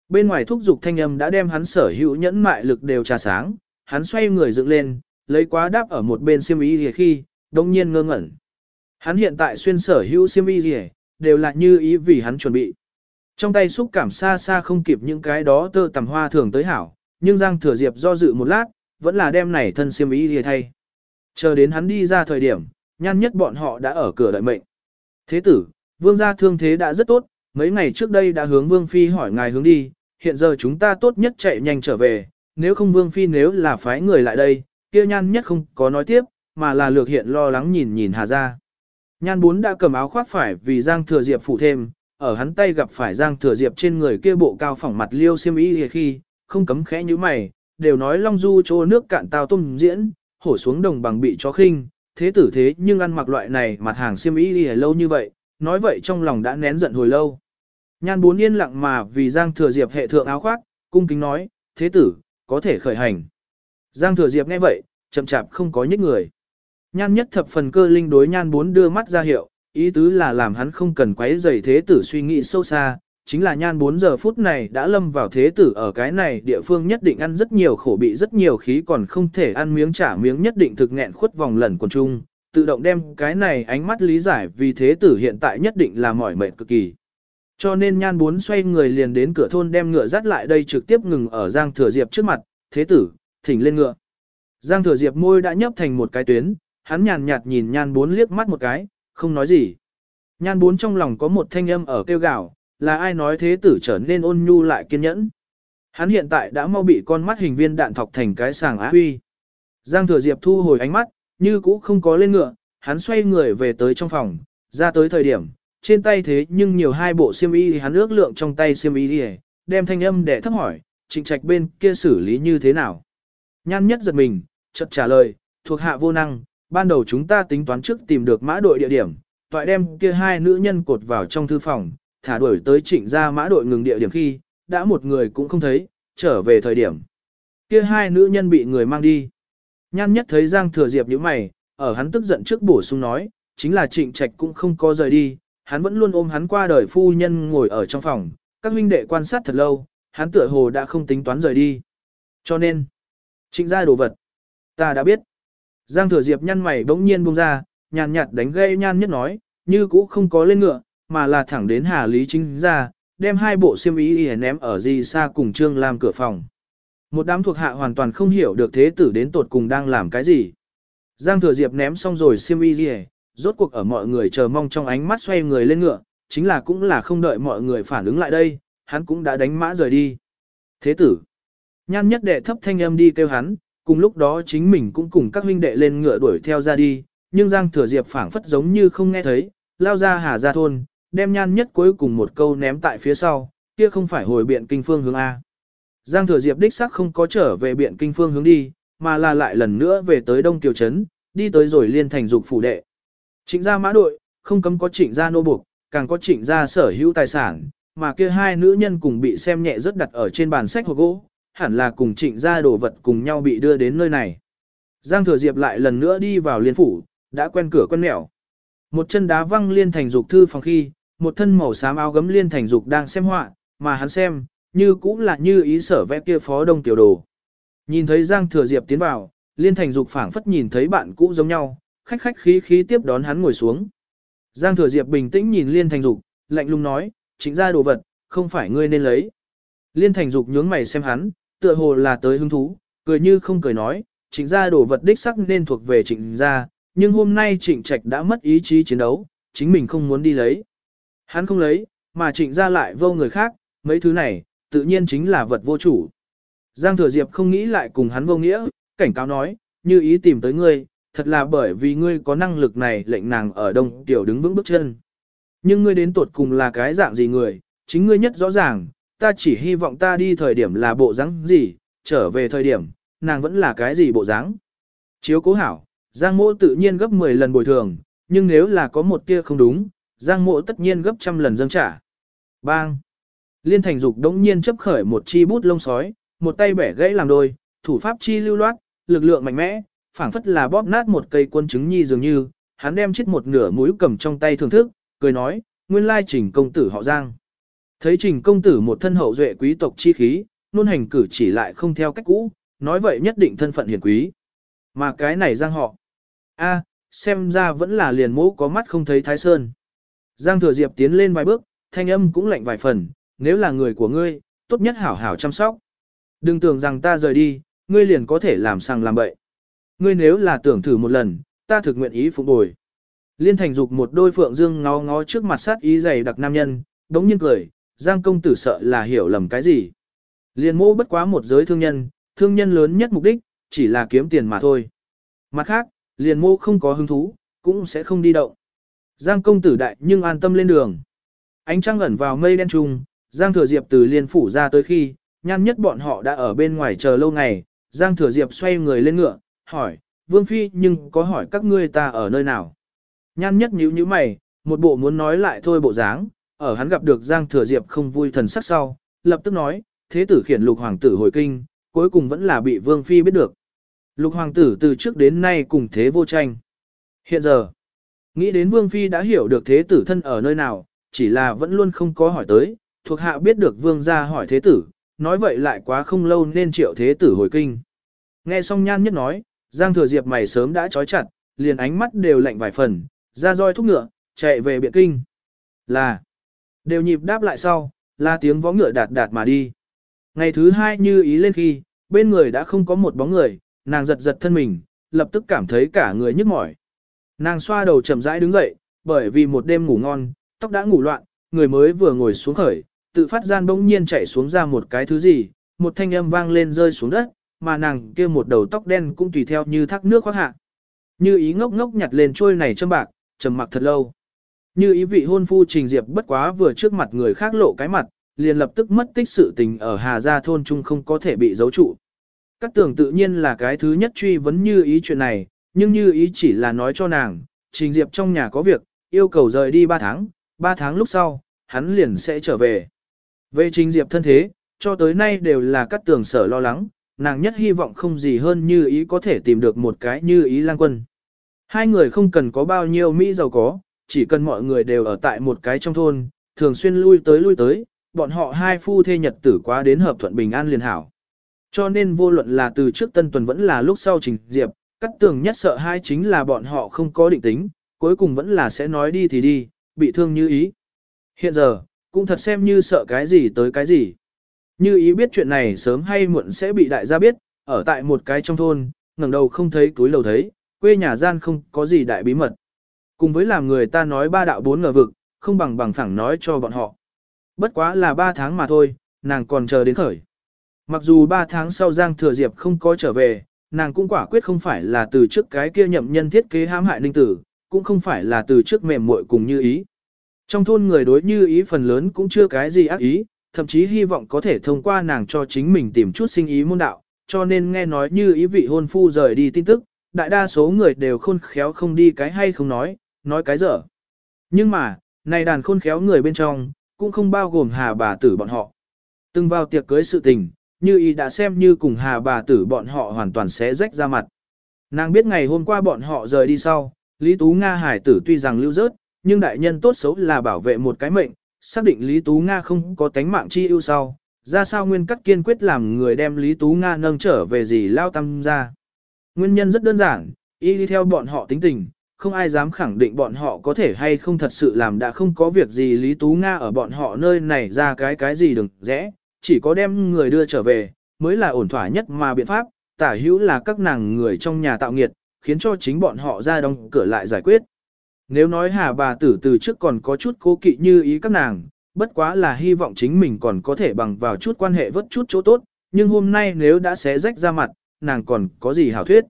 Bên ngoài thúc dục thanh âm đã đem hắn sở hữu nhẫn mại lực đều trà sáng, hắn xoay người dựng lên, lấy quá đáp ở một bên xiêm y gì khi, đông nhiên ngơ ngẩn. Hắn hiện tại xuyên sở hữu xiêm y gì, đều là như ý vì hắn chuẩn bị. Trong tay xúc cảm xa xa không kịp những cái đó tơ tầm hoa thường tới hảo, nhưng Giang Thừa Diệp do dự một lát, vẫn là đem này thân xiêm y gì thay. Chờ đến hắn đi ra thời điểm, nhan nhất bọn họ đã ở cửa đợi mệnh. Thế tử, vương gia thương thế đã rất tốt, mấy ngày trước đây đã hướng vương phi hỏi ngài hướng đi, hiện giờ chúng ta tốt nhất chạy nhanh trở về, nếu không vương phi nếu là phái người lại đây, kia nhan nhất không có nói tiếp, mà là lược hiện lo lắng nhìn nhìn hà ra. Nhan bốn đã cầm áo khoác phải vì Giang Thừa Diệp phụ thêm, ở hắn tay gặp phải Giang Thừa Diệp trên người kia bộ cao phẳng mặt liêu xiêm y khi, không cấm khẽ như mày, đều nói Long Du chỗ nước cạn tao tôm diễn, hổ xuống đồng bằng bị chó khinh, thế tử thế nhưng ăn mặc loại này mặt hàng xiêm y đi lâu như vậy, nói vậy trong lòng đã nén giận hồi lâu. Nhan bốn yên lặng mà vì Giang Thừa Diệp hệ thượng áo khoác, cung kính nói, thế tử, có thể khởi hành. Giang Thừa Diệp nghe vậy, chậm chạp không có nhích người. Nhan nhất thập phần cơ linh đối nhan bốn đưa mắt ra hiệu, ý tứ là làm hắn không cần quấy rầy thế tử suy nghĩ sâu xa, chính là nhan 4 giờ phút này đã lâm vào thế tử ở cái này địa phương nhất định ăn rất nhiều khổ bị rất nhiều khí còn không thể ăn miếng trả miếng nhất định thực nghẹn khuất vòng lẩn quần chung tự động đem cái này ánh mắt lý giải vì thế tử hiện tại nhất định là mỏi mệt cực kỳ. Cho nên nhan 4 xoay người liền đến cửa thôn đem ngựa dắt lại đây trực tiếp ngừng ở Giang Thừa Diệp trước mặt, thế tử, thỉnh lên ngựa. Giang Thừa Diệp môi đã nhấp thành một cái tuyến, hắn nhàn nhạt nhìn nhan 4 liếc mắt một cái, không nói gì. Nhan 4 trong lòng có một thanh âm ở kêu gào, là ai nói thế tử trở nên ôn nhu lại kiên nhẫn. Hắn hiện tại đã mau bị con mắt hình viên đạn thọc thành cái sàng á huy. Giang thừa diệp thu hồi ánh mắt, như cũ không có lên ngựa, hắn xoay người về tới trong phòng, ra tới thời điểm, trên tay thế nhưng nhiều hai bộ xiêm y hắn ước lượng trong tay xiêm y đem thanh âm để thấp hỏi, trịnh trạch bên kia xử lý như thế nào. Nhan nhất giật mình, chợt trả lời, thuộc hạ vô năng, ban đầu chúng ta tính toán trước tìm được mã đội địa điểm, toại đem kia hai nữ nhân cột vào trong thư phòng, thả đuổi tới trịnh gia mã đội ngừng địa điểm khi, đã một người cũng không thấy, trở về thời điểm. Kia hai nữ nhân bị người mang đi. Nhan nhất thấy Giang Thừa Diệp như mày, ở hắn tức giận trước bổ sung nói, chính là trịnh trạch cũng không có rời đi, hắn vẫn luôn ôm hắn qua đời phu nhân ngồi ở trong phòng, các huynh đệ quan sát thật lâu, hắn tựa hồ đã không tính toán rời đi. Cho nên, trịnh gia đồ vật, ta đã biết. Giang Thừa Diệp nhăn mày bỗng nhiên buông ra, nhàn nhạt đánh gây nhan nhất nói, như cũ không có lên ngựa, mà là thẳng đến Hà Lý Chính ra, đem hai bộ xiêm y y ném ở di xa cùng Trương Lam cửa phòng. Một đám thuộc hạ hoàn toàn không hiểu được thế tử đến tột cùng đang làm cái gì. Giang Thừa Diệp ném xong rồi xiêm y y, rốt cuộc ở mọi người chờ mong trong ánh mắt xoay người lên ngựa, chính là cũng là không đợi mọi người phản ứng lại đây, hắn cũng đã đánh mã rời đi. Thế tử, nhan nhất đệ thấp thanh âm đi kêu hắn, cùng lúc đó chính mình cũng cùng các huynh đệ lên ngựa đuổi theo ra đi, nhưng Giang Thừa Diệp phảng phất giống như không nghe thấy, lao ra hà ra thôn, đem nhan nhất cuối cùng một câu ném tại phía sau, kia không phải hồi biện kinh phương hướng A. Giang thừa diệp đích xác không có trở về biện kinh phương hướng đi, mà là lại lần nữa về tới Đông tiểu Trấn, đi tới rồi liên thành dục phủ đệ. Trịnh gia mã đội, không cấm có trịnh gia nô buộc, càng có trịnh gia sở hữu tài sản, mà kia hai nữ nhân cùng bị xem nhẹ rất đặt ở trên bàn sách hộp gỗ, hẳn là cùng trịnh gia đồ vật cùng nhau bị đưa đến nơi này. Giang thừa diệp lại lần nữa đi vào liên phủ, đã quen cửa quen mẹo. Một chân đá văng liên thành dục thư phòng khi, một thân màu xám áo gấm liên thành dục đang xem họa, mà hắn xem, như cũng là như ý sở vẽ kia phó đông tiểu đồ. Nhìn thấy Giang Thừa Diệp tiến vào, liên thành dục phảng phất nhìn thấy bạn cũ giống nhau, khách khách khí khí tiếp đón hắn ngồi xuống. Giang Thừa Diệp bình tĩnh nhìn liên thành dục, lạnh lùng nói, chính ra đồ vật, không phải ngươi nên lấy. Liên thành dục nhướng mày xem hắn, tựa hồ là tới hứng thú, cười như không cười nói, trịnh gia đồ vật đích sắc nên thuộc về trịnh gia, nhưng hôm nay trịnh trạch đã mất ý chí chiến đấu, chính mình không muốn đi lấy. Hắn không lấy, mà trịnh ra lại vô người khác, mấy thứ này, tự nhiên chính là vật vô chủ. Giang Thừa Diệp không nghĩ lại cùng hắn vô nghĩa, cảnh cáo nói, như ý tìm tới ngươi, thật là bởi vì ngươi có năng lực này lệnh nàng ở đông tiểu đứng vững bước chân. Nhưng ngươi đến tuột cùng là cái dạng gì người, chính ngươi nhất rõ ràng, ta chỉ hy vọng ta đi thời điểm là bộ dáng gì, trở về thời điểm, nàng vẫn là cái gì bộ dáng. Chiếu cố hảo, Giang mỗ tự nhiên gấp 10 lần bồi thường, nhưng nếu là có một tia không đúng, Giang mộ tất nhiên gấp trăm lần dâng trả. Bang! Liên thành dục đống nhiên chấp khởi một chi bút lông sói, một tay bẻ gãy làm đôi, thủ pháp chi lưu loát, lực lượng mạnh mẽ, phảng phất là bóp nát một cây quân trứng nhi dường như, hắn đem chết một nửa mũi cầm trong tay thưởng thức, cười nói, nguyên lai trình công tử họ Giang. Thấy trình công tử một thân hậu duệ quý tộc chi khí, luôn hành cử chỉ lại không theo cách cũ, nói vậy nhất định thân phận hiền quý. Mà cái này Giang họ. a xem ra vẫn là liền mũ có mắt không thấy Thái Sơn. Giang Thừa Diệp tiến lên vài bước, thanh âm cũng lạnh vài phần, nếu là người của ngươi, tốt nhất hảo hảo chăm sóc. Đừng tưởng rằng ta rời đi, ngươi liền có thể làm sang làm bậy. Ngươi nếu là tưởng thử một lần, ta thực nguyện ý phục bồi. Liên thành dục một đôi phượng dương ngó ngó trước mặt sát ý dày đặc nam nhân, đống nhiên cười, Giang công tử sợ là hiểu lầm cái gì. Liên mô bất quá một giới thương nhân, thương nhân lớn nhất mục đích, chỉ là kiếm tiền mà thôi. Mặt khác, liền mô không có hứng thú, cũng sẽ không đi động. Giang công tử đại nhưng an tâm lên đường. Ánh trăng ẩn vào mây đen trung, Giang Thừa Diệp từ liên phủ ra tới khi, nhan nhất bọn họ đã ở bên ngoài chờ lâu ngày, Giang Thừa Diệp xoay người lên ngựa, hỏi, Vương Phi nhưng có hỏi các ngươi ta ở nơi nào. Nhan nhất nhíu nhíu mày, một bộ muốn nói lại thôi bộ dáng, ở hắn gặp được Giang Thừa Diệp không vui thần sắc sau, lập tức nói, thế tử khiển lục hoàng tử hồi kinh, cuối cùng vẫn là bị Vương Phi biết được. Lục hoàng tử từ trước đến nay cùng thế vô tranh. Hiện giờ, nghĩ đến Vương Phi đã hiểu được thế tử thân ở nơi nào, chỉ là vẫn luôn không có hỏi tới, thuộc hạ biết được Vương gia hỏi thế tử, nói vậy lại quá không lâu nên triệu thế tử hồi kinh. Nghe xong nhan nhất nói, Giang Thừa Diệp mày sớm đã trói chặt, liền ánh mắt đều lạnh vài phần, ra roi thúc ngựa, chạy về biện kinh. Là, đều nhịp đáp lại sau, là tiếng vó ngựa đạt đạt mà đi. Ngày thứ hai như ý lên khi, bên người đã không có một bóng người, nàng giật giật thân mình, lập tức cảm thấy cả người nhức mỏi. Nàng xoa đầu chậm rãi đứng dậy, bởi vì một đêm ngủ ngon, tóc đã ngủ loạn, người mới vừa ngồi xuống khởi, tự phát gian bỗng nhiên chảy xuống ra một cái thứ gì, một thanh âm vang lên rơi xuống đất, mà nàng kia một đầu tóc đen cũng tùy theo như thác nước khoác hạ. Như ý ngốc ngốc nhặt lên trôi này châm bạc, trầm mặc thật lâu. Như ý vị hôn phu trình diệp bất quá vừa trước mặt người khác lộ cái mặt, liền lập tức mất tích sự tình ở Hà Gia thôn trung không có thể bị giấu trụ. Các tưởng tự nhiên là cái thứ nhất truy vấn như ý chuyện này, nhưng như ý chỉ là nói cho nàng, trình diệp trong nhà có việc, yêu cầu rời đi 3 tháng, 3 tháng lúc sau, hắn liền sẽ trở về. Về trình diệp thân thế, cho tới nay đều là các tường sở lo lắng, nàng nhất hy vọng không gì hơn như ý có thể tìm được một cái như ý lang quân. Hai người không cần có bao nhiêu Mỹ giàu có, chỉ cần mọi người đều ở tại một cái trong thôn, thường xuyên lui tới lui tới, bọn họ hai phu thê nhật tử quá đến hợp thuận bình an liền hảo. Cho nên vô luận là từ trước tân tuần vẫn là lúc sau trình diệp, cắt tường nhất sợ hai chính là bọn họ không có định tính, cuối cùng vẫn là sẽ nói đi thì đi, bị thương như ý. Hiện giờ, cũng thật xem như sợ cái gì tới cái gì. Như ý biết chuyện này sớm hay muộn sẽ bị đại gia biết, ở tại một cái trong thôn, ngẩng đầu không thấy túi lầu thấy, quê nhà gian không có gì đại bí mật. Cùng với làm người ta nói ba đạo bốn ngờ vực, không bằng bằng phẳng nói cho bọn họ. Bất quá là ba tháng mà thôi, nàng còn chờ đến khởi. Mặc dù ba tháng sau Giang Thừa Diệp không có trở về, nàng cũng quả quyết không phải là từ trước cái kia nhậm nhân thiết kế hãm hại ninh tử, cũng không phải là từ trước mềm muội cùng như ý. Trong thôn người đối như ý phần lớn cũng chưa cái gì ác ý, thậm chí hy vọng có thể thông qua nàng cho chính mình tìm chút sinh ý môn đạo, cho nên nghe nói như ý vị hôn phu rời đi tin tức, đại đa số người đều khôn khéo không đi cái hay không nói, nói cái dở. Nhưng mà, này đàn khôn khéo người bên trong, cũng không bao gồm hà bà tử bọn họ. Từng vào tiệc cưới sự tình, như ý đã xem như cùng hà bà tử bọn họ hoàn toàn sẽ rách ra mặt. Nàng biết ngày hôm qua bọn họ rời đi sau, Lý Tú Nga hải tử tuy rằng lưu rớt, nhưng đại nhân tốt xấu là bảo vệ một cái mệnh, xác định Lý Tú Nga không có tánh mạng chi ưu sau, ra sao nguyên cắt kiên quyết làm người đem Lý Tú Nga nâng trở về gì lao tâm ra. Nguyên nhân rất đơn giản, y đi theo bọn họ tính tình, không ai dám khẳng định bọn họ có thể hay không thật sự làm đã không có việc gì Lý Tú Nga ở bọn họ nơi này ra cái cái gì đừng rẽ, chỉ có đem người đưa trở về, mới là ổn thỏa nhất mà biện pháp, tả hữu là các nàng người trong nhà tạo nghiệt, khiến cho chính bọn họ ra đóng cửa lại giải quyết. Nếu nói hà bà tử từ trước còn có chút cố kỵ như ý các nàng, bất quá là hy vọng chính mình còn có thể bằng vào chút quan hệ vớt chút chỗ tốt, nhưng hôm nay nếu đã xé rách ra mặt, nàng còn có gì hảo thuyết.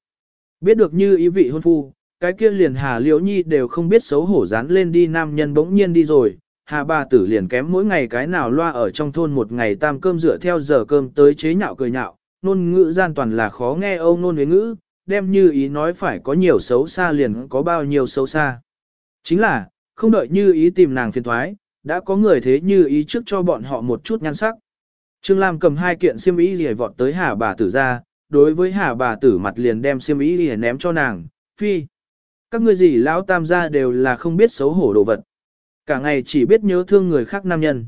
Biết được như ý vị hôn phu, cái kia liền hà liễu nhi đều không biết xấu hổ dán lên đi nam nhân bỗng nhiên đi rồi, hà bà tử liền kém mỗi ngày cái nào loa ở trong thôn một ngày tam cơm dựa theo giờ cơm tới chế nhạo cười nhạo, nôn ngữ gian toàn là khó nghe âu nôn với ngữ, đem như ý nói phải có nhiều xấu xa liền có bao nhiêu xấu xa. Chính là, không đợi như ý tìm nàng phiền thoái, đã có người thế như ý trước cho bọn họ một chút nhan sắc. Trương Lam cầm hai kiện xiêm y lìa vọt tới hà bà tử ra, đối với hà bà tử mặt liền đem xiêm y lìa ném cho nàng, phi. Các ngươi gì lão tam gia đều là không biết xấu hổ đồ vật. Cả ngày chỉ biết nhớ thương người khác nam nhân.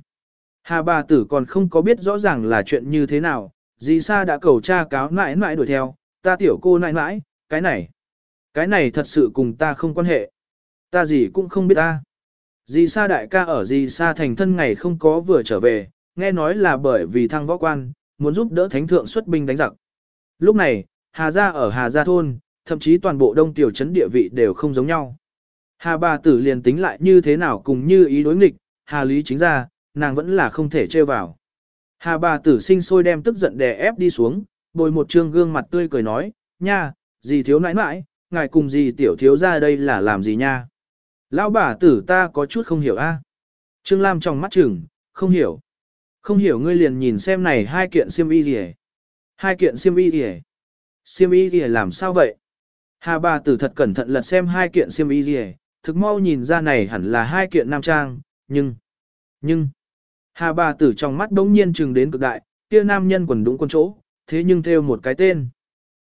Hà bà tử còn không có biết rõ ràng là chuyện như thế nào, dì sa đã cầu cha cáo nãi nãi đuổi theo, ta tiểu cô nãi nãi, cái này. Cái này thật sự cùng ta không quan hệ. Ta gì cũng không biết ta. Dì Sa đại ca ở dì Sa thành thân ngày không có vừa trở về, nghe nói là bởi vì thăng võ quan, muốn giúp đỡ thánh thượng xuất binh đánh giặc. Lúc này, Hà Gia ở Hà Gia thôn, thậm chí toàn bộ đông tiểu trấn địa vị đều không giống nhau. Hà bà tử liền tính lại như thế nào cùng như ý đối nghịch, Hà Lý chính ra, nàng vẫn là không thể trêu vào. Hà bà tử sinh sôi đem tức giận đè ép đi xuống, bồi một trương gương mặt tươi cười nói, nha, gì thiếu nãi nãi, ngài cùng gì tiểu thiếu ra đây là làm gì nha. Lão bà tử ta có chút không hiểu a. Trương Lam trong mắt chừng, không hiểu. Không hiểu ngươi liền nhìn xem này hai kiện xiêm y gì Hai kiện xiêm y gì Xiêm y gì làm sao vậy? Hà bà tử thật cẩn thận lật xem hai kiện xiêm y gì thực mau nhìn ra này hẳn là hai kiện nam trang, nhưng, nhưng, hà bà tử trong mắt đống nhiên trừng đến cực đại, kia nam nhân quần đúng quân chỗ, thế nhưng theo một cái tên.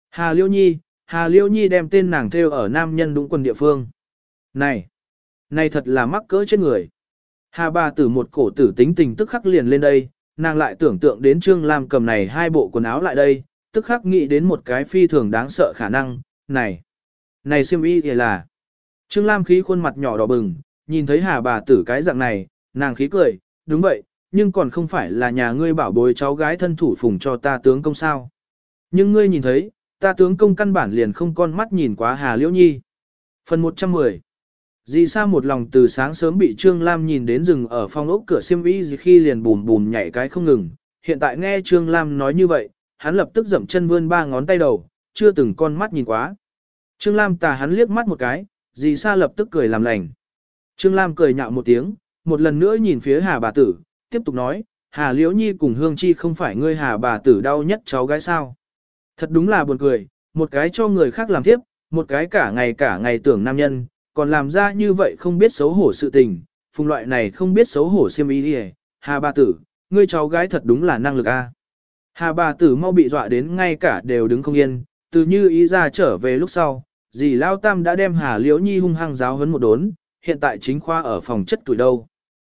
Hà Liêu Nhi, Hà Liêu Nhi đem tên nàng theo ở nam nhân đúng quần địa phương. Này, này thật là mắc cỡ trên người. Hà bà tử một cổ tử tính tình tức khắc liền lên đây, nàng lại tưởng tượng đến Trương Lam cầm này hai bộ quần áo lại đây, tức khắc nghĩ đến một cái phi thường đáng sợ khả năng, này, này siêm y thì là. Trương Lam khí khuôn mặt nhỏ đỏ bừng, nhìn thấy hà bà tử cái dạng này, nàng khí cười, đúng vậy, nhưng còn không phải là nhà ngươi bảo bối cháu gái thân thủ phùng cho ta tướng công sao. Nhưng ngươi nhìn thấy, ta tướng công căn bản liền không con mắt nhìn quá hà liễu nhi. Phần 110 Dì Sa một lòng từ sáng sớm bị Trương Lam nhìn đến rừng ở phòng ốc cửa siêm y khi liền bùm bùm nhảy cái không ngừng. Hiện tại nghe Trương Lam nói như vậy, hắn lập tức dậm chân vươn ba ngón tay đầu, chưa từng con mắt nhìn quá. Trương Lam tà hắn liếc mắt một cái, dì Sa lập tức cười làm lành. Trương Lam cười nhạo một tiếng, một lần nữa nhìn phía Hà bà tử, tiếp tục nói, Hà Liễu Nhi cùng Hương Chi không phải ngươi Hà bà tử đau nhất cháu gái sao. Thật đúng là buồn cười, một cái cho người khác làm tiếp, một cái cả ngày cả ngày tưởng nam nhân, còn làm ra như vậy không biết xấu hổ sự tình, phùng loại này không biết xấu hổ siêm ý đi Hà bà tử, ngươi cháu gái thật đúng là năng lực a. Hà bà tử mau bị dọa đến ngay cả đều đứng không yên, từ như ý ra trở về lúc sau, dì Lao Tam đã đem Hà Liễu Nhi hung hăng giáo huấn một đốn, hiện tại chính khoa ở phòng chất tuổi đâu.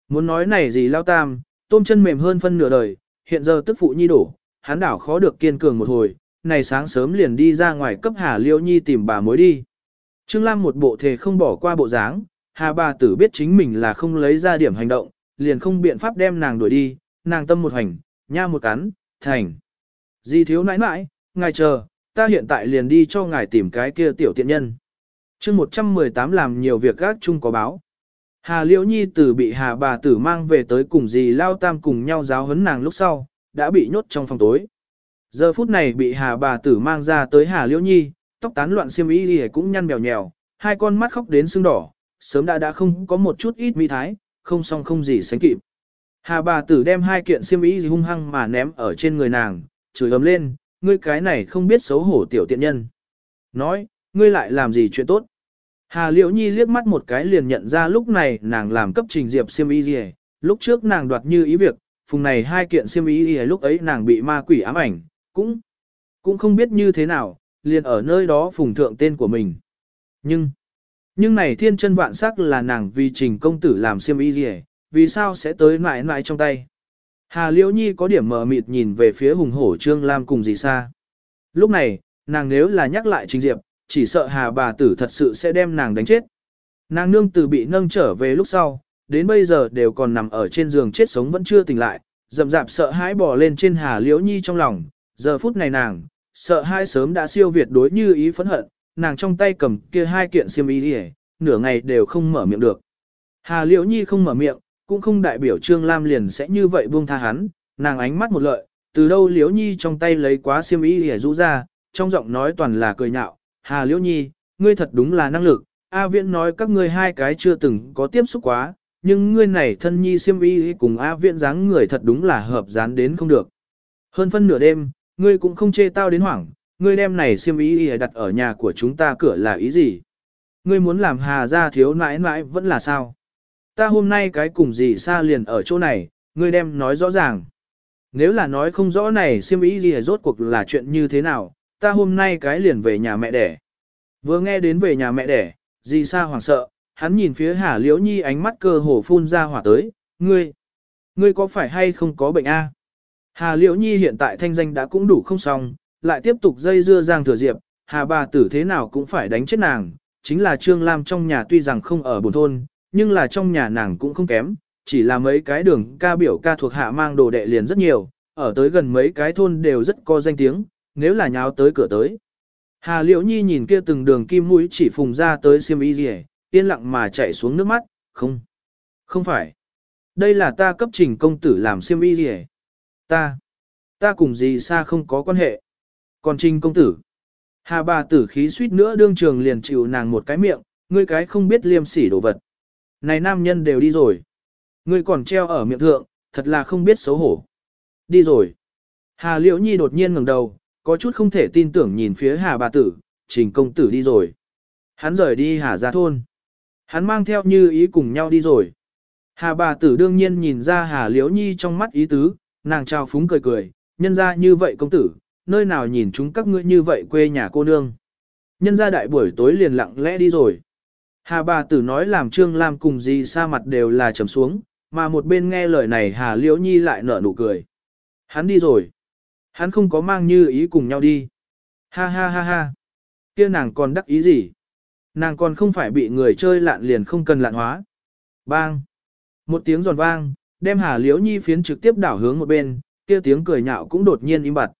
Muốn nói này dì Lao Tam, tôm chân mềm hơn phân nửa đời, hiện giờ tức phụ nhi đổ, hắn đảo khó được kiên cường một hồi, này sáng sớm liền đi ra ngoài cấp Hà Liễu Nhi tìm bà mối đi. Trương Lam một bộ thề không bỏ qua bộ dáng, Hà bà tử biết chính mình là không lấy ra điểm hành động, liền không biện pháp đem nàng đuổi đi, nàng tâm một hành, nha một cắn, thành. Di thiếu nãi nãi, ngài chờ, ta hiện tại liền đi cho ngài tìm cái kia tiểu tiện nhân. chương 118 làm nhiều việc gác chung có báo. Hà Liễu Nhi tử bị Hà bà tử mang về tới cùng dì Lao Tam cùng nhau giáo huấn nàng lúc sau, đã bị nhốt trong phòng tối. Giờ phút này bị Hà bà tử mang ra tới Hà Liễu Nhi, tóc tán loạn xiêm y thì cũng nhăn bèo nhèo, hai con mắt khóc đến sưng đỏ, sớm đã đã không có một chút ít mỹ thái, không song không gì sánh kịp. Hà bà tử đem hai kiện xiêm y hung hăng mà ném ở trên người nàng, chửi ấm lên, ngươi cái này không biết xấu hổ tiểu tiện nhân. Nói, ngươi lại làm gì chuyện tốt. Hà Liễu Nhi liếc mắt một cái liền nhận ra lúc này nàng làm cấp trình diệp Siêm y gì lúc trước nàng đoạt như ý việc, phùng này hai kiện Siêm y gì lúc ấy nàng bị ma quỷ ám ảnh, cũng cũng không biết như thế nào, liền ở nơi đó phùng thượng tên của mình. Nhưng, nhưng này thiên chân vạn sắc là nàng vì trình công tử làm Siêm y gì vì sao sẽ tới mãi mãi trong tay. Hà Liễu Nhi có điểm mờ mịt nhìn về phía hùng hổ Trương Lam cùng dì xa. Lúc này, nàng nếu là nhắc lại Trình Diệp, chỉ sợ Hà bà tử thật sự sẽ đem nàng đánh chết. Nàng nương từ bị nâng trở về lúc sau, đến bây giờ đều còn nằm ở trên giường chết sống vẫn chưa tỉnh lại, dậm dạp sợ hãi bò lên trên Hà Liễu Nhi trong lòng, giờ phút này nàng, sợ hai sớm đã siêu việt đối như ý phẫn hận, nàng trong tay cầm kia hai kiện xiêm y đi nửa ngày đều không mở miệng được. Hà Liễu Nhi không mở miệng, cũng không đại biểu Trương Lam liền sẽ như vậy buông tha hắn, nàng ánh mắt một lợi, từ đâu Liễu Nhi trong tay lấy quá xiêm y để rũ ra, trong giọng nói toàn là cười nhạo, Hà Liễu Nhi, ngươi thật đúng là năng lực, A Viễn nói các ngươi hai cái chưa từng có tiếp xúc quá, nhưng ngươi này thân nhi xiêm y cùng A Viễn dáng người thật đúng là hợp dán đến không được. Hơn phân nửa đêm, ngươi cũng không chê tao đến hoảng, ngươi đem này xiêm y đặt ở nhà của chúng ta cửa là ý gì? Ngươi muốn làm Hà gia thiếu nãi nãi vẫn là sao? Ta hôm nay cái cùng gì xa liền ở chỗ này, ngươi đem nói rõ ràng. Nếu là nói không rõ này siêm ý gì rốt cuộc là chuyện như thế nào, ta hôm nay cái liền về nhà mẹ đẻ. Vừa nghe đến về nhà mẹ đẻ, gì xa hoảng sợ, hắn nhìn phía Hà Liễu Nhi ánh mắt cơ hồ phun ra hỏa tới, ngươi, ngươi có phải hay không có bệnh a? Hà Liễu Nhi hiện tại thanh danh đã cũng đủ không xong, lại tiếp tục dây dưa Giang Thừa Diệp, Hà bà tử thế nào cũng phải đánh chết nàng, chính là Trương Lam trong nhà tuy rằng không ở buồn thôn, nhưng là trong nhà nàng cũng không kém, chỉ là mấy cái đường ca biểu ca thuộc hạ mang đồ đệ liền rất nhiều, ở tới gần mấy cái thôn đều rất có danh tiếng, nếu là nháo tới cửa tới. Hà Liễu Nhi nhìn kia từng đường kim mũi chỉ phùng ra tới xiêm y gì, yên lặng mà chạy xuống nước mắt, không, không phải. Đây là ta cấp trình công tử làm xiêm y gì Ta, ta cùng gì xa không có quan hệ. Còn trình công tử, Hà bà tử khí suýt nữa đương trường liền chịu nàng một cái miệng, ngươi cái không biết liêm sỉ đồ vật. Này nam nhân đều đi rồi. Ngươi còn treo ở miệng thượng, thật là không biết xấu hổ. Đi rồi. Hà Liễu Nhi đột nhiên ngẩng đầu, có chút không thể tin tưởng nhìn phía Hà bà tử, trình công tử đi rồi. Hắn rời đi hà ra thôn. Hắn mang theo như ý cùng nhau đi rồi. Hà bà tử đương nhiên nhìn ra hà liễu nhi trong mắt ý tứ, nàng trao phúng cười cười, nhân ra như vậy công tử, nơi nào nhìn chúng các ngươi như vậy quê nhà cô nương. Nhân ra đại buổi tối liền lặng lẽ đi rồi. Hà bà tử nói làm Trương Lam cùng gì xa mặt đều là trầm xuống, mà một bên nghe lời này Hà Liễu Nhi lại nở nụ cười. Hắn đi rồi. Hắn không có mang như ý cùng nhau đi. Ha ha ha ha. kia nàng còn đắc ý gì? Nàng còn không phải bị người chơi lạn liền không cần lạn hóa. Bang. Một tiếng giòn vang, đem Hà Liễu Nhi phiến trực tiếp đảo hướng một bên, kia tiếng cười nhạo cũng đột nhiên im bặt.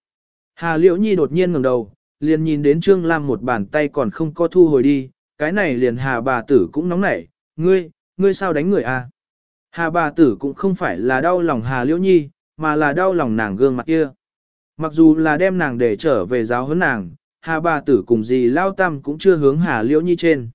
Hà Liễu Nhi đột nhiên ngẩng đầu, liền nhìn đến Trương Lam một bàn tay còn không có thu hồi đi, cái này liền Hà bà tử cũng nóng nảy, ngươi, ngươi sao đánh người à? Hà bà tử cũng không phải là đau lòng Hà Liễu Nhi, mà là đau lòng nàng gương mặt kia. Mặc dù là đem nàng để trở về giáo huấn nàng, Hà bà tử cùng dì Lao Tam cũng chưa hướng Hà Liễu Nhi trên.